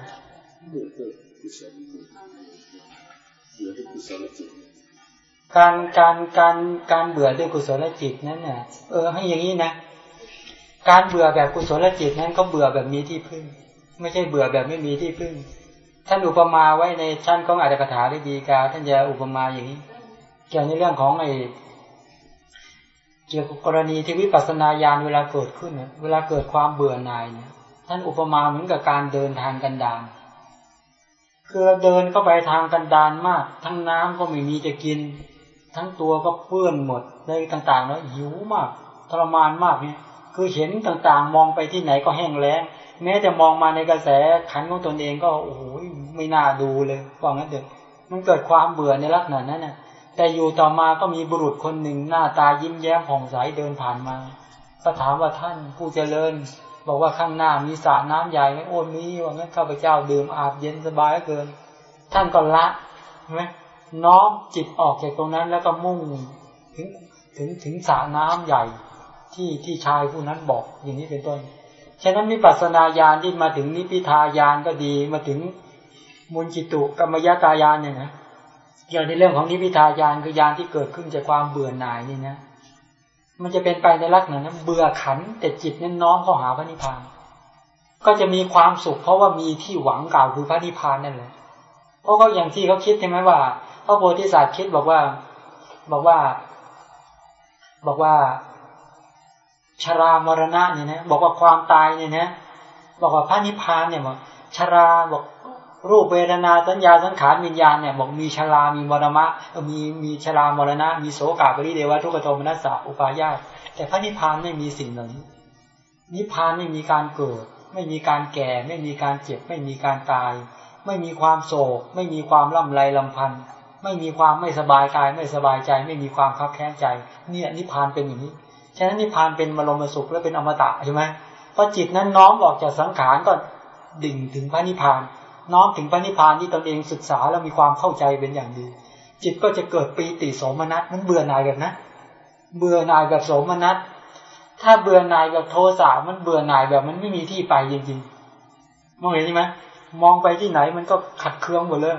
เมื่อเกิดกุศลเหลือที่กุศลจิตการการการการเบื่อด้วยกุศลจิตนั้นเนี่ยเออให้อย่างนี้นะ การเบื่อแบบกุศลจิตนั้นก็เบื่อแบบมีที่พึ่ง ไม่ใช่เบื่อแบบไม่มีที่พึ่ง ท่านอุปมาไว้ในชั้นของอัตถกถาได้ดีกา ท่านจะอุปมาอย่างนี้ เกี่ยวในเรื่องของไอ้เกี่ยวกับกรณีที่วิปัสสนาญาณเวลาเกิดขึ้นเนี่ยเวลาเกิดความเบื่อหน่ายเนี่ยท่านอุปมาเหมือนกับการเดินทางกันดารคือเดินเข้าไปทางกันดารมาก ทั้งน้ำก็ไม่มีจะกิน ทั้งตัวก็เปื้อนหมดเลยต่างๆแล้วหิวมากทรมานมากเนี่ยคือเห็นต่างๆ มองไปที่ไหนก็แห้งแล้งแม้แต่มองมาในกระแสขันของตนเองก็โอ้โหไม่น่าดูเลยว่างั้นเถอะมันเกิดความเบื่อในลักษณะนั้นน่ะ แต่อยู่ต่อมาก็มีบุรุษคนหนึ่งหน้าตายิ้มแย้มผ่องใสเดินผ่านมาก็ถามว่าท่านผู้เจริญ บอกว่าข้างหน้ามีสระน้ำใหญ่ไหมโอ้มีว่างั้นข้าพเจ้าดื่มอาบเย็นสบายเกิน ท่านก็ละใช่ไหมน้อมจิตออกจากตรงนั้นแล้วก็มุ่งถึงถึงถึงสระน้ำใหญ่ที่ที่ชายผู้นั้นบอกอย่างนี้เป็นต้น ฉะนั้นวิปัสสนาญาณที่มาถึงนิพิทายานก็ดี มาถึงมุนจิตุกรรมยตายานเนี่ยนะเกี่ยวในเรื่องของนิพพิทายานคือญาณที่เกิดขึ้นจากความเบื่อหน่ายนี่นะมันจะเป็นไปในลักษณะนั้นเบื่อขันแต่จิตนั้นน้อมเข้าหาพระนิพพาน ก็จะมีความสุข เพราะว่ามีที่หวังกล่าวคือพระนิพพานนั่นแหละเพราะเขาอย่างที่เขาคิดใช่ไหมว่าพระโพธิสัตว์คิดบอกว่า บอกว่า บอกว่า ชรามรณะเนี่ยนะบอกว่าความตายเนี่ยนะบอกว่าพระนิพพานเนี่ยบอกชราบอกรูปเวทนาสัญญาสังขารวิญญาณเนี่ยบอกมีชรามีมรณะมีมีชรามรณะ มีโสกาปริเดวะทุกขโทมนัสสะอุปาญาตแต่พระนิพพานไม่มีสิ่งเหล่านี้ นิพพานไม่มีการเกิด ไม่มีการแก่ ไม่มีการเจ็บ ไม่มีการตาย ไม่มีความโศก ไม่มีความล่ำไรลำพันธ์ไม่มีความไม่สบายกายไม่สบายใจ ไม่มีความคับแค้นใจ เนี่ยนิพพานเป็นอย่างนี้ ฉะนั้นนิพพานเป็นมรมสุขและเป็นอมตะใช่ไหมพอจิตนั้นน้อมออกจากสังขารก็ดิ่งถึงพระนิพพาน น้อมถึงพระนิพพานที่ตนเองศึกษาแล้วมีความเข้าใจเป็นอย่างดี จิตก็จะเกิดปีติโสมนัสมันเบื่อหน่ายแบบนะ เบื่อหน่ายแบบโสมนัสถ้าเบื่อหน่ายแบบโทสะมันเบื่อหน่ายแบบมันไม่มีที่ไปจริงๆมองเห็นใช่ไหมมองไปที่ไหนมันก็ขัดเคืองหมดเลย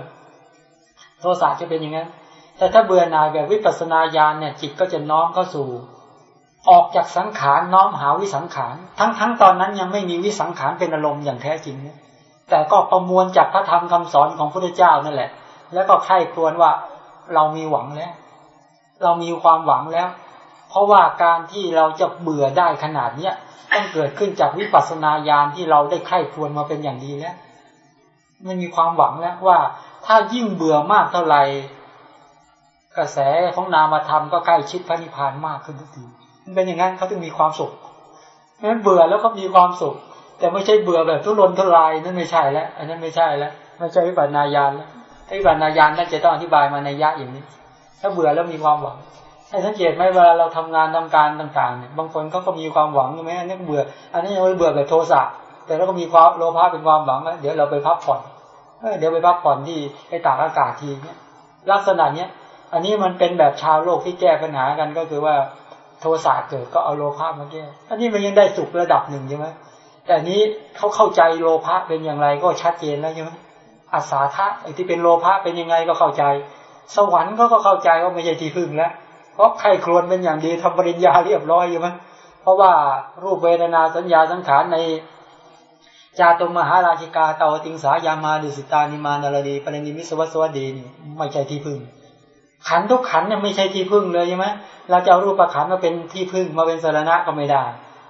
โทสะจะเป็นอย่างนั้น แต่ถ้าเบื่อหน่ายแบบวิปัสสนาญาณเนี่ย จิตก็จะน้อมเข้าสู่ ออกจากสังขารน้อมหาวิสังขาร ทั้งทั้งตอนนั้นยังไม่มีวิสังขารเป็นอารมณ์อย่างแท้จริง แต่ก็ประมวลจากพระธรรมคำสอนของพระพุทธเจ้านั่นแหละ แล้วก็ไข้ครวญว่าเรามีหวังแล้ว เรามีความหวังแล้ว เพราะว่าการที่เราจะเบื่อได้ขนาดเนี้ยต้องเกิดขึ้นจากวิปัสสนาญาณที่เราได้ไข้ครวญมาเป็นอย่างดีแล้วมันมีความหวังแล้วว่า ถ้ายิ่งเบื่อมากเท่าไหร่กระแสของนามธรรมก็ใกล้ชิดพระนิพพานมากขึ้นทุกที เป็นอย่างนั้นเขาถึงมีความสุขนั้นเบื่อแล้วก็มีความสุข แต่ไม่ใช่เบื่อแบบทุรนทุรายนั่นไม่ใช่แล้ว อันนั้นไม่ใช่แล้วไม่ใช่วิปัสสนาญาณแล้ววิปัสสนาญาณน่าจะต้องอธิบายมาในยะอย่างนี้ ถ้าเบื่อแล้วมีความหวังให้สังเกตไหมเวลาเราทำงานทำการต่างๆเนี่ยบางคนเขาก็มีความหวังใช่ไหมอันนี้เบื่อ อันนี้ยังไม่เบื่อแบบโทสะแต่เราก็มีความโลภะเป็นความหวังแล้วเดี๋ยวเราไปพักผ่อนเดี๋ยวไปพักผ่อนที่ไปตากอากาศทีเนี่ยลักษณะเนี้ยอันนี้มันเป็นแบบชาวโลกที่แก้ปัญหากันก็คือว่า ทสะเกิดก็เอาโลภะมาแก้อันนี้มันยังได้สุขระดับหนึ่งใช่ไหมแต่นี้เขาเข้าใจโลภะเป็นอย่างไรก็ชัดเจนแล้วใช่ไหมอาสาทะไอ้ที่เป็นโลภะเป็นยังไงก็เข้าใจ สวรรค์เขาก็เข้าใจว่าไม่ใช่ที่พึ่งแล้ว เพราะใครครวญเป็นอย่างดีทำปริญญาเรียบร้อยอยู่มั้ยเพราะว่ารูปเวทนาสัญญาสังขารในจาตุมหาราชิกาเตาติงสายามาดุสิตานิมานารดีปรินิมิสวัสดีนี่ไม่ใช่ที่พึ่ง ขันทุกขันเนี่ยไม่ใช่ที่พึ่งเลยใช่ไหมเราจะเอารูปขันมาเป็นที่พึ่งมาเป็นสารณะก็ไม่ได้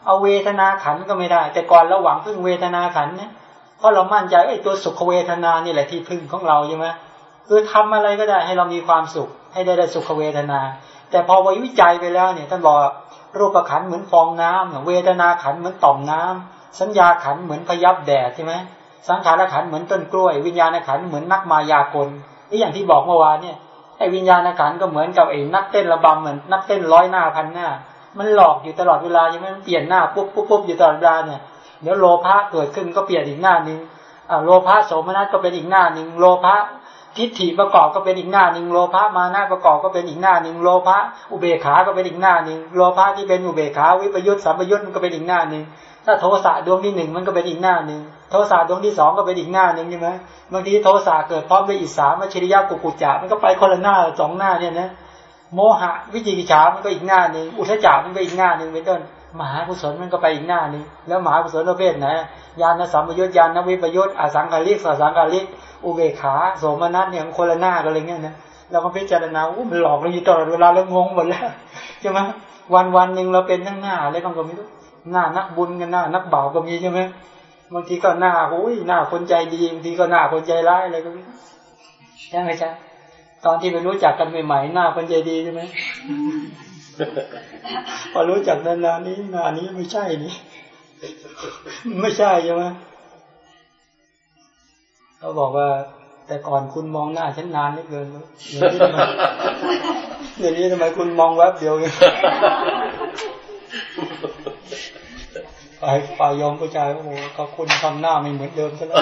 เอาเวทนาขันก็ไม่ได้ แต่ก่อนเราหวังพึ่งเวทนาขันเนี่ยเพราะเรามั่นใจไอ้ตัวสุขเวทนานี่แหละที่พึ่งของเราใช่ไหมคือทำอะไรก็ได้ให้เรามีความสุข ให้ได้ได้สุขเวทนา แต่พอวิจัยไปแล้วเนี่ยท่านบอกรูปขันเหมือนฟองน้ำเวทนาขันเหมือนต่อมน้ำสัญญาขันเหมือนพยับแดดใช่ไหมสังขารขันเหมือนต้นกล้วย วิญญาณขันเหมือนนักมายากลนี่อย่างที่บอกเมื่อวานเนี่ย อ้วิญญาณขันก็เหมือนกับไอ้นักเต้นระบำเหมือนนักเต้นร้อยหน้าพันหน้า มันหลอกอยู่ตลอดเวลายังไม่มันเปลี่ยนหน้าปุ๊บปุ๊บปุ๊บอยู่ตลอดเวลาเนี่ยเดี๋ยวโลภะเกิดขึ้นก็เปลี่ยนอีกหน้านึงอ่าโลภะโสมนัสก็เป็นอีกหน้าหนึ่งโลภะทิฏฐิประกอบก็เป็นอีกหน้าหนึ่งโลภะมานะประกอบก็เป็นอีกหน้าหนึ่งโลภะอุเบกขาก็เป็นอีกหน้าหนึ่งโลภะที่เป็นอุเบกขาวิปยุทธสัมปยุทธก็เป็นอีกหน้าหนึ่ง ถ้าโทสะดวงที่หนึ่งมันก็เป็นอีกหน้าหนึ่งโทสะดวงที่สองก็เป็นอีกหน้าหนึ่งใช่ไหมบางทีโทสะเกิดพร้อมด้วยอิสามัชริยะกุกุจจะมันก็ไปคนละหน้าสองหน้าเนี่ยนะโมหะวิจิกิจฉามันก็อีกหน้าหนึ่งอุทจามันก็อีกหน้าหนึ่งเป็นต้นมหากุศลมันก็ไปอีกหน้าหนึ่งแล้วมหากุศลประเภทไหนญาณสัมปยุทธญาณวิปยุทธอสังขาริกสสังขาริกอุเบขาโสมนัสเนี่ยคนละหน้ากันเลยเนี่ยนะเราก็พิจารณาโอ้มันหลอกเราอยู่ตลอดเวลาแล้วงงหมดแล้วใช่ไหมวันวันหนึ่งเราเป็นทั้งหน้าอะไรก็ไม่รู้ หน้านักบุญกันหน้านักบ่าวก็มีใช่ไหมบางทีก็หน้าโอ้ยหน้าคนใจดีบางทีก็หน้าคนใจร้ายอะไรก็มีใช่ไหมจ๊ะตอนที่ไปรู้จักกันใหม่ๆหน้าคนใจดีใช่ไหมพอรู้จักนานๆนี้หน้านี้ไม่ใช่นี่ไม่ใช่ใช่ไหมเขาบอกว่า แต่ก่อนคุณมองหน้าฉันนานเหลือเกินเดี๋ยวนี้ทำไมคุณมองแวบเดียวเอง ฝ่ายฝ่ายยอมผู้ชายโอ้โหก็คุณทำหน้าไม่เหมือนเดิมซะแล้ว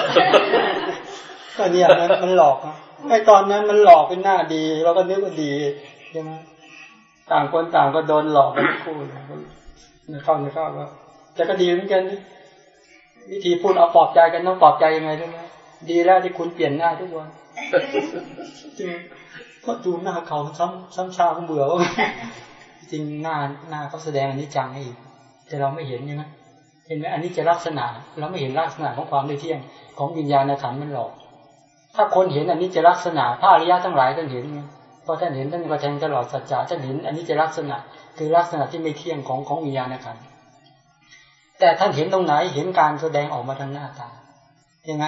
ก็เนี่ยมันมันหลอกนะไอ้ตอนนั้นมันหลอกเป็นหน้าดีเราก็นึกว่าดีใช่ไหมต่างคนต่างก็โดนหลอกกันคู่เนี่ยเข้าเนี่ยเข้าก็แต่ก็ดีเหมือนกันวิธีพูดเอาปลอบใจกันต้องปลอบใจยังไงรู้ไหมดีแล้วที่คุณเปลี่ยนหน้าทุกวันจริงก็ดูหน้าเขาซ้ำซ้ำชาเขาเบื่อจ ริงหน้าหน้าเขาแสดงอันนี้จังให้อีกแต่เราไม่เห็นใช่ไหมเห็นไหมอันนี้จะลักษณะ เราไม่เห็นลักษณะของความไม่เที่ยงของวิญญาณขันมันหลอก ถ้าคนเห็นอันนี้จะลักษณะพระอริยะทั้งหลายท่านเห็นไงพอท่านเห็นท่านก็แทงตลอดสัจจะท่านเห็นอันนี้จะลักษณะ คือลักษณะที่ไม่เที่ยงของของวิญญาณขันแต่ท่านเห็นตรงไหนเห็นการแสดงออกมาทางหน้าตาใช่ไหม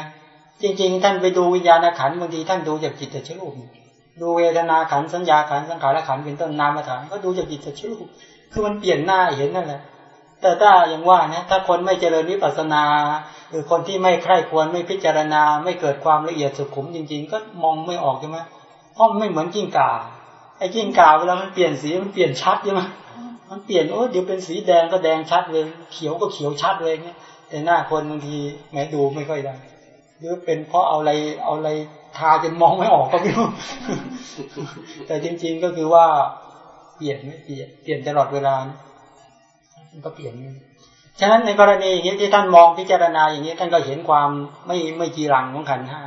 จริง ๆ ท่านไปดูวิญญาณขันบางทีท่านดูจากจิตตชรูป ดูเวทนาขันสัญญาขันสังขารขันเป็นต้นนามฐานก็ดูจากจิตตชรูปคือมันเปลี่ยนหน้าเห็นนั่นแหละ แต่ถ้าอย่างว่านะถ้าคนไม่เจริญวิปัสนา หรือคนที่ไม่ใคร่ควรไม่พิจารณา ไม่เกิดความละเอียดสุขุมจริง ๆ ก็มองไม่ออกใช่ไหมเพราะไม่เหมือนกิ้งก่าไอ้กิ้งก่าเวลามันเปลี่ยนสีมันเปลี่ยนชัดใช่ไหมมันเปลี่ยนโอ้เดี๋ยวเป็นสีแดงก็แดงชัดเลย เขียวก็เขียวชัดเลยเนี่ยแต่หน้าคนบางทีแม้ดูไม่ค่อยได้หรือเป็นเพราะเอาอะไรเอาอะไร ทาจนมองไม่ออกก็ไม่รู้แต่จริง ๆก็คือว่าเปลี่ยนไม่เปลี่ยนเปลี่ยนตลอดเวลามันก็เปลี่ยนฉะนั้นในกรณีอย่างนี้ที่ท่านมองพิจารณาอย่างนี้ท่านก็เห็นความไม่ไม่จีรังของขันห้า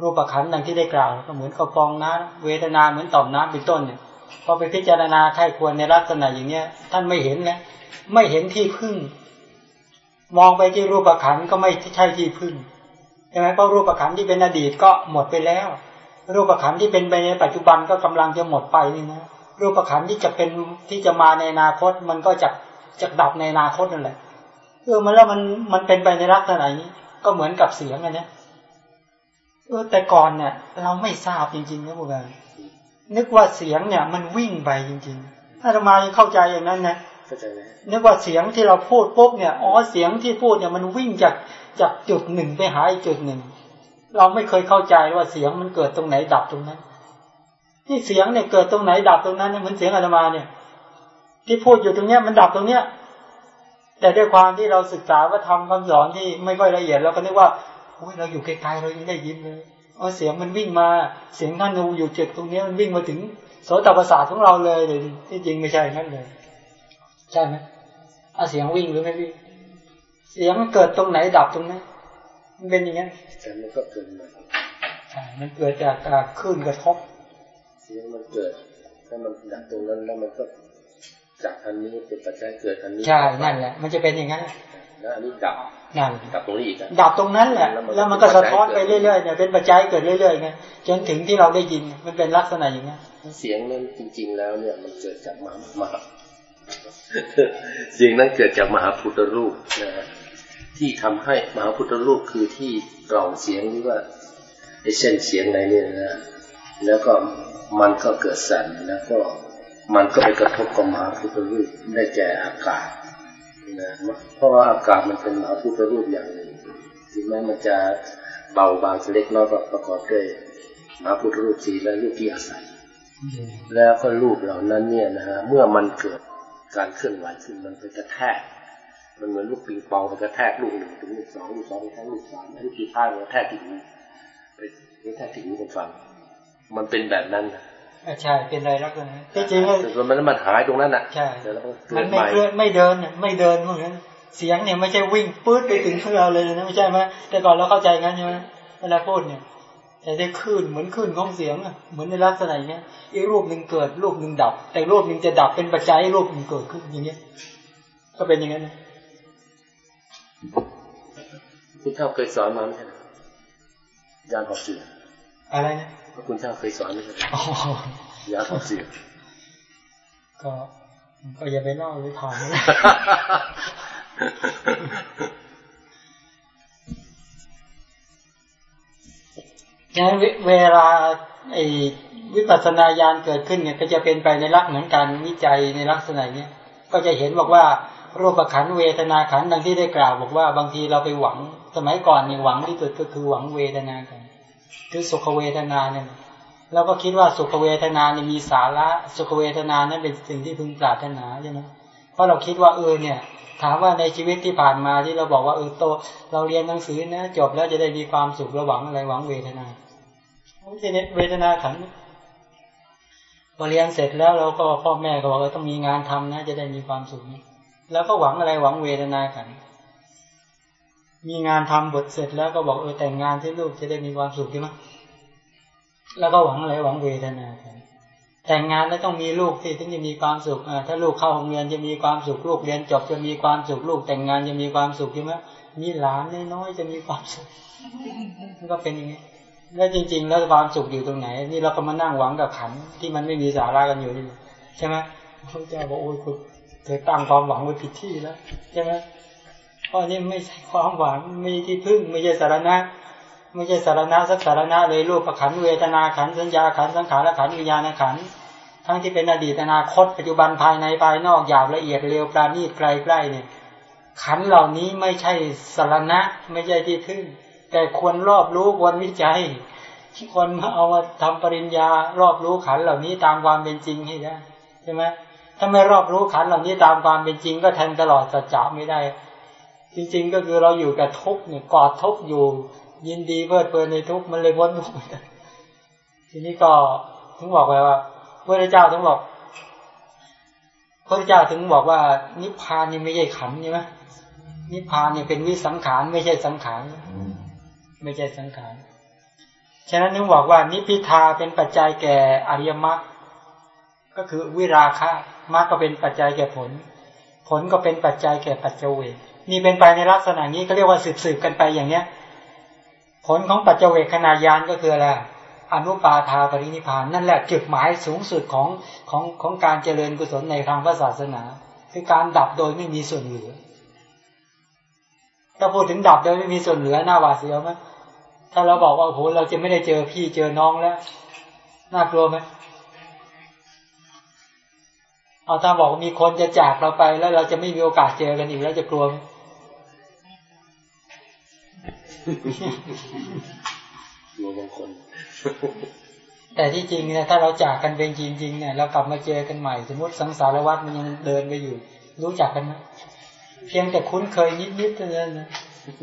รูปขันดังที่ได้กล่าว ก็เหมือนกระปองน้ำเวทนาเหมือนต่อมน้ำเป็นต้นเนี่ยพอไปพิจารณาไข้ควรในลักษณะอย่างเนี้ย ท่านไม่เห็นนะไม่เห็นที่พึ่ง มองไปที่รูปขันก็ไม่ใช่ที่พึ่ง ใช่ไหมเพราะรูปขันที่เป็นอดีตก็หมดไปแล้ว รูปขันที่เป็นไปในปัจจุบันก็กำลังจะหมดไปนี่นะรูปขันที่จะเป็นที่จะมาในอนาคต มันก็จะจะดับในอนาคตนั่นแหละเออมันแล้วมันมันเป็นไปในลักษณะนี้ก็เหมือนกับเสียงไงเนี่ยเออแต่ก่อนเนี่ย เราไม่ทราบจริงๆนะพวกเรานึกว่าเสียงเนี่ย มันวิ่งไปจริงๆถ้าจะมาเข้าใจอย่างนั้นนะเข้าใจไหมนึกว่าเสียงที่เราพูดปุ๊บเนี่ยอ๋อเสียงที่พูดเนี่ยมันวิ่งจาก จากจุดหนึ่งไปหาอีกจุดหนึ่ง เราไม่เคยเข้าใจว่าเสียงมันเกิดตรงไหนดับตรงนั้น ที่เสียงเนี่ยเกิดตรงไหนดับตรงนั้นเนี่ยเหมือนเสียงอาตมาเนี่ย ที่พูดอยู่ตรงเนี้ยมันดับตรงเนี้ย แต่ด้วยความที่เราศึกษาว่าทำคำสอนที่ไม่ค่อยละเอียดเราก็นึกว่าโอ้ยเราอยู่ไกลๆเรายังได้ยินเลยอ๋อเสียงมันวิ่งมาเสียงท่านอูอยู่จุดตรงนี้มันวิ่งมาถึงโสตประสาทของเราเลยเลยที่จริงไม่ใช่งั้นเลย ใช่ไหมเอาเสียงวิ่งหรือไม่วิ่ง เสียงมันเกิดตรงไหนดับตรงนั้นมันเป็นอย่างนี้เสียงมันก็เกิดมาใช่มันเกิดจากการคลื่นกระทบ เสียงมันเกิด ถ้ามันดับตรงนั้นแล้วมันก็จากอันนี้เป็นปัจจัยเกิดอันนี้ใช่นั่นแหละ มันจะเป็นอย่างนั้นแล้วอันนี้ดับนั่นดับตรงนี้อีกดับตรงนั้นแหละ แล้วมันก็สะท้อนไปเรื่อยๆเนี่ยเป็นปัจจัยเกิดเรื่อยๆไงจนถึงที่เราได้ยินมันเป็นลักษณะอย่างนี้เสียงนั้นจริง ๆ แล้วเนี่ยมันเกิดจากมหามหาเสียงนั้นเกิดจากมหาพุทธรูปนะ ที่ทำให้มหาพุทธรูปคือที่กล่องเสียงหรือว่าไอเส้นเสียงอะไรเนี่ยนะแล้วก็มันก็เกิดสั่นแล้วก็มันก็ไปกระทบกับมหาพุทธรูปได้แก่อากาศนะเพราะว่าอากาศมันเป็นมหาพุทธรูปอย่างหนึ่งถึงแม้มันจะเบาบางเล็กน้อยก็ประกอบด้วยมหาพุทธรูปสีและรูปที่อาศัย แล้วก็รูปเหล่านั้นเนี่ยนะฮะเมื่อมันเกิดการเคลื่อนไหวขึ้นมันไปกระแทก มันเหมือนลูกปิงปองไปกระแทกลูกหนึ่งถึงลูกสองลูกสองแทกลูกสามอันนี้กีตาร์มันกระแทกถึงไปแทกถึงคนฟังมันเป็นแบบนั้นนะใช่เป็นไรลักษณะที่จริงก็แต่มันมันหายตรงนั้นอะใช่แล้วมันไม่เคลื่อนไม่เดินเนี่ยไม่เดินพวกนั้นเสียงเนี่ยไม่ใช่วิ่งปื๊ดไปถึงเราเลยนะไม่ใช่ไหมแต่ก่อนเราเข้าใจงั้นใช่ไหมเวลาพูดเนี่ยแต่ได้คลื่นเหมือนคลื่นของเสียงอะเหมือนในลักษณะเนี้ยอีรูปหนึ่งเกิดรูปหนึ่งดับ แต่รูปหนึ่งจะดับเป็นปัจจัยรูปหนึ่งเกิดขึ้นอย่างเงี้ยก็เป็นอย่างนั้นนะ คุณเจ้าเคยสอนมาไม่ใช่เหรอยานหอบเสืออะไรนะคุณเจ้าเคยสอนไม่ใช่เหรออ๋อยานหอบเสือก็ก็อย่าไปเล่าเลยถามนะงั้นเวเวลาไอ้วิปัสสนาญาณเกิดขึ้นเนี่ย ก็จะเป็นไปในลักษณะของการวิจัยในลักษณะเนี้ยก็จะเห็นบอกว่า รูปขันเวทนาขันดังที่ได้กล่าวบอกว่าบางทีเราไปหวัง สมัยก่อนเนี่ยหวังที่สุดก็คือหวังเวทนากันคือสุขเวทนาเนี่ยเราก็คิดว่าสุขเวทนาเนี่ยมีสาระสุขเวทนานั้นเป็นสิ่งที่พึงปรารถนาใช่ไหมเพราะเราคิดว่าเออเนี่ย ถามว่าในชีวิตที่ผ่านมาที่เราบอกว่าเออโต เราเรียนหนังสือนะจบแล้วจะได้มีความสุขระหวังอะไรหวังเวทนาไม่ใช่เวทนาขันพอเรียนเสร็จแล้วเราก็พ่อแม่ก็บอกว่าต้องมีงานทำนะ จะได้มีความสุขนะ แล้วก็หวังอะไรหวังเวทนาขัน มีงานทำบทเสร็จแล้วก็บอกเออแต่งงานที่ลูกจะได้มีความสุขใช่ไหมแล้วก็หวังอะไรหวังเวทนาขันแต่งงานแล้วต้องมีลูกที่ถึงจะมีความสุขอ่าถ้าลูกเข้าโรงเรียนจะมีความสุขลูกเรียนจบจะมีความสุขลูกแต่งงานจะมีความสุขใช่ไหมมีหลานน้อยๆจะมีความสุขก็เป็นอย่างนี้แล้วจริง ๆ แล้วความสุขอยู่ตรงไหน นี่เราก็มานั่งหวังกับขันที่มันไม่มีสาระกันอยู่นี่ใช่ไหมพระเจ้าบอกโอ้ยคุณ ธอตั้งความหวังไว้ผิดที่แล้วใช่ไหมเพราะนี่ไม่ใช่ความหวังไม่ที่พึ่งไม่ใช่สารณะ ไม่ใช่สารณะสักสารณะเลยรูปประขันเวทนาขันสัญญาขันสังขารขันวิญญาณขันทั้งที่เป็นอดีตอนาคตปัจจุบันภายในภายนอกหยาบละเอียดเร็วปราณีตไกลใกล้เนี่ยขันเหล่านี้ไม่ใช่สารณะ ไม่ใช่ที่พึ่ง แต่ควรรอบรู้ควรวิจัย ที่ควรมาเอามาทำปริญญารอบรู้ขันเหล่านี้ตามความเป็นจริงให้ได้ใช่ไหม ถ้าไม่รอบรู้ขันเหล่านี้ตามความเป็นจริงก็แทงตลอดสัจจะไม่ได้ จริง ๆ ก็คือเราอยู่กับทุกข์เนี่ยกอดทุกข์อยู่ ยินดีเพลิดเพลินในทุกข์มันเลยพ้นทุกไม่ได้ทีนี้ก็ถึงบอกไปว่าพระเจ้าถึงบอกพระเจ้าถึงบอกว่านิพพานนี่ไม่ใช่ขันใช่ไหมนิพพานเนี่ยเป็นวิสังขารไม่ใช่สังขารไม่ใช่สังขารฉะนั้นนึกบอกว่านิพพิทาเป็นปัจจัยแก่อริยมรรคก็คือวิราคะ มรรคก็เป็นปัจจัยแก่ผล ผลก็เป็นปัจจัยแก่ปัจเจเวกนี่เป็นไปในลักษณะนี้ก็เรียกว่าสืบสืบกันไปอย่างเนี้ย ผลของปัจเจเวกขณะยานก็คืออะไรอนุปาทาปรินิพานนั่นแหละจุดหมายสูงสุดของของของการเจริญกุศลในทางพระศาสนา คือการดับโดยไม่มีส่วนเหลือ ถ้าพูดถึงดับโดยไม่มีส่วนเหลือหน้าหวาดเสียวไหมถ้าเราบอกว่าโอ้โหเราจะไม่ได้เจอพี่เจอน้องแล้วน่ากลัวไหม เอาถ้าบอกว่ามีคนจะจากเราไป แล้วเราจะไม่มีโอกาสเจอกันอีกแล้วจะกลัวไหมกลัวบางคน แต่ที่จริงเนี่ยถ้าเราจากกันเป็นจริงๆเนี่ยเรากลับมาเจอกันใหม่ สมมติสังสารวัฏมันยังเดินไปอยู่ รู้จักกันไหมเพียงแต่คุ้นเคยนิดๆเท่านั้นนะ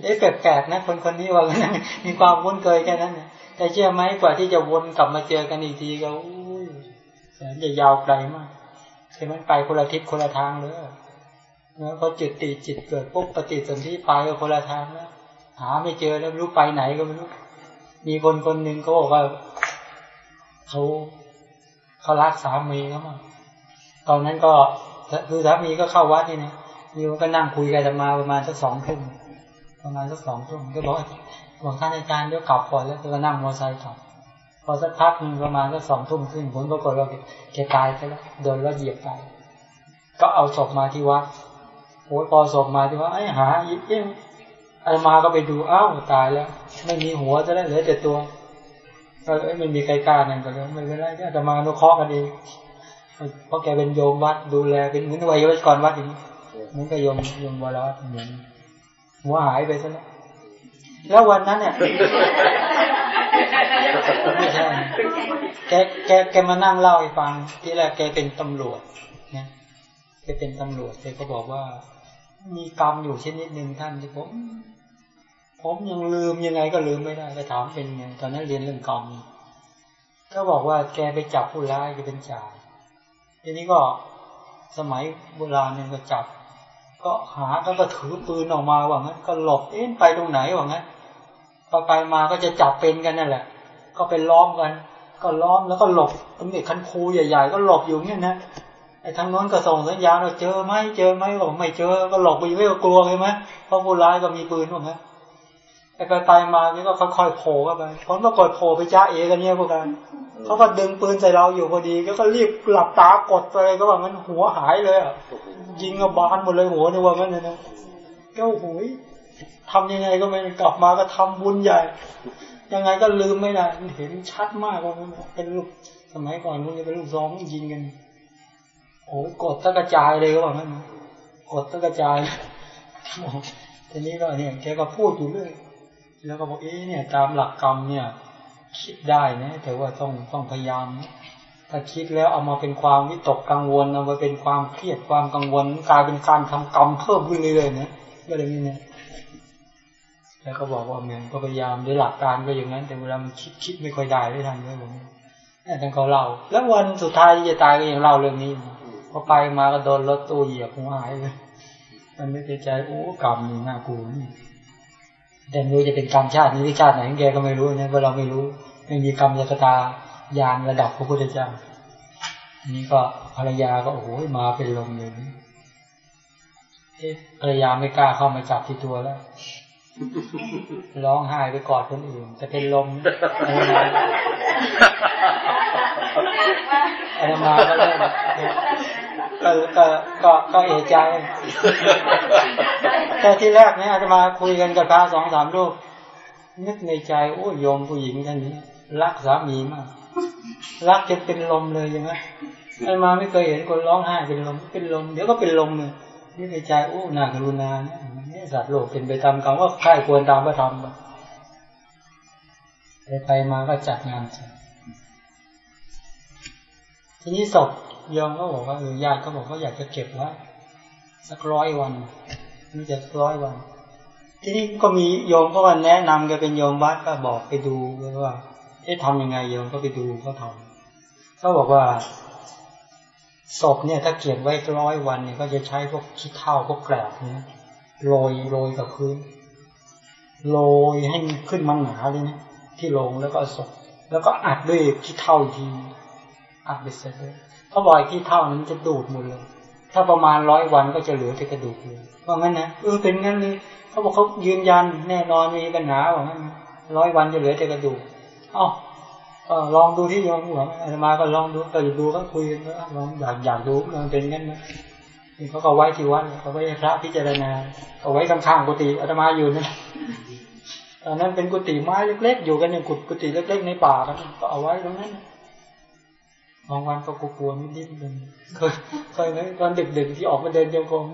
เอ๊ะแปลกๆนะคนคนนี้ว่างั้นมีความคุ้นเคยแค่นั้นนะแต่เชื่อไหมกว่าที่จะวนกลับมาเจอกันอีกทีก็อุ้ยแสนจะยาวไกลมาก ใช่ไหมไปคนละทิศคนละทางเลยนะพอจิตติจิตเกิดปุ๊บปฏิสนธิไปก็คนละทางแล้วหาไม่เจอแล้วรู้ไปไหนก็ไม่รู้ มีคนคนหนึ่งเขาบอกว่าเขาเขารักสามีเขามาตอนนั้นก็คือสามีก็เข้าวัดนี่นะมีมันก็นั่งคุยกันจะมาประมาณสักสองทุ่มประมาณสักสองทุ่มก็บอกบอกท่านอาจารย์เดี๋ยวกลับก่อนแล้วก็นั่งมอเตอร์ไซค์กลับ พอสักพักหนึ่งประมาณสักสองทุ่มครึ่งผลปรากฏว่าแกตายไปแล้วโดนรถเหยียบตายก็เอาศพมาที่วัดโอ้ยพอศพมาที่วัดไอ้หาอีกเอ๊ะไอ้มาก็ไปดูอ้าวตายแล้ว ไม่มีหัวจะได้เหลือแต่ตัวก็ไม่มีใครกล้านั่นก็เลยไม่เป็นไรก็จะมาโนเคราะห์กันเองเพราะแกเป็นโยมวัดดูแลเป็นเหมือนวัยวัชกรวัดอย่างนี้เหมือนกับโยมโยมวรวัดเหมือนหัวหายไปซะแล้วแล้ววันนั้นเนี่ย แกแกแกมานั่งเล่าให้ฟัง ที่แรกแกเป็นตำรวจเนี่ยแกแกเป็นตำรวจแกก็บอกว่า มีกรรมอยู่ชนิดหนึ่งท่านที่ผมผมยังลืมยังไงก็ลืมไม่ได้ก็ถามเป็นไงตอนนั้นเรียนเรื่องกรรมก็บอกว่าแกไปจับผู้ร้ายแกเป็นจ่าทีนี้ก็สมัยโบราณเนี่ยก็จับ ก็หาแล้วก็ถือปืนออกมาว่างั้น ก็หลบเอ๊ะไปตรงไหนว่างั้นพอไปมาก็จะจับเป็นกันนั่นแหละ ก็ไปล้อมกัน ก็ล้อมแล้วก็หลบตำรวจคันคูใหญ่ ๆ ก็หลบอยู่เนี่ยนะไอ้ทางโน้นก็ส่งสัญญาณว่าเจอไหมเจอไหมบอกไม่เจอ ก็หลบไปไม่กลัวใช่ไหมเพราะผู้ร้ายก็มีปืนว่างั้นไอ้ไปไปมาเนี่ยก็ค่อยๆโผล่เข้าไปผลปรากฏโผล่ไปจ้าเอกันเนี่ยพวกกันเขาก็ดึงปืนใส่เราอยู่พอดีก็รีบหลับตากดไปก็ว่างั้นหัวหายเลยอะยิงกับบานหมดเลยหัวในว่างั้นเลยนะก็โอ้ยทำยังไงก็ไม่กลับมาก็ทำบุญใหญ่ ยังไงก็ลืมไม่ได้เห็นชัดมากว่ามันเป็นลูกสมัยก่อนมันจะเป็นลูกซองยิงกันโอ้กดตะกระจายเลยก็ว่างั้นกดตะกระจายทีนี้ก็เนี่ยแกก็พูดอยู่เรื่อยแล้วก็บอกเอ๊เนี่ย ตามหลักกรรมเนี่ย คิดได้นะแต่ว่าต้องต้องพยายามนะถ้าคิดแล้วเอามาเป็นความวิตกกังวลเอามาเป็นความเครียดความกังวลกลายเป็นการทำกรรมเพิ่มขึ้นเรื่อยๆนะก็เลยนี่เนี่ย แล้วก็บอกว่าเมืองก็พยายามด้วยหลักการก็อย่างนั้น แต่เวลามันคิดคิดไม่ค่อยได้ไม่ทันเลยผมนี่ท่านเขาเล่า แล้ววันสุดท้ายที่จะตายก็ยังเล่าเรื่องนี้พอไปมาก็โดนรถตู้เหยียบหัวหายเลยมันไม่ใจโอ้กรรมนี่น่ากลัวนี่แต่ไม่รู้จะเป็นกรรมชาตินี้หรือชาติไหนแกก็ไม่รู้นะเพราะเราไม่รู้ไม่มีกรรมยกตายานระดับพระพุทธเจ้าอันนี้ก็ภรรยาก็โอ้โหมาเป็นลมเลยภรรยาไม่กล้าเข้ามาจับที่ตัวแล้ว ร้องไห้ไปกอดคนอื่นจะเป็นลมอาตมาก็เริ่มก็ก็ก็ก็เอะใจแต่ที่แรกเนี่ยอาตมาคุยกันกับพระสองสามรูปนึกในใจโอ้ยมผู้หญิงท่านนี้ รักสามีมาก รักจนเป็นลมเลยยังไงอาตมาไม่เคยเห็นคนร้องไห้เป็นลมเป็นลมเดี๋ยวก็เป็นลมเลย นี่ในใจโอ้นากรุณาเนี่ยสัตว์โลกเป็นไปตามกรรมว่าใครควรตามก็ทำไปไปมาก็จัดงานทีนี้ศพยอมก็บอกว่าเออญาติก็บอกว่าอยากจะเก็บไว้สักร้อยวันนี่จะร้อยวัน ทีนี้ก็มีโยมก็ว่าแนะนำแกเป็นโยมวัดก็บอกไปดูว่าเอ๊ะทำยังไงโยมก็ไปดูเขาทำเขาบอกว่า ศพเนี่ยถ้าเก็บไว้ร้อยวันเนี่ยก็จะใช้พวกขี้เถ้าพวกแกลบเนี่ยโรยโรยกับพื้นโรยให้ขึ้นมันหนาเลยนะที่ลงแล้วก็ศพแล้วก็อัดด้วยขี้เถ้าอีกทีอัดไปเสร็จเลยเขาบอกขี้เถ้านั้นจะดูดหมดเลย ถ้าประมาณร้อยวันก็จะเหลือแต่กระดูกเลยว่างั้นนะเออเป็นงั้นเลยเขาบอกเขายืนยันแน่นอนมีปัญหาว่างั้นร้อยวันจะเหลือแต่กระดูกอ๋อ ก็ลองดูที่ยอมหัวอาตมาก็ลองดูก็อยู่ดูก็คุยกันว่าลองอยากอยากดูมันเป็นงั้นนะนี่เขาก็ไว้ที่วัดเขาไว้พระพิจารณาเอาไว้ข้างๆกุฏิอาตมาอยู่นะตอนนั้นเป็นกุฏิไม้เล็ก ๆ อยู่กันอย่างกุฏิเล็ก ๆ ในป่ากันก็เอาไว้ตรงนั้นบางวันก็กลัวๆนิดๆนึงเคยเคยไหมตอนดึกๆที่ออกมาเดินโยกม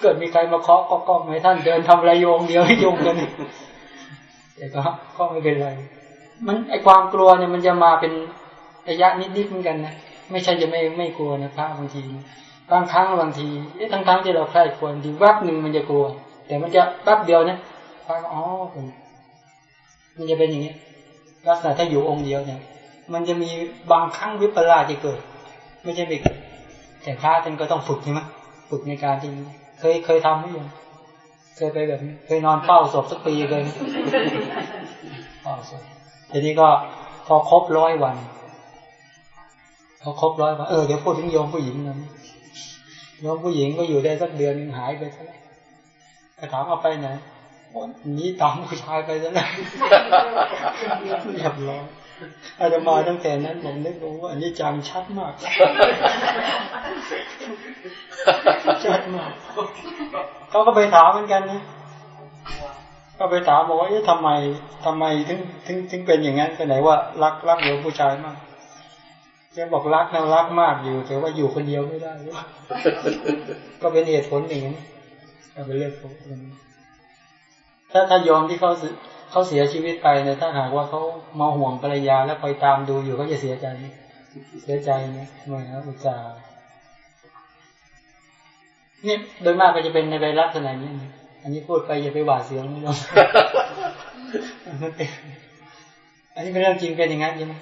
เกิดมีใครมาเคาะก็ก้องให้ท่านเดินทำไรโยงเดียวโยงกันแต่ก็ก็ไม่เป็นไร มันไอความกลัวเนี่ยมันจะมาเป็นระยะนิดๆเหมือนกันนะไม่ใช่จะไม่ไม่กลัวนะพระบางที บางครั้งบางทีทั้งทั้งที่เราใคร่ควรดีแวบหนึ่งมันจะกลัว แต่มันจะแป๊บเดียวนะพระอ๋อมันจะเป็นอย่างนี้ลักษณะถ้าอยู่องค์เดียวเนี่ย มันจะมีบางครั้งวิปลาสจะเกิด ไม่ใช่ไม่เกิดแต่พระท่านก็ต้องฝึกใช่ไหมฝึกในการที่เคยเคยทำไหมยังเคยไปแบบนี้เคยนอนเฝ้าศพสักปีเลยเฝ้าศพ ทีนี้ก็พอครบร้อยวันพอครบร้อยวันเออเดี๋ยวพูดถึงโยมผู้หญิงนั้นโยมผู้หญิงก็อยู่ได้สักเดือนนึงหายไปซะแล้วก็ถามเอาไปไหนนี้ตามผู้ชายไปซะแล้วเรียบร้อยอาจจะมาตั้งแต่นั้นผมนึกรู้ว่าอันนี้จำชัดมากชัดมากเขาก็ไปถามเหมือนกันนะ ก็ไปถามบอกว่าเอ๊ะทำไมทำไมถึงถึงถึงเป็นอย่างนั้นไปไหนว่ารักรักโยมผู้ชายมากแกบอกรักนะรักมากอยู่ แต่ว่าอยู่คนเดียวไม่ได้ก็เป็นเหตุผลหนึ่งก็เป็นเรื่องของถ้าถ้ายอมที่เขาเขาเสียชีวิตไปเนี่ยถ้าหากว่าเขามาห่วงภรรยาแล้วคอยตามดูอยู่เขาจะเสียใจเสียใจนะไม่ครับอุตส่าห์นี่ยโดยมากก็จะเป็นในใบลักษณะนี้ อันนี้พูดไปอย่าไปหวาดเสียวไม่ต้องอันนี้เป็นเรื่องจริงเป็นอย่างนั้นใช่ไหม